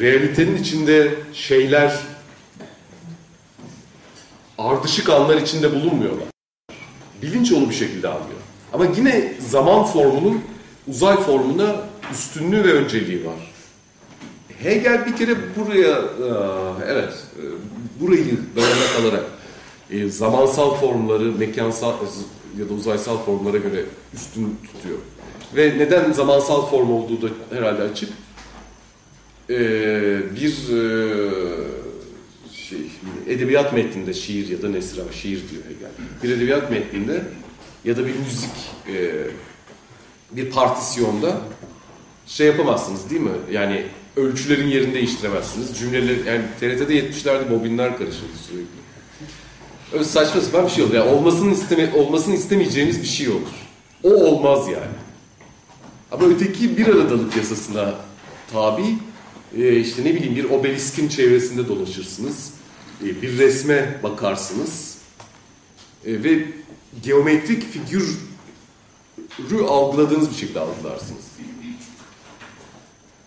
Speaker 2: realitenin içinde şeyler ardışık anlar içinde bulunmuyorlar. Bilinç onu bir şekilde anlıyor. Ama yine zaman formunun uzay formuna üstünlüğü ve önceliği var. Hegel bir kere buraya, e, evet, e, burayı dayanak alarak e, zamansal formları mekansal ya da uzaysal formlara göre üstün tutuyor. Ve neden zamansal form olduğu da herhalde açık. E, bir e, şey, edebiyat metninde şiir ya da nesir ama şiir diyor Hegel. Bir edebiyat metninde ya da bir müzik e, bir partisyonda şey yapamazsınız değil mi? Yani ölçülerin yerini değiştiremezsiniz. Cümleleri yani TRT'de 70'lerde bobinler karışırdı sürekli. Öyle saçma sapan bir şey olur. Yani olmasını, isteme, olmasını istemeyeceğimiz bir şey olur. O olmaz yani. Ama öteki bir aradalık yasasına tabi e, işte ne bileyim bir obeliskin çevresinde dolaşırsınız. E, bir resme bakarsınız. E, ve geometrik figürü algıladığınız bir şekilde algılarsınız.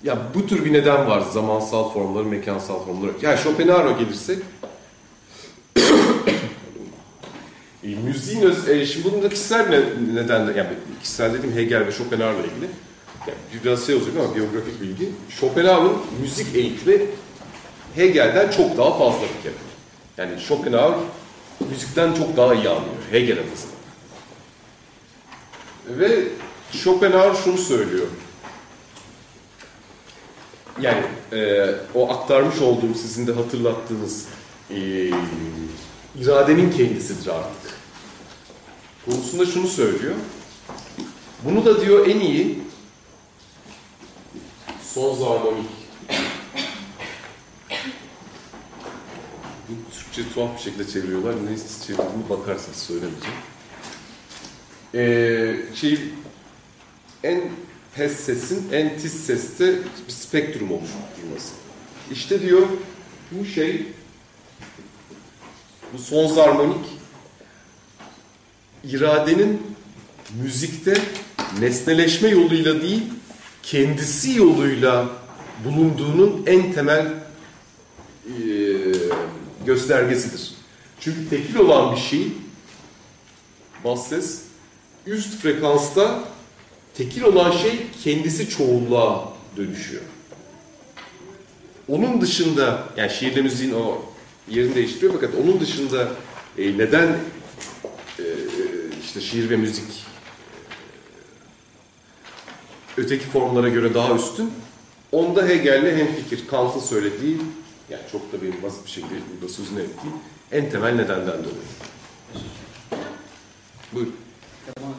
Speaker 2: Ya bu tür bir neden var zamansal formları, mekansal formları. Yani Schopenhauer'a gelirsek e, müziğin öz, e, şimdi bunun da kişisel ne, nedenle, yani kişisel dediğim Hegel ve Schopenhauer'la ilgili. Yani biraz şey olacak ama biyografik bilgi. Schopenhauer'ın müzik eğitimi Hegel'den çok daha fazla bir kere. Yani Schopenhauer müzikten çok daha iyi anlıyor Hegel adına. Ve Schopenhauer şunu söylüyor. Yani e, o aktarmış olduğum sizin de hatırlattığınız e, iradenin kendisidir artık. Konusunda şunu söylüyor. Bunu da diyor en iyi Sons harmonik. Türkçe tuhaf bir şekilde çeviriyorlar. Neyse çevirdiğini bakarsanız söylemeyeceğim. Ee, şey, en pes sesin en tiz seste bir spektrum oluşturması. İşte diyor bu şey bu sons harmonik iradenin müzikte nesneleşme yoluyla değil kendisi yoluyla bulunduğunun en temel e, göstergesidir. Çünkü tekil olan bir şey bas ses üst frekansta tekil olan şey kendisi çoğulluğa dönüşüyor. Onun dışında yani şiirle müziğin o yerini değiştiriyor fakat onun dışında e, neden e, işte şiir ve müzik e, öteki formlara göre daha üstün? Onda Hegel'le hemfikir. Kant'ın söylediği yani çok da benim basit bir şekilde burada sözünü ettiğim en temel nedenden dolayı. Buyurun.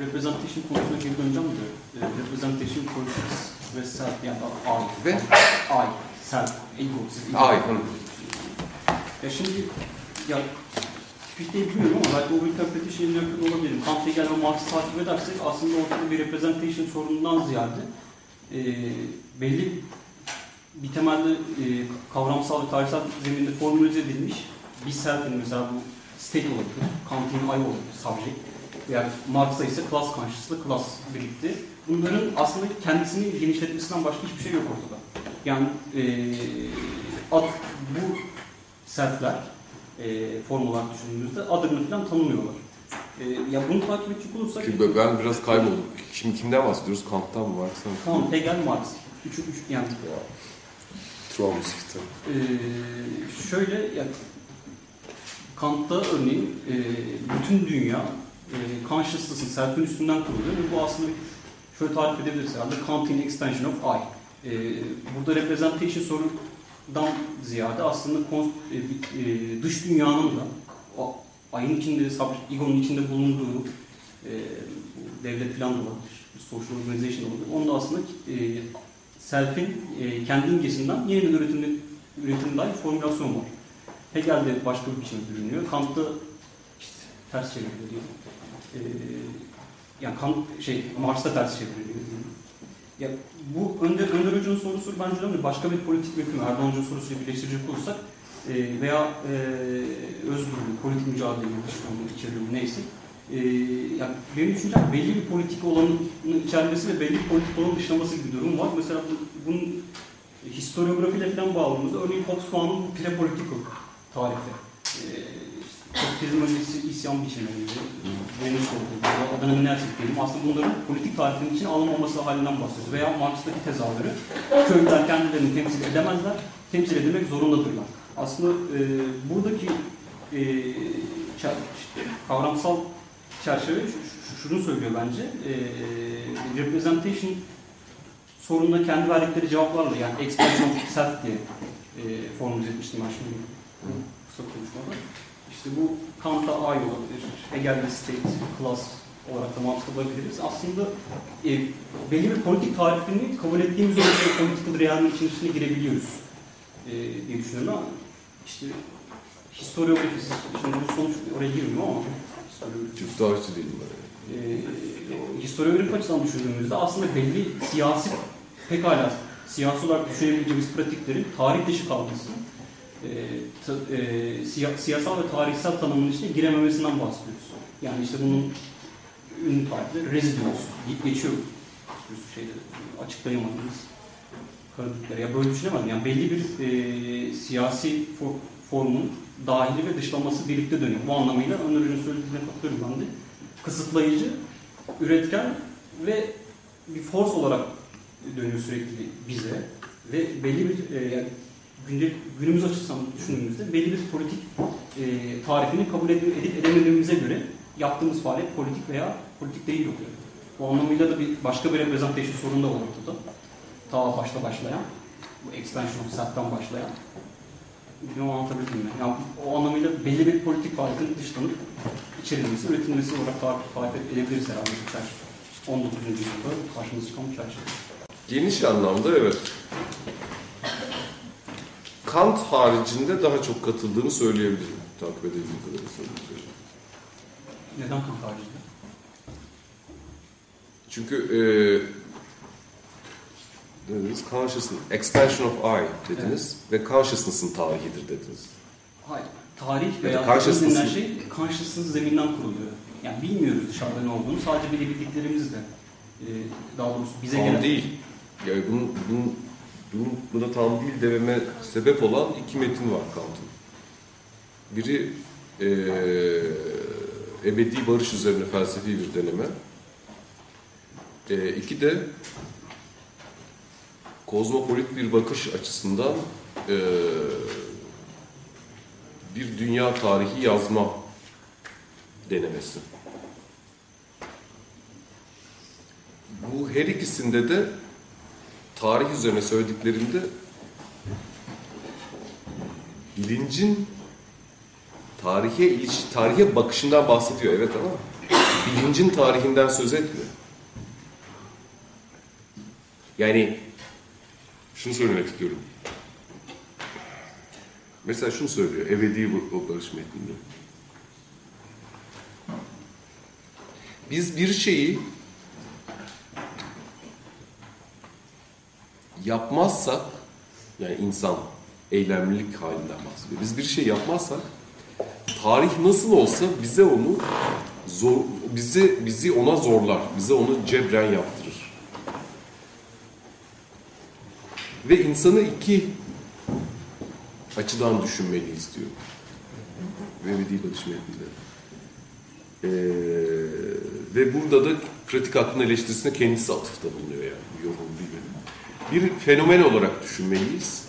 Speaker 12: Representation konusuna geri döneceğim de. e, Representation politics ve self yani I.
Speaker 2: Ve?
Speaker 12: I. Self. Ego.
Speaker 2: I.
Speaker 12: Ya şimdi ya Fichte'yi bilmiyorum ama belki o interpretation yakın olabilirim. Kant, Hegel ve Marx'ı takip edersek aslında ortada bir representation sorunundan ziyade e, belli bir temelde e, kavramsal ve tarihsel zeminde formülize edilmiş bir self'in mesela bu state olabilir, Kant'in I olabilir, subject veya Marx'ta ise class consciousness, class birlikte. Bunların aslında kendisini genişletmesinden başka hiçbir şey yok ortada. Yani e, ad, bu self'ler e, form olarak düşündüğümüzde adını falan tanımıyorlar. E, ya bunu takip edecek olursak...
Speaker 2: Çünkü ben biraz kayboldum. Şimdi kimden bahsediyoruz? Kant'tan mı? Mı?
Speaker 12: Tamam, Hegel, Marx. Üçü, üç, yani
Speaker 2: Tromsky'den.
Speaker 12: Ee, şöyle yani Kant'ta örneğin e, bütün dünya e, consciousness'ın, self'in üstünden kuruluyor ve bu aslında şöyle tarif edebiliriz herhalde Kantian extension of I. E, burada representation sorundan ziyade aslında e, e, dış dünyanın da ayın içinde, subject, ego'nun içinde bulunduğu e, devlet falan da olabilir, social organization olabilir. Onun da aslında self'in kendi imgesinden yeniden üretimde, üretim dair formülasyon var. Hegel'de başka bir biçimde bürünüyor. Kant'ta işte ters çevriliyor diyelim. E, yani Kant, şey, Marx'ta ters çevriliyor diyelim. Ya bu Önder, Önder Hoca'nın sorusu bence önemli. Başka bir politik mümkün. Erdoğan Hoca'nın sorusuyla birleştirecek olursak e, veya e, özgürlük, politik mücadele, dışkanlığı, içeriği neyse e, yani benim düşüncem belli bir politik olanın içermesi ve belli bir politik olanın dışlaması gibi bir durum var. Mesela bu, bunun historiografiyle falan bağladığımızda örneğin Hobsbawm'ın prepolitical tarifi. E, Kapitalizm öncesi isyan biçimleri, olduğu, adına ne dersek diyelim. Aslında bunların politik tarifinin için alınmaması halinden bahsediyoruz. Veya Marx'taki tezahürü, köylüler kendilerini temsil edemezler, temsil edilmek zorundadırlar. Aslında e, buradaki e, çer- kavramsal çerçeve şu- şu- şunu söylüyor bence. E, representation sorununa kendi verdikleri cevaplarla yani expression of self diye e, formüle etmiştim ben şimdi kısa konuşmada. İşte bu Kant'a I olabilir, Hegel'de state, class olarak da mantıklayabiliriz. Aslında e, belli bir politik tarifini kabul ettiğimiz ölçüde political real'in içerisine girebiliyoruz e, diye düşünüyorum ama işte historiografisi, şimdi bu sonuç oraya girmiyor ama historiografi
Speaker 2: değilim ben.
Speaker 12: e, historiografik açıdan düşündüğümüzde aslında belli siyasi, pekala siyasi olarak düşünebileceğimiz pratiklerin tarih dışı kalması, e, e, siya- siyasal ve tarihsel tanımın içine girememesinden bahsediyoruz. Yani işte bunun ünlü residence, ge- geçiyor bir sürü şeyde açıklayamadığımız karalıkları. Ya böyle düşünemem. Yani belli bir e, siyasi for- formun dahili ve dışlaması birlikte dönüyor. Bu anlamıyla Önder söylediğine katılıyorum ben de. Kısıtlayıcı, üretken ve bir force olarak dönüyor sürekli bize ve belli bir e, yani günde, günümüz açısından düşündüğümüzde belli bir politik e, tarifini kabul edip, edip edemediğimize göre yaptığımız faaliyet politik veya politik değil oluyor. Bu anlamıyla da bir başka bir reprezentasyon sorunu da var ortada. Ta başta başlayan, bu expansion of self'tan başlayan. Bilmiyorum anlatabildim mi? Yani o anlamıyla belli bir politik faaliyetin dışlanıp içerilmesi, üretilmesi olarak tarif, tarif edebiliriz herhalde çerçeve. 19. yüzyılda karşımıza çıkan bu çerçeve.
Speaker 2: Geniş anlamda evet. Kant haricinde daha çok katıldığını söyleyebilirim. Takip edebildiğim kadarıyla söyleyeyim.
Speaker 12: Neden Kant haricinde?
Speaker 2: Çünkü e, dediniz? Consciousness, expansion of I dediniz ve consciousness'ın tarihidir dediniz.
Speaker 12: Hayır. Tarih veya
Speaker 2: consciousness-
Speaker 12: denilen şey consciousness zeminden kuruluyor. Yani bilmiyoruz dışarıda ne olduğunu. Sadece bilebildiklerimizle e, daha doğrusu bize
Speaker 2: tam
Speaker 12: gelen...
Speaker 2: değil. Yani bunun, bunun, bunun, buna tam değil dememe sebep olan iki metin var Kant'ın. Biri e, ebedi barış üzerine felsefi bir deneme. E, iki de kozmopolit bir bakış açısından e, bir dünya tarihi yazma denemesi. Bu her ikisinde de tarih üzerine söylediklerinde bilincin tarihe iliş, tarihe bakışından bahsediyor evet ama bilincin tarihinden söz etmiyor. Yani şunu söylemek istiyorum. Mesela şunu söylüyor ebedi bu- barış metninde. Biz bir şeyi yapmazsak yani insan eylemlilik halinden bahsediyor. Biz bir şey yapmazsak tarih nasıl olsa bize onu zor bizi bizi ona zorlar. Bize onu cebren yaptırır. Ve insanı iki açıdan düşünmeliyiz diyor. Ve Ebedi Barış metninde. Ee, ve burada da pratik aklın eleştirisine kendisi atıfta bulunuyor yani. Bir fenomen olarak düşünmeliyiz.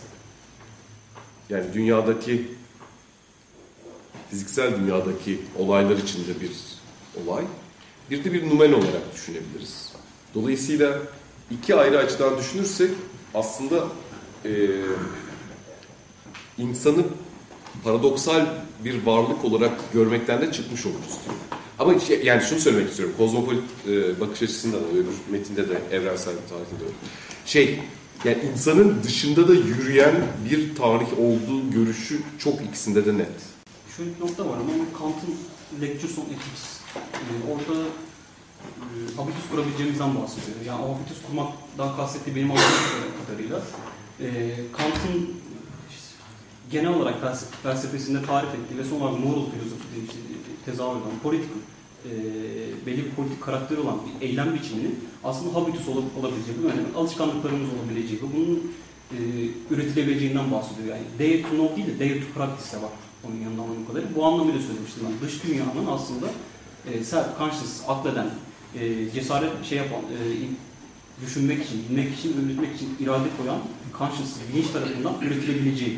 Speaker 2: Yani dünyadaki fiziksel dünyadaki olaylar içinde bir olay. Bir de bir numen olarak düşünebiliriz. Dolayısıyla iki ayrı açıdan düşünürsek aslında e, insanı paradoksal bir varlık olarak görmekten de çıkmış oluruz diyor. Ama şey, yani şunu söylemek istiyorum. Kozmopolit e, bakış açısından da öbür metinde de evrensel bir tarihte de öyle. Şey, yani insanın dışında da yürüyen bir tarih olduğu görüşü çok ikisinde de net.
Speaker 12: Şöyle bir nokta var ama Kant'ın Lectures on Ethics. e, orada e, habitus kurabileceğimizden bahsediyor. Yani o habitus kurmaktan kastettiği benim anladığım kadarıyla e, Kant'ın genel olarak felse- felsefesinde tarif ettiği ve son olarak moral filozofi diye işte tezahür eden politik e, belli bir politik karakteri olan bir eylem biçiminin aslında habitus ol, olabileceği, yani alışkanlıklarımız olabileceği ve bunun e, üretilebileceğinden bahsediyor. Yani dare to know değil de dare to practice de var onun yanında anladığım kadarıyla. Bu anlamıyla söylemiştim ben. Dış dünyanın aslında e, self conscious, akleden, e, cesaret şey yapan, e, düşünmek için, bilmek için, üretmek için irade koyan conscious, bilinç tarafından üretilebileceği.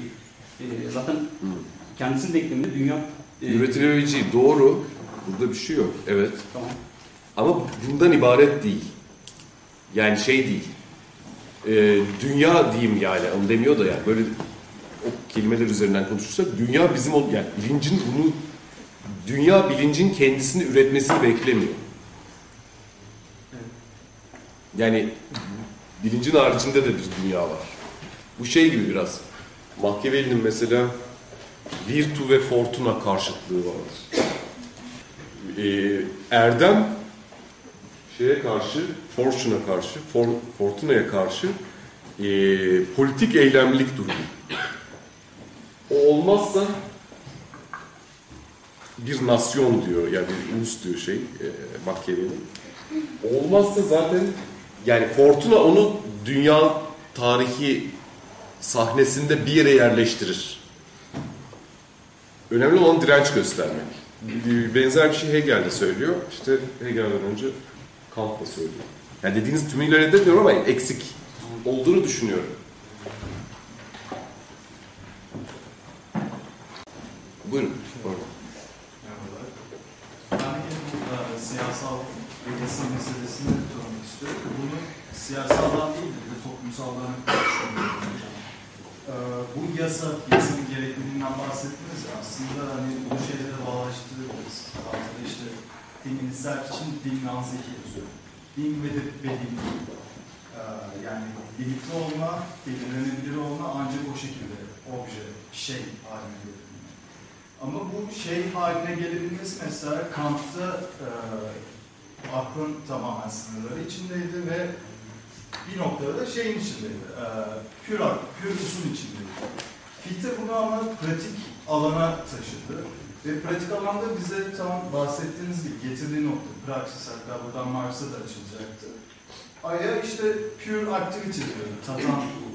Speaker 12: E, zaten kendisinin denkleminde dünya e,
Speaker 2: Üretilebileceği doğru. Burada bir şey yok. Evet.
Speaker 12: Tamam.
Speaker 2: Ama bundan ibaret değil. Yani şey değil. Ee, dünya diyeyim yani. Onu demiyor da yani. Böyle o kelimeler üzerinden konuşursak dünya bizim o yani bilincin bunu dünya bilincin kendisini üretmesini beklemiyor. Yani bilincin haricinde de bir dünya var. Bu şey gibi biraz. Machiavelli'nin mesela virtu ve fortuna karşıtlığı vardır. Ee, erdem şeye karşı, fortune'a karşı, for, fortuna'ya karşı e, politik eylemlilik durumu. O olmazsa bir nasyon diyor, yani bir ulus diyor şey, e, Machiavelli. Olmazsa zaten yani Fortuna onu dünya tarihi sahnesinde bir yere yerleştirir. Önemli olan direnç göstermek benzer bir şey Hegel de söylüyor. İşte Hegel'den önce Kant da söylüyor. Yani dediğiniz tümüyle reddetmiyorum ama eksik olduğunu düşünüyorum. Buyurun. Pardon. Burada e, siyasal resim meselesini tutmak istiyorum.
Speaker 13: Bunu siyasaldan değil de toplumsaldan düşünüyorum bu yasa, yasanın gerekliliğinden bahsettiniz ya aslında hani bu şeylere bağlaştırabiliriz. Aslında işte dinin self için din naziki yazıyor. Din ve de bedim. Ee, yani limitli olma, belirlenebilir olma ancak o şekilde obje, şey haline gelebilme. Ama bu şey haline gelebilmesi mesela Kant'ta e, aklın tamamen sınırları içindeydi ve bir noktada da şeyin içindeydi, e, pür, pür usul içindeydi. Fichte bunu ama pratik alana taşıdı. Ve pratik alanda bize tam bahsettiğiniz gibi getirdiği nokta, praksis hatta buradan Marx'a da açılacaktı. Aya işte pure activity diyordu, tatan diyordu.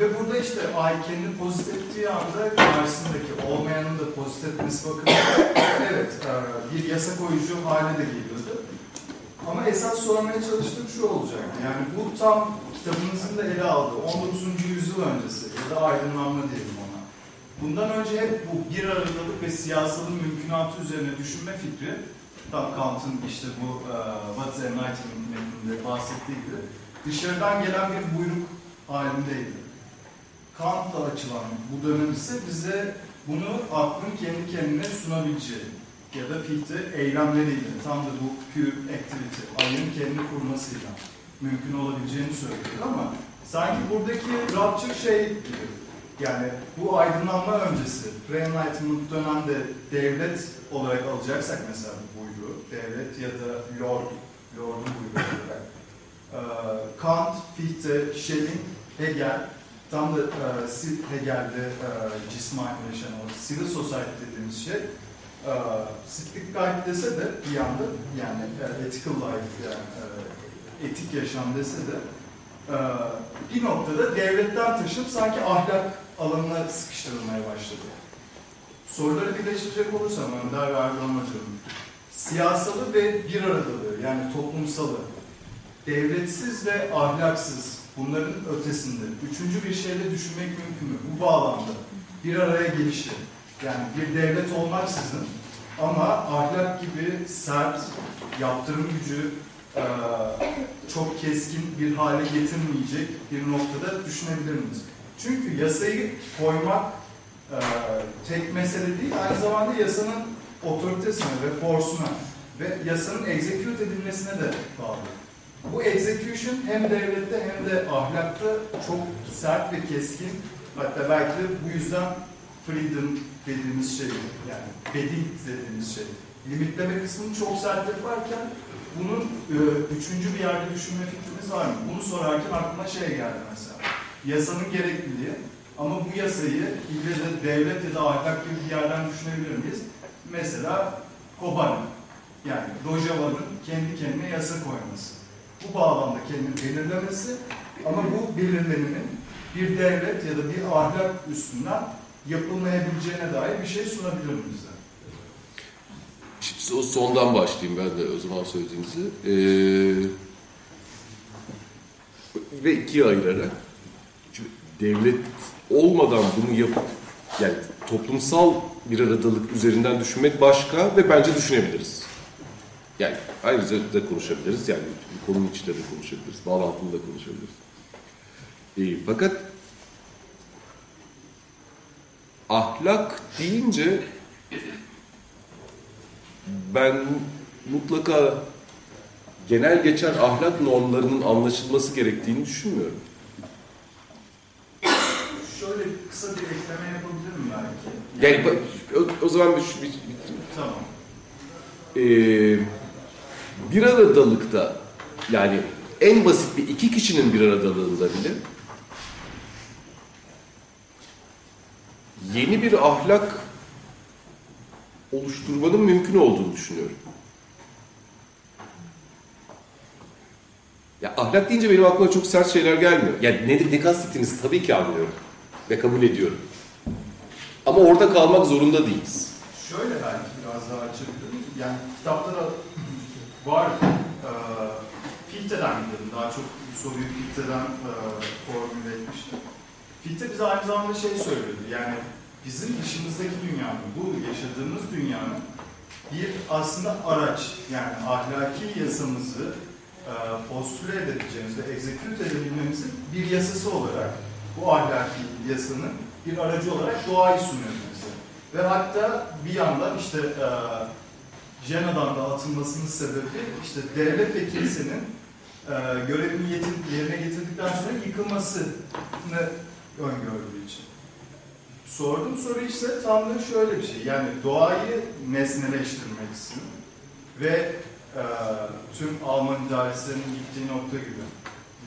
Speaker 13: Ve burada işte ay kendini pozit ettiği anda karşısındaki olmayanın da pozit etmesi bakımından evet e, bir yasa koyucu hale de geliyordu. Ama esas sormaya çalıştığım şu olacaktı. Yani bu tam kitabınızın da ele aldığı 19. yüzyıl öncesi ya da aydınlanma diyelim ona. Bundan önce hep bu bir aradalık ve siyasalın mümkünatı üzerine düşünme fikri tam Kant'ın işte bu e, What's Enlightenment bahsettiği gibi dışarıdan gelen bir buyruk halindeydi. Kant'la açılan bu dönem ise bize bunu aklın kendi kendine sunabileceği ya da Fichte eylemleriyle tam da bu pure activity, ayın kendi kurmasıyla mümkün olabileceğini söylüyor. Ama sanki buradaki rapture şey gibi yani bu aydınlanma öncesi, pre-enlightenment dönemde devlet olarak alacaksak mesela bu devlet ya da lord, lord'un buyruğu olarak e, Kant, Fichte, Schelling, Hegel tam da e, Hegel'de e, cismanileşen o civil society dediğimiz şey e, Stickguide dese de bir yanda yani e, ethical life yani e, etik yaşam dese de e, bir noktada devletten taşıp sanki ahlak alanına sıkıştırılmaya başladı. Soruları birleştirecek olursam Önder ve Erdoğan Hoca'nın siyasalı ve bir aradalığı yani toplumsalı, devletsiz ve ahlaksız bunların ötesinde üçüncü bir şeyle düşünmek mümkün mü? Bu bağlamda bir araya gelişi yani bir devlet olmaksızın ama ahlak gibi sert, yaptırım gücü eee, çok keskin bir hale getirmeyecek bir noktada düşünebilir miyiz? Çünkü yasayı koymak eee, tek mesele değil, aynı zamanda yasanın otoritesine ve forsuna ve yasanın execute edilmesine de bağlı. Bu execution hem devlette hem de ahlakta çok sert ve keskin. Hatta belki de bu yüzden freedom dediğimiz şey, yani beding dediğimiz şey. Limitleme kısmını çok sert yaparken bunun e, üçüncü bir yerde düşünme fikrimiz var mı? Bunu sorarken aklıma şey geldi mesela. Yasanın gerekliliği ama bu yasayı ille de devlet ya da ahlak gibi bir yerden düşünebilir miyiz? Mesela Kobani. Yani Rojava'nın kendi kendine yasa koyması bu bağlamda kendini belirlemesi ama bu belirlemenin bir devlet ya da bir ahlak üstünden yapılmayabileceğine dair bir şey sunabilir mi bize?
Speaker 2: Şimdi sondan başlayayım ben de o zaman söylediğinizi. Ee, ve ikiye ayırarak. Devlet olmadan bunu yapıp yani toplumsal bir aradalık üzerinden düşünmek başka ve bence düşünebiliriz. Yani ayrıca da konuşabiliriz. Yani konunun içinde de konuşabiliriz. Bağlantılı da konuşabiliriz. Ee, fakat ahlak deyince ben mutlaka genel geçer ahlak normlarının anlaşılması gerektiğini düşünmüyorum.
Speaker 13: Şöyle kısa bir ekleme yapabilirim belki.
Speaker 2: Yani bak, o, o zaman bir, bir, bir
Speaker 13: Tamam.
Speaker 2: Ee, bir aradalıkta yani en basit bir iki kişinin bir aradalığında bile yeni bir ahlak oluşturmanın mümkün olduğunu düşünüyorum. Ya ahlak deyince benim aklıma çok sert şeyler gelmiyor. Yani ne, ne kastettiğinizi tabii ki anlıyorum ve kabul ediyorum. Ama orada kalmak zorunda değiliz.
Speaker 13: Şöyle belki biraz daha açabilirim. Yani kitapta da var. E, Fichte'den gidelim. Daha çok bu soruyu Fichte'den e, formüle etmiştim. Fichte bize aynı zamanda şey söylüyordu. Yani bizim dışımızdaki dünyanın, bu yaşadığımız dünyanın bir aslında araç. Yani ahlaki yasamızı e, postüle edebileceğimiz ve egzeküt edebilmemizin bir yasası olarak bu ahlaki yasanın bir aracı olarak doğayı sunuyor bize. Ve hatta bir yandan işte e, Jena'dan da atılmasının sebebi işte devlet ve kilisenin e, görevini yerine getirdikten sonra yıkılmasını öngördüğü için. Sorduğum soru ise tam da şöyle bir şey. Yani doğayı nesneleştirmeksin ve e, tüm Alman idaresinin gittiği nokta gibi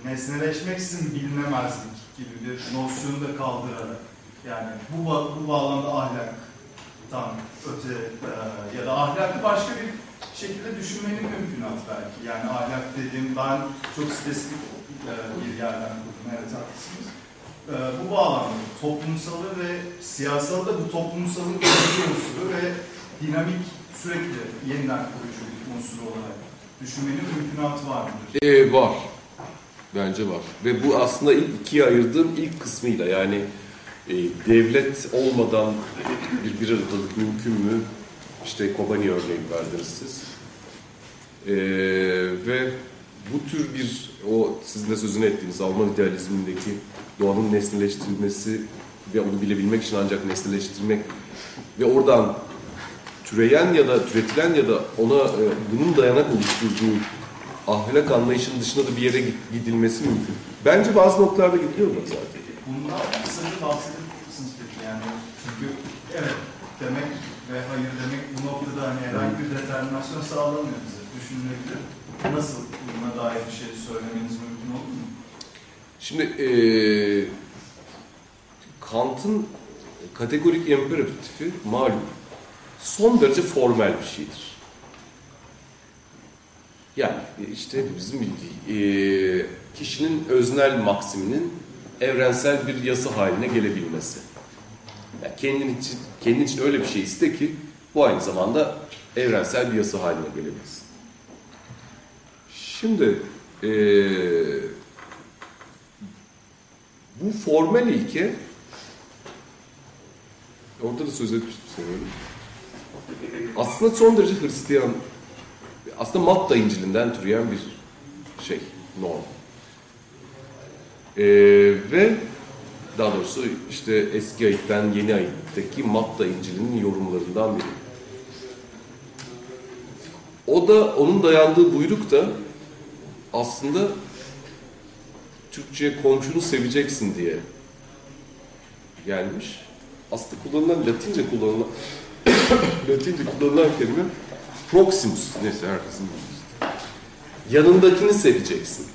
Speaker 13: nesneleşmeksin bilinemezlik gibi bir nosyonu da kaldırarak yani bu, bu bağlamda ahlaktan öte e, ya da ahlakı başka bir şekilde düşünmenin mümkünatı belki. Yani ahlak dediğim ben çok spesifik e, bir yerden kurdum. Evet haklısınız. E, bu bağlamda toplumsalı ve siyasalı da bu toplumsalın kurucu unsuru ve dinamik sürekli yeniden kurucu unsuru olarak düşünmenin mümkünatı var mıdır?
Speaker 2: Ee, var. Bence var. Ve bu aslında ilk ikiye ayırdığım ilk kısmıyla yani e, devlet olmadan bir bir aradalık mümkün mü? İşte Kobani örneği verdiniz siz. Ee, ve bu tür bir o sizin de sözünü ettiğiniz Alman idealizmindeki doğanın nesneleştirilmesi ve onu bilebilmek için ancak nesneleştirmek ve oradan türeyen ya da türetilen ya da ona e, bunun dayanak oluşturduğu ahlak anlayışının dışında da bir yere gid- gidilmesi mümkün. Bence bazı noktalarda gidiyor mu zaten?
Speaker 13: Bundan kısaca bahsedebilir misiniz peki? Yani çünkü evet demek ve hayır demek bu noktada hani herhangi bir determinasyon sağlamıyor bize. Düşünülebilir. Nasıl buna dair bir şey söylemeniz mümkün olur mu?
Speaker 2: Şimdi eee Kant'ın kategorik imperatifi malum son derece formel bir şeydir. Yani işte bizim bildiği eee, kişinin öznel maksiminin evrensel bir yasa haline gelebilmesi. Yani kendin için, kendin için öyle bir şey iste ki bu aynı zamanda evrensel bir yasa haline gelebilsin. Şimdi eee bu formel ilke orada da söz etmiştim. Aslında son derece Hristiyan aslında Matta İncil'inden türeyen bir şey, norm. Ee, ve daha doğrusu işte eski ayetten yeni ayetteki Matta İncil'inin yorumlarından biri. O da onun dayandığı buyruk da aslında Türkçe'ye komşunu seveceksin diye gelmiş. Aslında kullanılan Latince kullanılan Latince kullanılan kelime proximus. Neyse herkesin. Yanındakini seveceksin.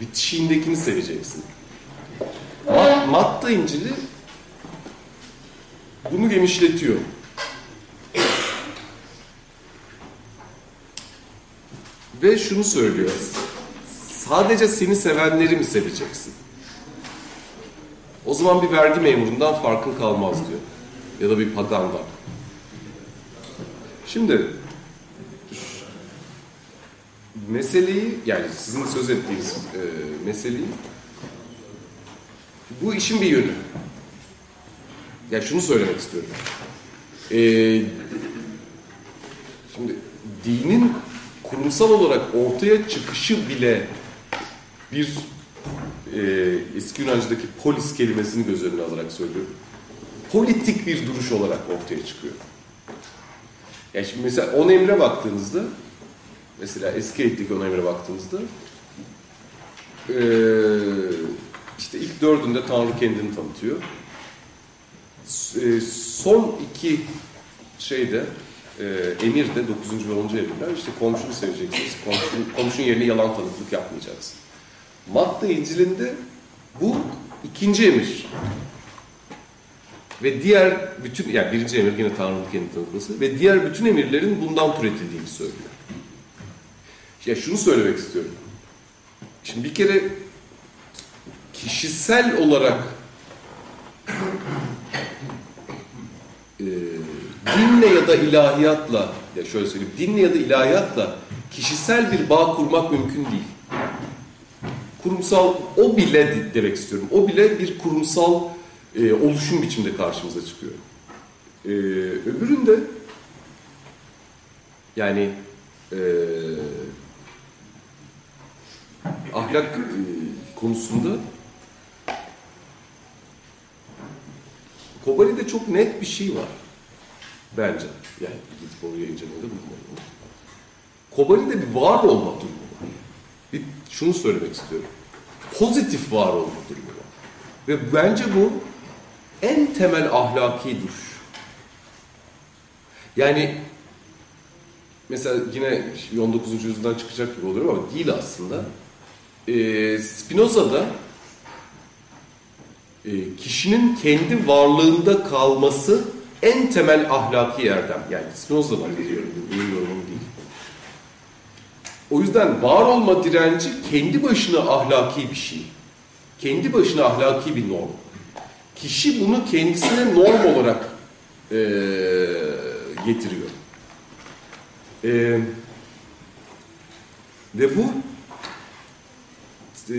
Speaker 2: Bitişiğindekini seveceksin. Mat, Matta İncil'i bunu genişletiyor. Ve şunu söylüyor. Sadece seni sevenleri mi seveceksin? O zaman bir vergi memurundan farkın kalmaz diyor. Ya da bir pagandan. Şimdi meseleyi yani sizin söz ettiğiniz e, meseleyi bu işin bir yönü. Ya şunu söylemek istiyorum. E, şimdi dinin kurumsal olarak ortaya çıkışı bile bir e, eski Yunanca'daki polis kelimesini göz önüne alarak söylüyorum. Politik bir duruş olarak ortaya çıkıyor. Yani şimdi mesela on emre baktığınızda mesela eski eğitteki on emre baktığınızda e, işte ilk dördünde Tanrı kendini tanıtıyor. E, son iki şeyde e, emir de 9. ve 10. emirler işte komşunu seveceksiniz. Komşun, komşunun yerine yalan tanıklık yapmayacaksın. Matta İncil'inde bu ikinci emir. Ve diğer bütün, yani birinci emir yine Tanrı'nın kendi tanıtması ve diğer bütün emirlerin bundan türetildiğini söylüyor. Ya şunu söylemek istiyorum. Şimdi bir kere kişisel olarak dinle ya da ilahiyatla, ya şöyle söyleyeyim, dinle ya da ilahiyatla kişisel bir bağ kurmak mümkün değil. Kurumsal, o bile de- demek istiyorum, o bile bir kurumsal e, oluşum biçimde karşımıza çıkıyor. E, öbüründe yani e, ahlak e, konusunda Kobani'de çok net bir şey var. Bence. Yani gidip oraya incelemede bulunmalıyım. Kobani'de bir var olma durumu var. Bir şunu söylemek istiyorum. Pozitif var olma durumu var. Ve bence bu en temel ahlaki duruş. Yani mesela yine 19. yüzyıldan çıkacak gibi oluyor ama değil aslında. Ee, Spinoza'da e, kişinin kendi varlığında kalması en temel ahlaki erdem. Yani Spinoza'dan biliyorum, benim yorumum değil. O yüzden var olma direnci kendi başına ahlaki bir şey. Kendi başına ahlaki bir norm. Kişi bunu kendisine norm olarak e, getiriyor. E, ve bu e,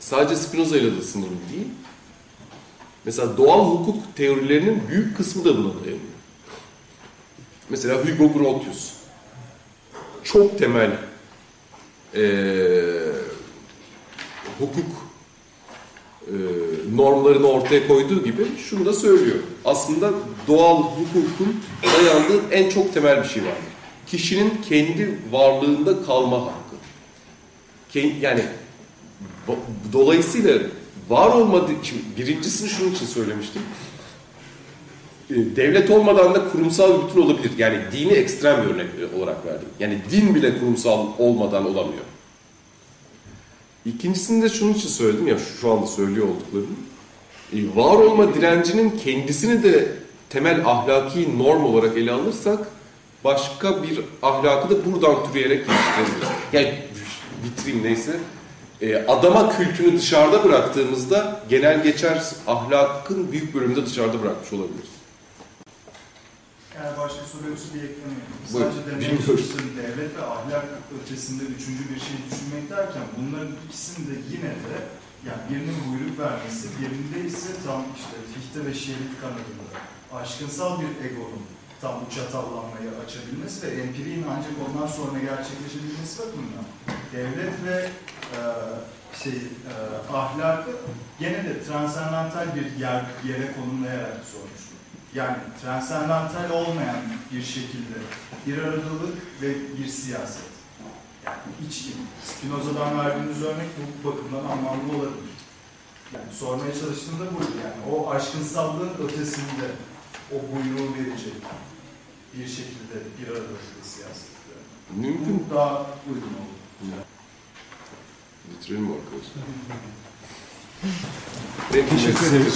Speaker 2: sadece Spinoza ile de sınırlı değil. Mesela doğal hukuk teorilerinin büyük kısmı da buna dayanıyor. Mesela Hugo Grotius çok temel e, hukuk e, normlarını ortaya koyduğu gibi şunu da söylüyor. Aslında doğal hukukun dayandığı en çok temel bir şey var. Kişinin kendi varlığında kalma hakkı. Yani do- dolayısıyla var olmadığı için birincisini şunun için söylemiştim. E, Devlet olmadan da kurumsal bir bütün olabilir. Yani dini ekstrem bir örnek olarak verdim. Yani din bile kurumsal olmadan olamıyor. İkincisini de şunun için söyledim ya şu anda söylüyor olduklarım. E, Var olma direncinin kendisini de temel ahlaki norm olarak ele alırsak başka bir ahlakı da buradan türeyerek geliştirebiliriz. Yani bitireyim neyse. E, adama kültünü dışarıda bıraktığımızda genel geçer ahlakın büyük bölümünde dışarıda bırakmış olabiliriz.
Speaker 13: Yani başka soru yoksa bir.
Speaker 2: Buyurun,
Speaker 13: Sadece demeye çalıştığım devlet ve ahlak ötesinde üçüncü bir şey düşünmek derken bunların ikisini de yine de yani birinin buyruk vermesi, birinde ise tam işte Fichte ve Şerit kanadında aşkınsal bir egonun tam bu çatallanmayı açabilmesi ve empiriğin ancak ondan sonra gerçekleşebilmesi bakımından devlet ve şey e, ahlakı gene de transandantal bir yer, yere konumlayarak sormuştum. Yani transandantal olmayan bir şekilde bir aradalık ve bir siyaset. Yani içkin. Spinoza'dan verdiğiniz örnek bu bakımdan anlamlı olabilir. Yani sormaya çalıştığımda buydu yani. O aşkınsallığın ötesinde o buyruğu verecek bir şekilde bir aradalık ve siyaset.
Speaker 2: Mümkün.
Speaker 13: Bu daha uygun olur.
Speaker 2: Bitirelim mi arkadaşlar? Benim
Speaker 7: Teşekkür
Speaker 2: teşekkür ederim.